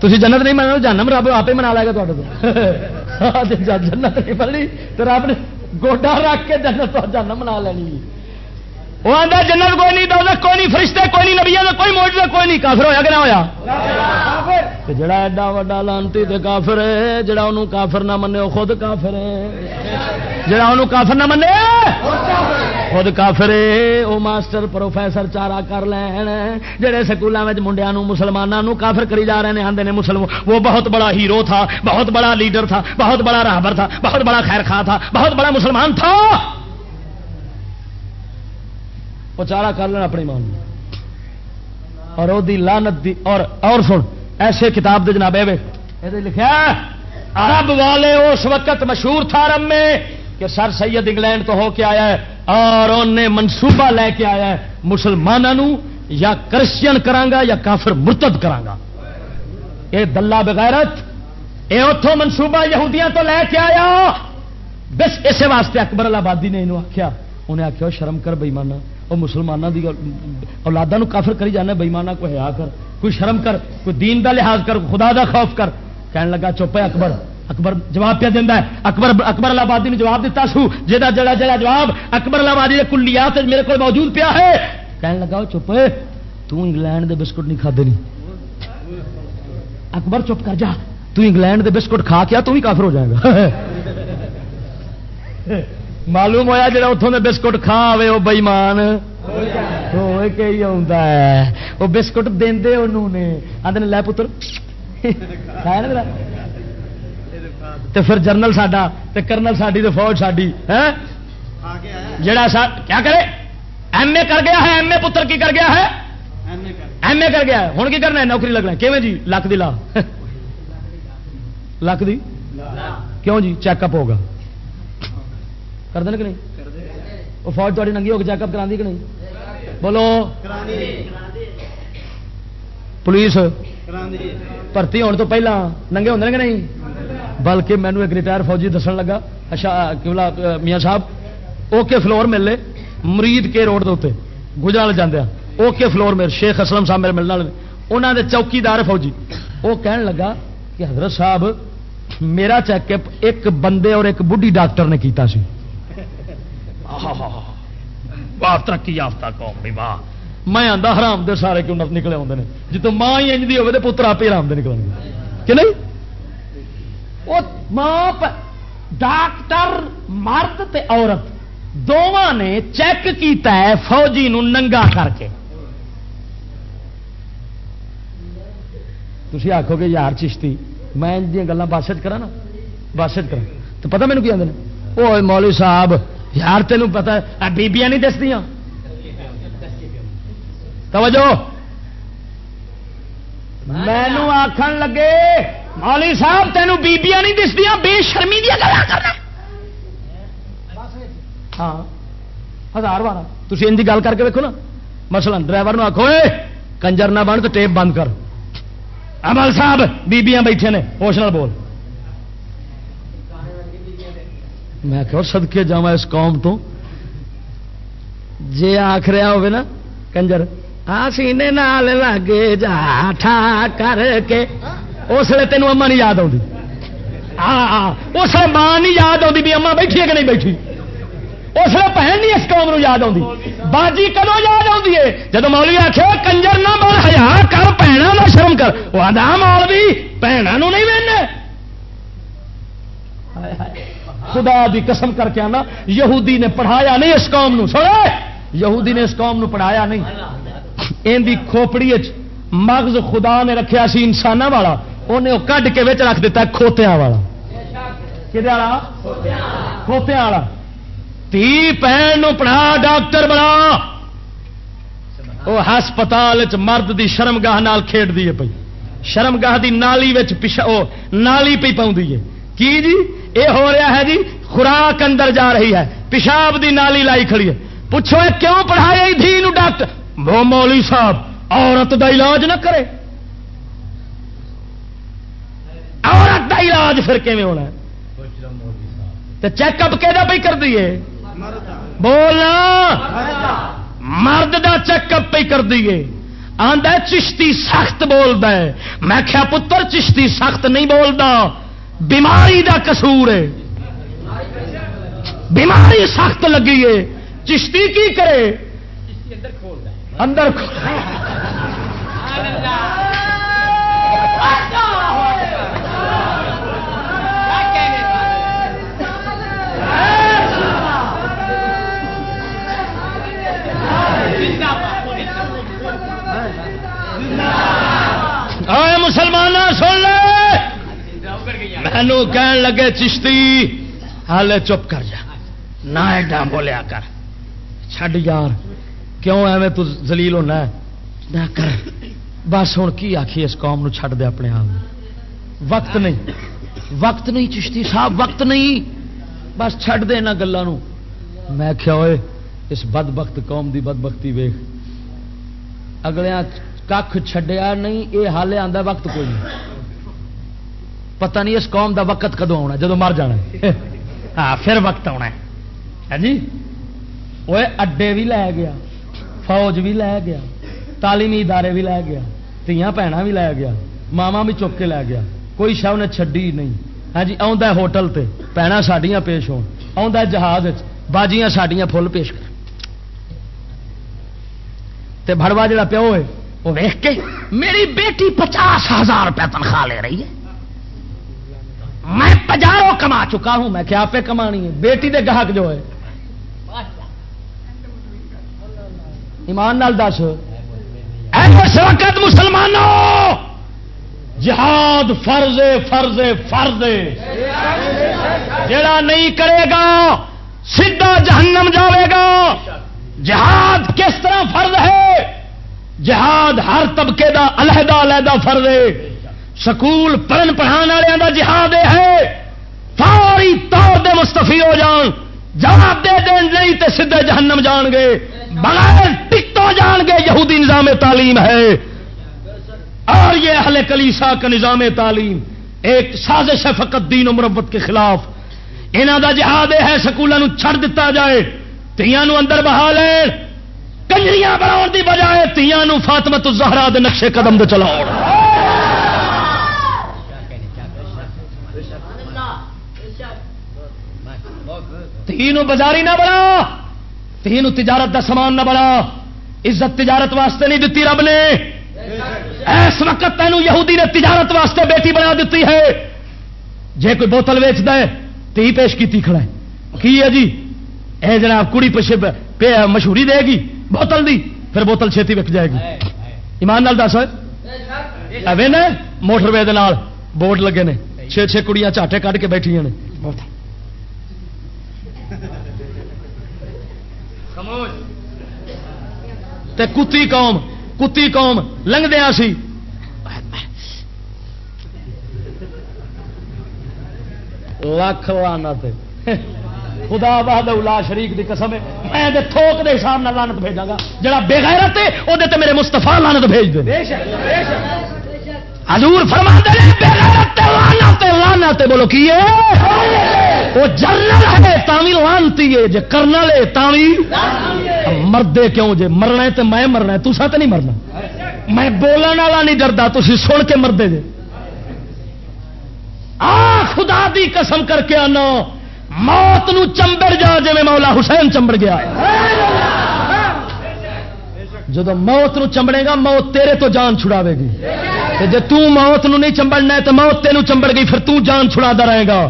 تھی جنت نہیں منو جانم رب آپ ہی منا لے گا تے ہاں، جنت نہیں پڑی تو رب نے گوڈا رکھ کے جنت جنم منا لینی۔ وہ آتا جنت کوئی نہیں، دولت کوئی نہیں، فرشتے کوئی نہیں نبیا کا کوئی موجود کوئی نہیں، کافر ہویا کہ نہ ہویا؟ جڑا ایڈا وا لانتی تے کافر ہے، جڑا انہوں کافر نہ منے، وہ خود کافر ہے۔ جڑا انہوں کافر نہ منے، خود کافر ہے۔ وہ ماسٹر، پروفیسر چارا کر لین۔ جڑے سکولوں میں منڈیا مسلمانوں کافر کری جا رہے ہیں آدھے نے مسلم، وہ بہت بڑا ہیرو تھا، بہت بڑا لیڈر تھا، بہت بڑا راہبر تھا، بہت بڑا خیر خواہ تھا، بہت بڑا مسلمان تھا۔ وہ چارا کر لینا اپنی مان اور وہ لانت دی اور اور سن، ایسے کتاب دے جناب لکھا عرب والے اس وقت مشہور تھا عرب میں کہ سر سید انگلینڈ تو ہو کے آیا ہے، اور انہیں منصوبہ لے کے آیا ہے مسلمانوں یا کرسچن کرانگا یا کافر مرتد کرانگا۔ یہ دلہ بغیرت یہ اتوں منصوبہ یہودیاں تو لے کے آیا۔ بس اسی واسطے اکبر آبادی نے انہوں آخیا انہیں آخیا شرم کر بئیمانہ وہ مسلمانوں کی اولادا کافر کری جانا بئیمانہ کو ہیا کر، کوئی شرم کر، کوئی دین دا لحاظ کر، خدا دا خوف کر۔ کہنے لگا، چپ ہے اکبر۔ اکبر جواب پہ دینا ہے۔ اکبر اکبر آبادی نے جواب دیتا سو جا جڑا جڑا جواب اکبر آبادی کے کلیات میرے کو موجود پیا ہے۔ کہنے لگا چپ ہے، تو انگلینڈ دے بسکٹ نہیں کھا نہیں اکبر چپ کر جا، تو انگلینڈ دے بسکٹ کھا کیا تو بھی کافر ہو جائے گا۔ *laughs* معلوم ہوا جا اتوں کے بسکٹ کھا آئے وہ بئیمان۔ وہ بسکٹ دے آدھے لے پتر۔ تو پھر جرنل ساڈا کرنل ساری تو فوج ساری جڑا سا کیا کرے؟ ایم اے کر گیا ہے، ایم اے پتر کی کر گیا ہے؟ ایم اے کر گیا ہے۔ ہوں کی کرنا ہے؟ نوکری لگنا کیون جی؟ لکھ دی لا۔ لکھ دی؟ کیوں جی؟ چیک اپ ہوگا۔ کر دیں کہ نہیں؟ وہ فوج تاری ننگی ہو کے چیک اپ کرا کہ نہیں؟ بولو۔ پولیس بھرتی ہونے تو پہلا ننگے ہوتے کہ نہیں؟ بلکہ مینو ایک ریٹائر فوجی دسن لگا اچھا میاں صاحب، اوکے فلور مل لے، مرید کے روڈ کے اتنے گجرا جانے اوکے فلور میرے شیخ اسلم صاحب میرے ملنے والے انہوں نے چوکیدار فوجی۔ وہ کہن لگا کہ حضرت صاحب، میرا چیک اپ ایک بندے اور ایک بڑھی ڈاکٹر نے کیتا سی۔ واہ ترقی یافتہ قوم بھی واہ۔ میں آتا حرام دے سارے کیوں نکلے آتے ہیں جی تو ماں ہی انجدی ہوے تو پتر آپ ہی حرام دے نکل گے۔ کہ نہیں؟ وہ ماں ڈاکٹر، مرد تے عورت دونوں نے چیک کیتا ہے فوجی نو ننگا کر کے۔ تھی آخو گے، یار چشتی، میں ان گلیں بادشت کرا نا؟ بادشت کرا تو پتا مینو کی آدھے وہ مولوی صاحب یار تین پتا بیبیاں نہیں دسدیا توجہ۔ مینو آخر لگے مولی صاحب تینوں بیبیاں نہیں دسدیا بے شرمی دیا گلا کرنا۔ ہاں۔ ہزار بارہ۔ تھی ان کی گل کر کے دیکھو نا۔ مسلم ڈرائیور آخو کنجر نہ بن تو ٹیپ بند کر۔ امل صاحب، بیبیاں بیٹھے نے ہوشنل بول۔ میں کہ سدکے جا اس قوم تو۔ جی آخ رہا ہو نا، کنجر آ سینے نال لگے جا ٹھا کر کے۔ اس لیے تینوں اما نہیں یاد آتی اس لیے ماں نہیں یاد آتی بھی اما بیٹھی ہے کہ نہیں بیٹھی۔ اس لیے بہن نہیں اس قوم یاد آتی باجی کدو یاد آتی ہے؟ جب مولوی آخے کنجر نہ بول ہیا کر بھنا نہ شرم کر۔ وہ آدھا مولوی بھنوں نہیں وہنے خدا دی قسم کر کے آنا، یہودی نے پڑھایا نہیں اس قوم نو سوڑے یہودی نے اس قوم نو پڑھایا نہیں۔ ان دی کھوپڑی مغز خدا نے رکھیا سی انسان والا انہیں وہ کڈ کے وچ رکھ دیتا کھوتیا والا۔ کھوتیا والا؟ تھی بہن پڑھا، ڈاکٹر بنا۔ وہ ہسپتال مرد دی شرمگاہ نال کھیڈ دی ہے پئی۔ شرمگاہ دی نالی پچھا نالی پی پاؤں کی جی؟ اے ہو رہا ہے جی خوراک اندر جا رہی ہے۔ پیشاب دی نالی لائی کھڑی ہے۔ پوچھو اے کیوں پڑھایا دھی نو ڈاکٹر؟ وہ مولوی صاحب، عورت دا علاج نہ کرے۔ عورت دا علاج پھر کیویں ہونا ہے؟ تو چیک اپ کہ پہ کر دیے بولنا۔ مرد دا چیک اپ پہ کر دیے آندا چشتی سخت بولتا ہے۔ میں کیا پتر، چشتی سخت نہیں بولتا بیماری دا قصور ہے۔ بیماری سخت لگی ہے۔ چشتی کی کرے؟ اندر لے کہن لگے، چشتی ہالے چپ کر جا۔ نہ ایڈا بولیا کر۔ چھڈ یار، کیوں ایویں تو زلیل ہونا ہے؟ نہ کر۔ بس ہوں کی آخی اس قوم نو چھڈ دے اپنے آپ وقت نہیں۔ وقت نہیں چشتی صاحب، وقت نہیں۔ بس چھڈ دے یہاں گلوں میں کیا ہوئے اس بد بخت قوم دی بد بختی ویخ اگلے کھ چھڈیا نہیں یہ حالے آتا وقت کوئی نہیں۔ پتہ نہیں اس قوم دا وقت کدو آنا جدو مر جانا *laughs* ہاں پھر وقت آنا ہے۔ ہاں جی؟ وہ اڈے بھی لے گیا، فوج بھی لے گیا، تعلیمی ادارے بھی لے گیا، تیاں بھن بھی لے گیا ماوا بھی چک کے لے گیا۔ کوئی شا انہیں چڈی نہیں۔ ہاں جی آ ہوٹل تے پینا ساڈیاں پیش ہو جہاز باجیاں ساڈیاں فل پیش کر۔ تے بڑوا جڑا پیو ہے، وہ ویخ کے، میری بیٹی پچاس ہزار روپے تنخواہ لے رہی ہے۔ میں پجاروں کما چکا ہوں، میں کیا پہ کمانی ہے؟ بیٹی دے گاہک جو ہے۔ ایمان نال دس۔ وقت مسلمانوں، جہاد فرض فرض فرض جڑا نہیں کرے گا، سیدھا جہنم جاوے گا۔ جہاد کس طرح فرض ہے؟ جہاد ہر طبقے دا علیحدہ علیحدہ فرض ہے۔ سکول پڑھن پڑھان والوں کا جہاد یہ ہے۔ فوری طور دے مستفی ہو جان، جواب دے دین نہیں تے سیدھے جہنم جان گے۔ بغیر ٹکٹوں جان گے یہودی نظام تعلیم ہے۔ اور یہ اہل کلیسا کا نظام تعلیم، ایک سازش ہے فقط دین و مربت کے خلاف۔ انہوں دا جہاد ہے، سکولوں چھڑ دیتا جائے۔ تیاں اندر بہا لے کنجریاں بناؤ دی بجائے تیاں فاطمت الزہرا دے نقشے قدم دے چلاؤ تین بازاری نہ بنا تین تجارت دا سامان نہ بنا۔ عزت تجارت واسطے نہیں دیتی رب نے۔ اس وقت تینوں یہودی نے تجارت واسطے بیٹی بنا دیتی ہے۔ جے کوئی بوتل ویچ دے تی پیش کی کھڑا ہے۔ کی ہے جی؟ اے جناب، کڑی پیچھے مشہوری دے گی، بوتل دی، پھر بوتل چھتی وک جائے گی۔ ایمان نال دس ایویں موٹر وے بورڈ لگے نے چھ چھ کڑیاں چاٹے کھ کے بیٹھیا نے۔ تے کتی قوم کتی قوم لنگدیا سی۔ لاکھ لانا خدا بہاد الا شریف کی قسم ہے۔ میں تھوک دے حساب نہ لانت بھیجا گا جڑا بےغیرت ہے وہ میرے مستفا لانت بھیج دے۔ حضور فرما لانت بولو کی وہ جرنل ہے تاوی لانتی ہے۔ جی کرنل ہے تاوی مردے کیوں؟ جی مرنا ہے تو میں مرنا ہے تسا تو نہیں مرنا۔ میں بولنے والا نہیں ڈردا تھی سن کے مردے جی آ، خدا دی قسم کر کے آنا۔ موت نو چمبڑ جا جی مولا حسین چمبڑ گیا۔ جب موت نو چمبڑے گا، موت تیرے تو جان چھڑاوے گی۔ تے جے تو موت نو نہیں چمبڑنا ہے تو موت تینوں چمبڑ گئی، پھر تو جان چھڑا رہے گا۔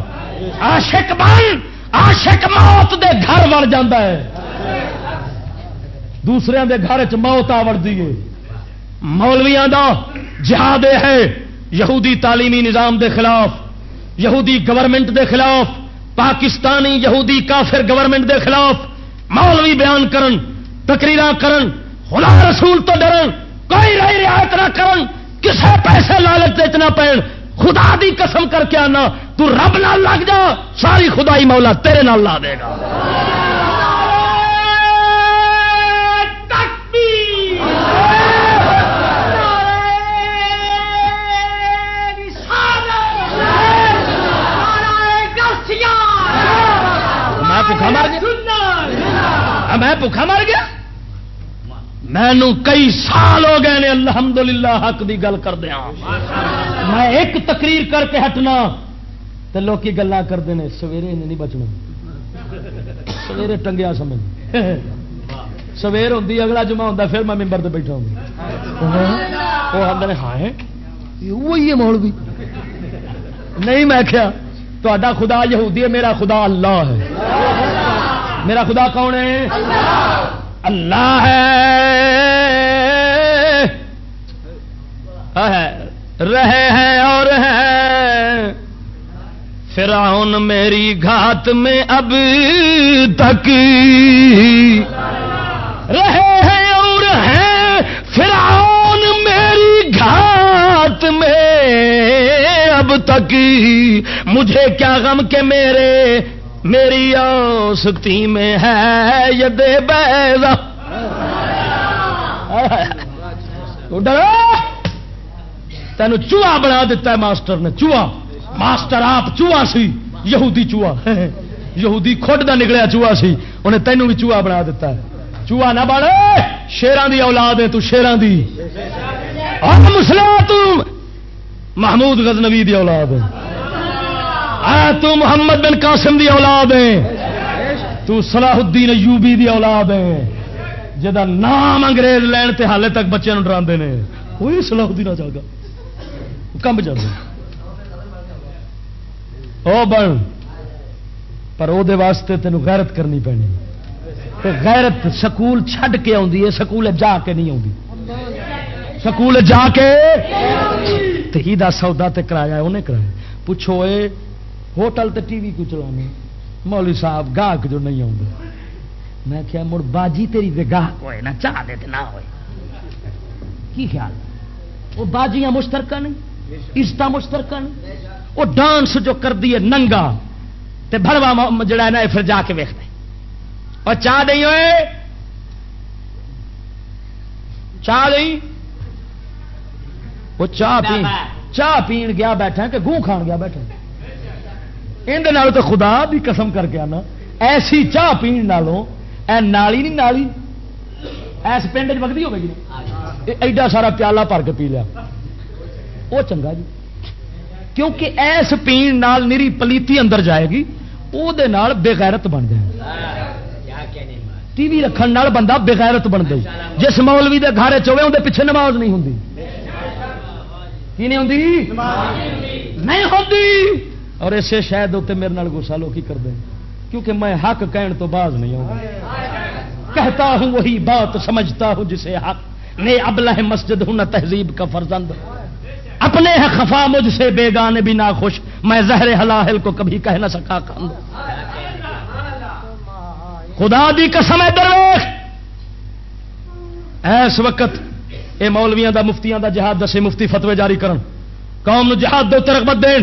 عاشق بن، عاشق موت دے گھر وڑ جاندہ ہے۔ دوسرے دے گھر چ موت آ ہے۔ مولویاں دا جہاد ہے، یہودی تعلیمی نظام دے خلاف، یہودی گورنمنٹ دے خلاف، پاکستانی یہودی کافر گورنمنٹ دے خلاف مولوی بیان کرن، تقریرا کرن، خدا رسول تو ڈرن، کوئی رہی رعایت نہ کرن، کسے پیسے لالچ دے اتنا پین، خدا دی قسم کر کے آنا۔ تو رب نال لگ جا، ساری خدائی مولا تیرے نال لا دے گا۔ میں بھوکا مر گیا۔ میں بھوکا مر گیا۔ مینو کئی سال ہو گئے نے الحمدللہ حق دی گل کر دیا میں ایک تقریر کر کے ہٹنا۔ تو لوگ گلا کرتے ہیں سویرے نہیں بچنا۔ سویرے ٹنگیا سمجھ۔ سویر ہوتی اگلا جمع ہوتا پھر میں ممبر سے بیٹھا ہوں۔ وہ آدھے ہاں وہی ہے مولوی۔ نہیں، میں کیا تا خدا یہودی ہے، میرا خدا اللہ ہے۔ میرا خدا کون ہے؟ اللہ ہے۔ رہے ہیں اور ہیں۔ فرعون میری گھات میں اب تک رہے ہیں اور ہیں فرعون میری گھات میں اب تک مجھے کیا غم کے میرے میری اوستی میں ہے ید بیضا تین چوہا بنا دیتا ہے ماسٹر نے چوہا! ماسٹر آپ چوہا سی، یہودی چوہا۔ یہودی خود کا نکلیا چوہا سی، انہیں تینوں بھی چوہا بنا دیتا ہے۔ چوہا نہ بڑے شیران دی اولاد ہے تو شیران دی۔ اور مسلم محمود غزنوی دی اولاد ہے۔ تو محمد بن قاسم دی اولاد ہے۔ تو صلاح الدین ایوبی دی اولاد ہے۔ جدا نام انگریز لین تے حالے تک بچے ڈرا نے۔ وہی صلاح الدین جاگا کمب جا او بن، پر وہ واسطے تینوں غیرت کرنی پینی۔ غیرت سکول چھڈ کے آدھی ہے سکول جا کے نہیں آتی سکول جا کے؟ ہی دا سودا تے کرایا انہیں کرایا پوچھو اے، ہوٹل تے ٹی وی کو چلانے مولوی صاحب گاہک جو نہیں آتے میں کیا مڑ باجی تیری دے گاہک ہوئے، نہ چاہ دے نہ ہوئے۔ کی خیال؟ وہ باجیاں مشترکہ نہیں؟ عزت مشترکہ نہیں؟ وہ ڈانس جو کر دیے ننگا تے بڑوا جڑا ہے نا پھر جا کے ویخ اور چاہ نہیں ہوئے چاہ نہیں وہ چاہ پی چاہ پین۔ گیا بیٹھا کہ گوں کھان گیا بیٹھا اندر تو خدا بھی قسم کر کے آنا۔ ایسی چاہ پین نالوں اے نالی نہیں نالی؟ ایس پنڈ وگتی ہوگی جی۔ ایڈا سارا پیالہ بھر کے پی لیا۔ وہ چنگا جی۔ کیونکہ ایس پین نال نری پلیتی اندر جائے گی وہ بےغیرت بن جائے ٹی وی رکھن نال بندہ بےغیرت بن گئی جس مولوی دے گھر چوے اندر پیچھے نماز نہیں ہوں کی نہیں ہوں نہیں اور اسے شاید اتنے میرے نال گسا لوگ کی کر دیں کیونکہ میں حق کہن تو باز نہیں ہوں۔ کہتا ہوں وہی بات، سمجھتا ہوں جسے حق۔ نے ابلہ مسجد ہوں، نہ تہذیب کا فرزند۔ اپنے ہے خفا مجھ سے بیگانے بھی نہ خوش میں زہر حلاحل کو کبھی کہہ نہ سکا کھانا خدا دی قسم ہے درویش۔ ایس وقت اے مولویاں دا، مفتیاں دا جہاد دسے مفتی فتوی جاری کرن۔ قوم نو جہاد دو ترغبت دین۔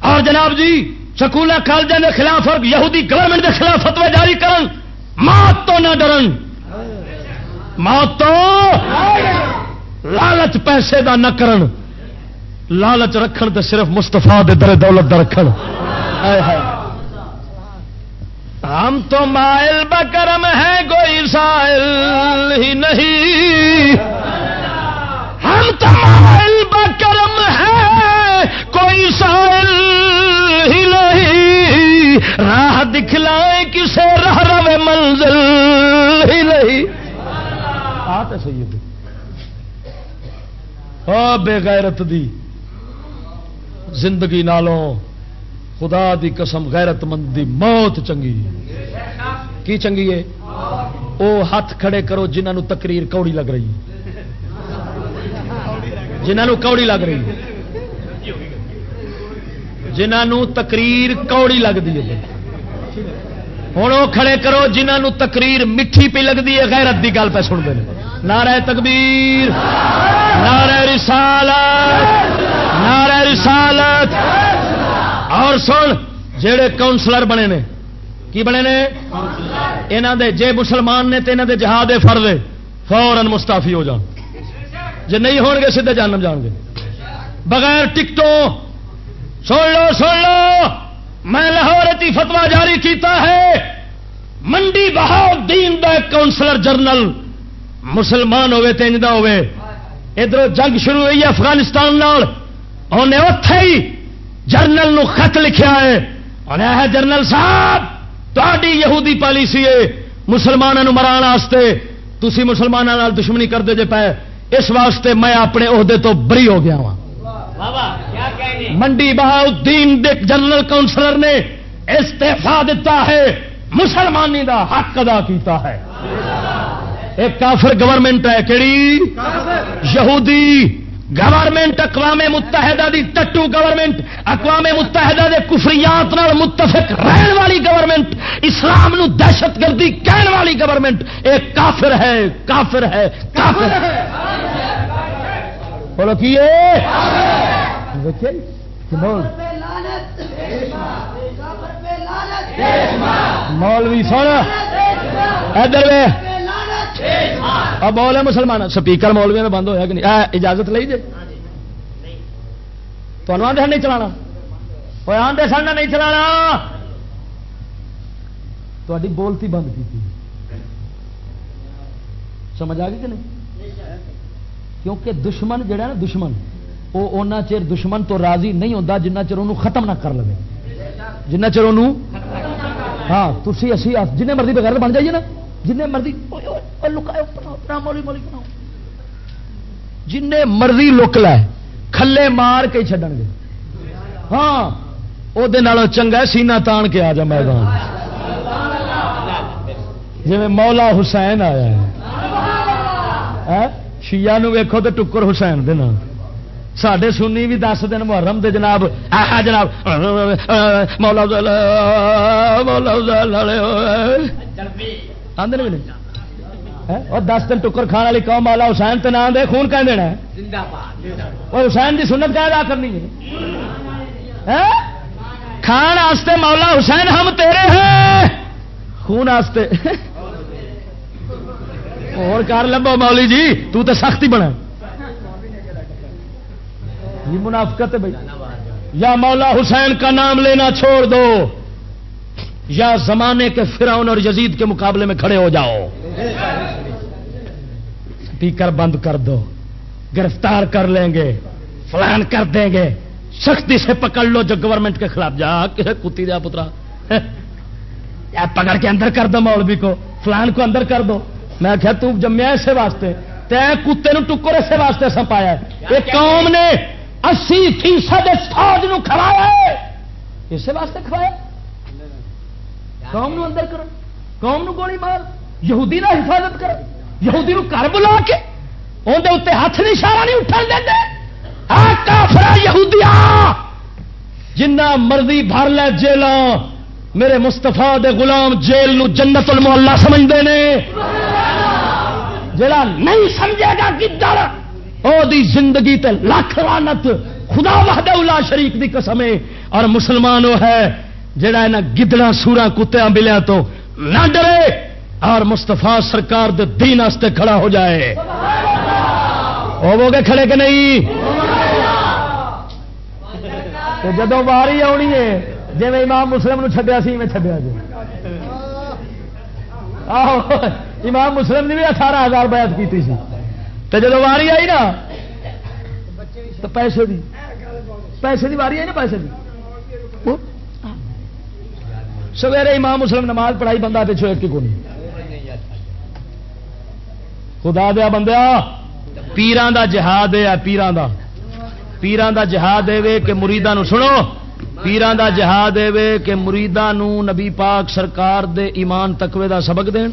اور جناب جی سکول کالجوں کے خلاف اور یہودی گورنمنٹ کے خلاف فتوی جاری کرن۔ موت تو نہ ڈرن۔ موت تو لالچ پیسے دا نہ کرن۔ لالچ رکھن تے صرف مستفا دے در دولت دا رکھن۔ ہم تو مائل بکرم ہے کوئی سائل ہی نہیں۔ ہم تو مائل بکرم ہے کوئی سائل ہی نہیں۔ راہ دکھلائے کسے راہ رو منزل ہی نہیں۔ آتے سید بے غیرت دی زندگی نالوں خدا دی قسم غیرت مند دی موت چنگی۔ کی چنگی ہے؟ او ہاتھ کھڑے کرو جنہوں تقریر کوڑی لگ رہی۔ جنہوں کوڑی لگ رہی۔ جنہوں تقریر کوڑی لگتی ہے۔ ہوں وہ کھڑے کرو جنہوں تقریر میٹھی پی لگتی ہے، غیرت دی گل پہ سنتے ہیں۔ نعرہ تکبیر، نعرہ رسالت نعرہ رسالت۔ اور سن جڑے کاؤنسلر بنے نے، کی بنے نے؟ یہاں دے، جے مسلمان نے تو یہاں دے جہاد فرد فورن مستعفی ہو جان۔ جے نہیں ہون گے، سیدھے جانم جان گے۔ بغیر ٹکٹوں، سن لو سن لو، میں لاہور فتوا جاری کیتا ہے۔ منڈی بہاؤدین دا کاؤنسلر جنرل مسلمان ہوے تو انجدہ ہوے ادھر جنگ شروع ہوئی افغانستان نال۔ انہیں اتے ہی جرنل نو خط لکھیا ہے۔ انہیں ہے جرنل صاحب تاری یہودی پالیسی ہے مسلمانوں مران واسطے۔ تسی مسلمانوں نال دشمنی کرتے جے پے اس واسطے میں اپنے عہدے تو بری ہو گیا ہوں منڈی بہاؤدین جنرل کاؤنسلر نے استعفا دیتا ہے مسلمانی دا حق ادا کیتا ہے۔ ایک کافر گورنمنٹ ہے کہڑی یہودی گورنمنٹ اقوام متحدہ دی ٹٹو گورنمنٹ اقوام متحدہ دے کفریات نال متفق رہن والی گورنمنٹ اسلام نو دہشت گردی کہن والی گورنمنٹ ایک کافر ہے کافر ہے کافر ہے۔ بولو کی مولوی سن ادھر اب بولے مسلمان، سپیکر مولوی میں بند ہوا کہ نہیں؟ اجازت لئی جی تمہیں آدھے نہیں چلا وہ آدھے سن نہیں چلا تاری بولتی بند کی سمجھ آ گئی کہ نہیں؟ کیونکہ دشمن جڑا نا، دشمن وہ اونا چر دشمن تو راضی نہیں ہوتا جنہ چر انہوں ختم نہ کر لے جنہ چر انہوں ہاں تھی اسی جن مرضی بغیر بن جائیے نا۔ جن مرضی جن مرضی لک لے، کھلے مار کے چڈن گے۔ ہاں وہ چنگا سینا تان کے آ جا میدان۔ جی مولا حسین آیا ہے۔ ہاں، شیا ویکو تو ٹکر حسین دینا سڈے سنی بھی دس دن محرم دے جناب۔ آ جناب۔ مولا مولا آدھے بھی نہیں؟ اور دس دن ٹکر کھان والی قوم مولا حسین تو نام دے، خون کہہ دینا اور حسین کی سنت کہہ ادا کرنی ہے؟ کھان واسطے مولا حسین ہم تیرے ہیں۔ خون واسطے۔ اور کر لبو مولی جی تو تے سختی بنا۔ یہ منافقت ہے بھائی۔ یا مولا حسین کا نام لینا چھوڑ دو۔ یا زمانے کے فرعون اور یزید کے مقابلے میں کھڑے ہو جاؤ۔ اسپیکر بند کر دو، گرفتار کر لیں گے، فلان کر دیں گے۔ سختی سے پکڑ لو جو گورنمنٹ کے خلاف۔ جا کسی کتی دیا پترا۔ یا پکڑ کے اندر کر دو مولوی کو، فلان کو اندر کر دو۔ میں کیا تو جمیا اسے واسطے، تے کتے نو ٹکر اسے واسطے سپایا یہ قوم نے اسی فیصد فوج نو کھوایا اسے واسطے کھوایا۔ قوم نو اندر کرو۔ قوم نو گولی مار۔ یہودی نہ حفاظت کرو۔ یہودی نو گھر بلا کے۔ اندر اتنے ہاتھ نہیں، اشارہ نہیں اٹھن دیں کافرا یہودیا جنہ مرضی بھر لے جیل میرے مستفا دے غلام جیل نو جنت المحلہ سمجھتے ہیں جڑا نہیں سمجھے گا گدڑ، او دی زندگی تے لاکھ لعنت۔ خدا وحدہ الا شریک دی قسم ہے اور مسلمان وہ ہے۔ جڑا ہے نا گدڑا سورا کتیا بلیا تو نہ ڈرے اور مستفا سرکار دے دین واسطے کھڑا ہو جائے۔ ہو گے کھڑے کہ نہیں؟ جدو واری آنی ہے جی امام مسلم چڈیا سی، میں چڈیا جی۔ آہو، امام مسلم نے بھی اٹھارہ ہزار بیعت کی تھی تو جب واری آئی نا، تو پیسے دی۔ پیسے دی واری آئی نا، پیسے دی۔ سویرے امام مسلم نماز پڑھائی بندہ پچھو ایک کو خدا دیا بندیا، پیران دا جہاد ہے، پیران دا پیران دا جہاد ہے کہ مریداں نو سنو۔ پیران دا جہاد ہے کہ مریداں نو نبی پاک سرکار دے ایمان تقوی دا سبق دین۔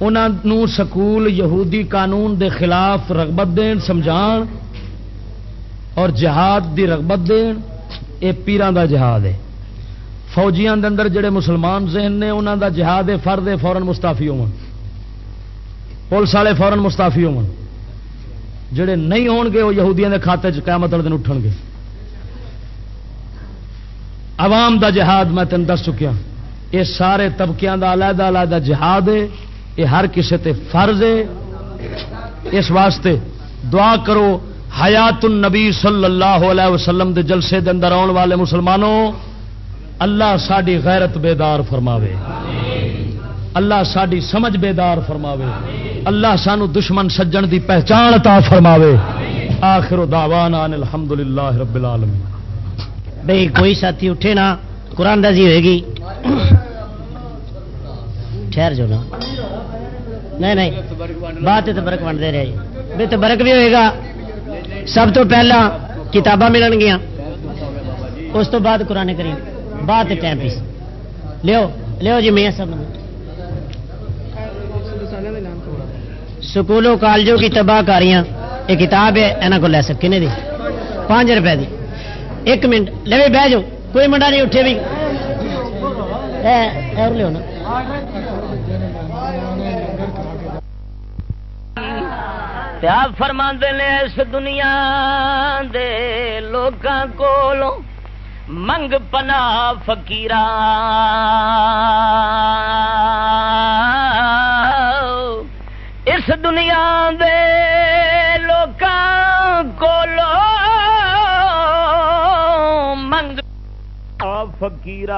انہوں سکول یہودی قانون دے خلاف رغبت دین، سمجھان اور جہاد دی رغبت دین۔ اے پیران دا جہاد ہے۔ فوجیاں دے اندر جڑے مسلمان ذہن نے انہوں دا جہاد ہے، فرد ہے فورن مستعفی ہون۔ پولیس والے فورن مستعفی ہون۔ جڑے نہیں ہون گے، وہ یہودیاں دے کھاتے چ قیامت والے دن اٹھن گے۔ عوام دا جہاد میں تین دس چکیا۔ یہ سارے طبقیاں دا علیحدہ علیحدہ جہاد ہے۔ یہ ہر کسی تے فرض ہے۔ اس واسطے دعا کرو۔ حیات النبی صلی اللہ علیہ وسلم دے جلسے دے اندر آن والے مسلمانوں، اللہ ساری غیرت بیدار فرماوے۔ اللہ ساری سمجھ بیدار فرماوے۔ اللہ سانو دشمن سجن دی پہچان عطا فرماوے۔ آخر دعوانا ان الحمدللہ رب العالمین۔ بھئی کوئی ساتھی اٹھے نا، قرآن دازی ہوئے گی۔ ٹھہر جو نا۔ نہیں نہیں۔ بات تو برک بن دے رہے جی بھی تو برک بھی ہوئے گا۔ سب تو پہلا کتاباں ملن گیا اس تو بعد قرآن کریم۔ بعد ٹائم پیس لو لو جی میاں سب۔ سکولوں کالجوں کی تباہ کاریاں۔ یہ کتاب ہے یہاں کو لے سک کنے دی؟ پانچ روپے دی۔ ایک منٹ۔ لے بہ جاؤ۔ کوئی منڈا نہیں اٹھے بھی۔ اے، اور لو نا۔ پیار فرما نے اس دنیا دے لوکاں کولوں منگ پنا فکیر اس دنیا دے لوکاں کولوں منگ فکیر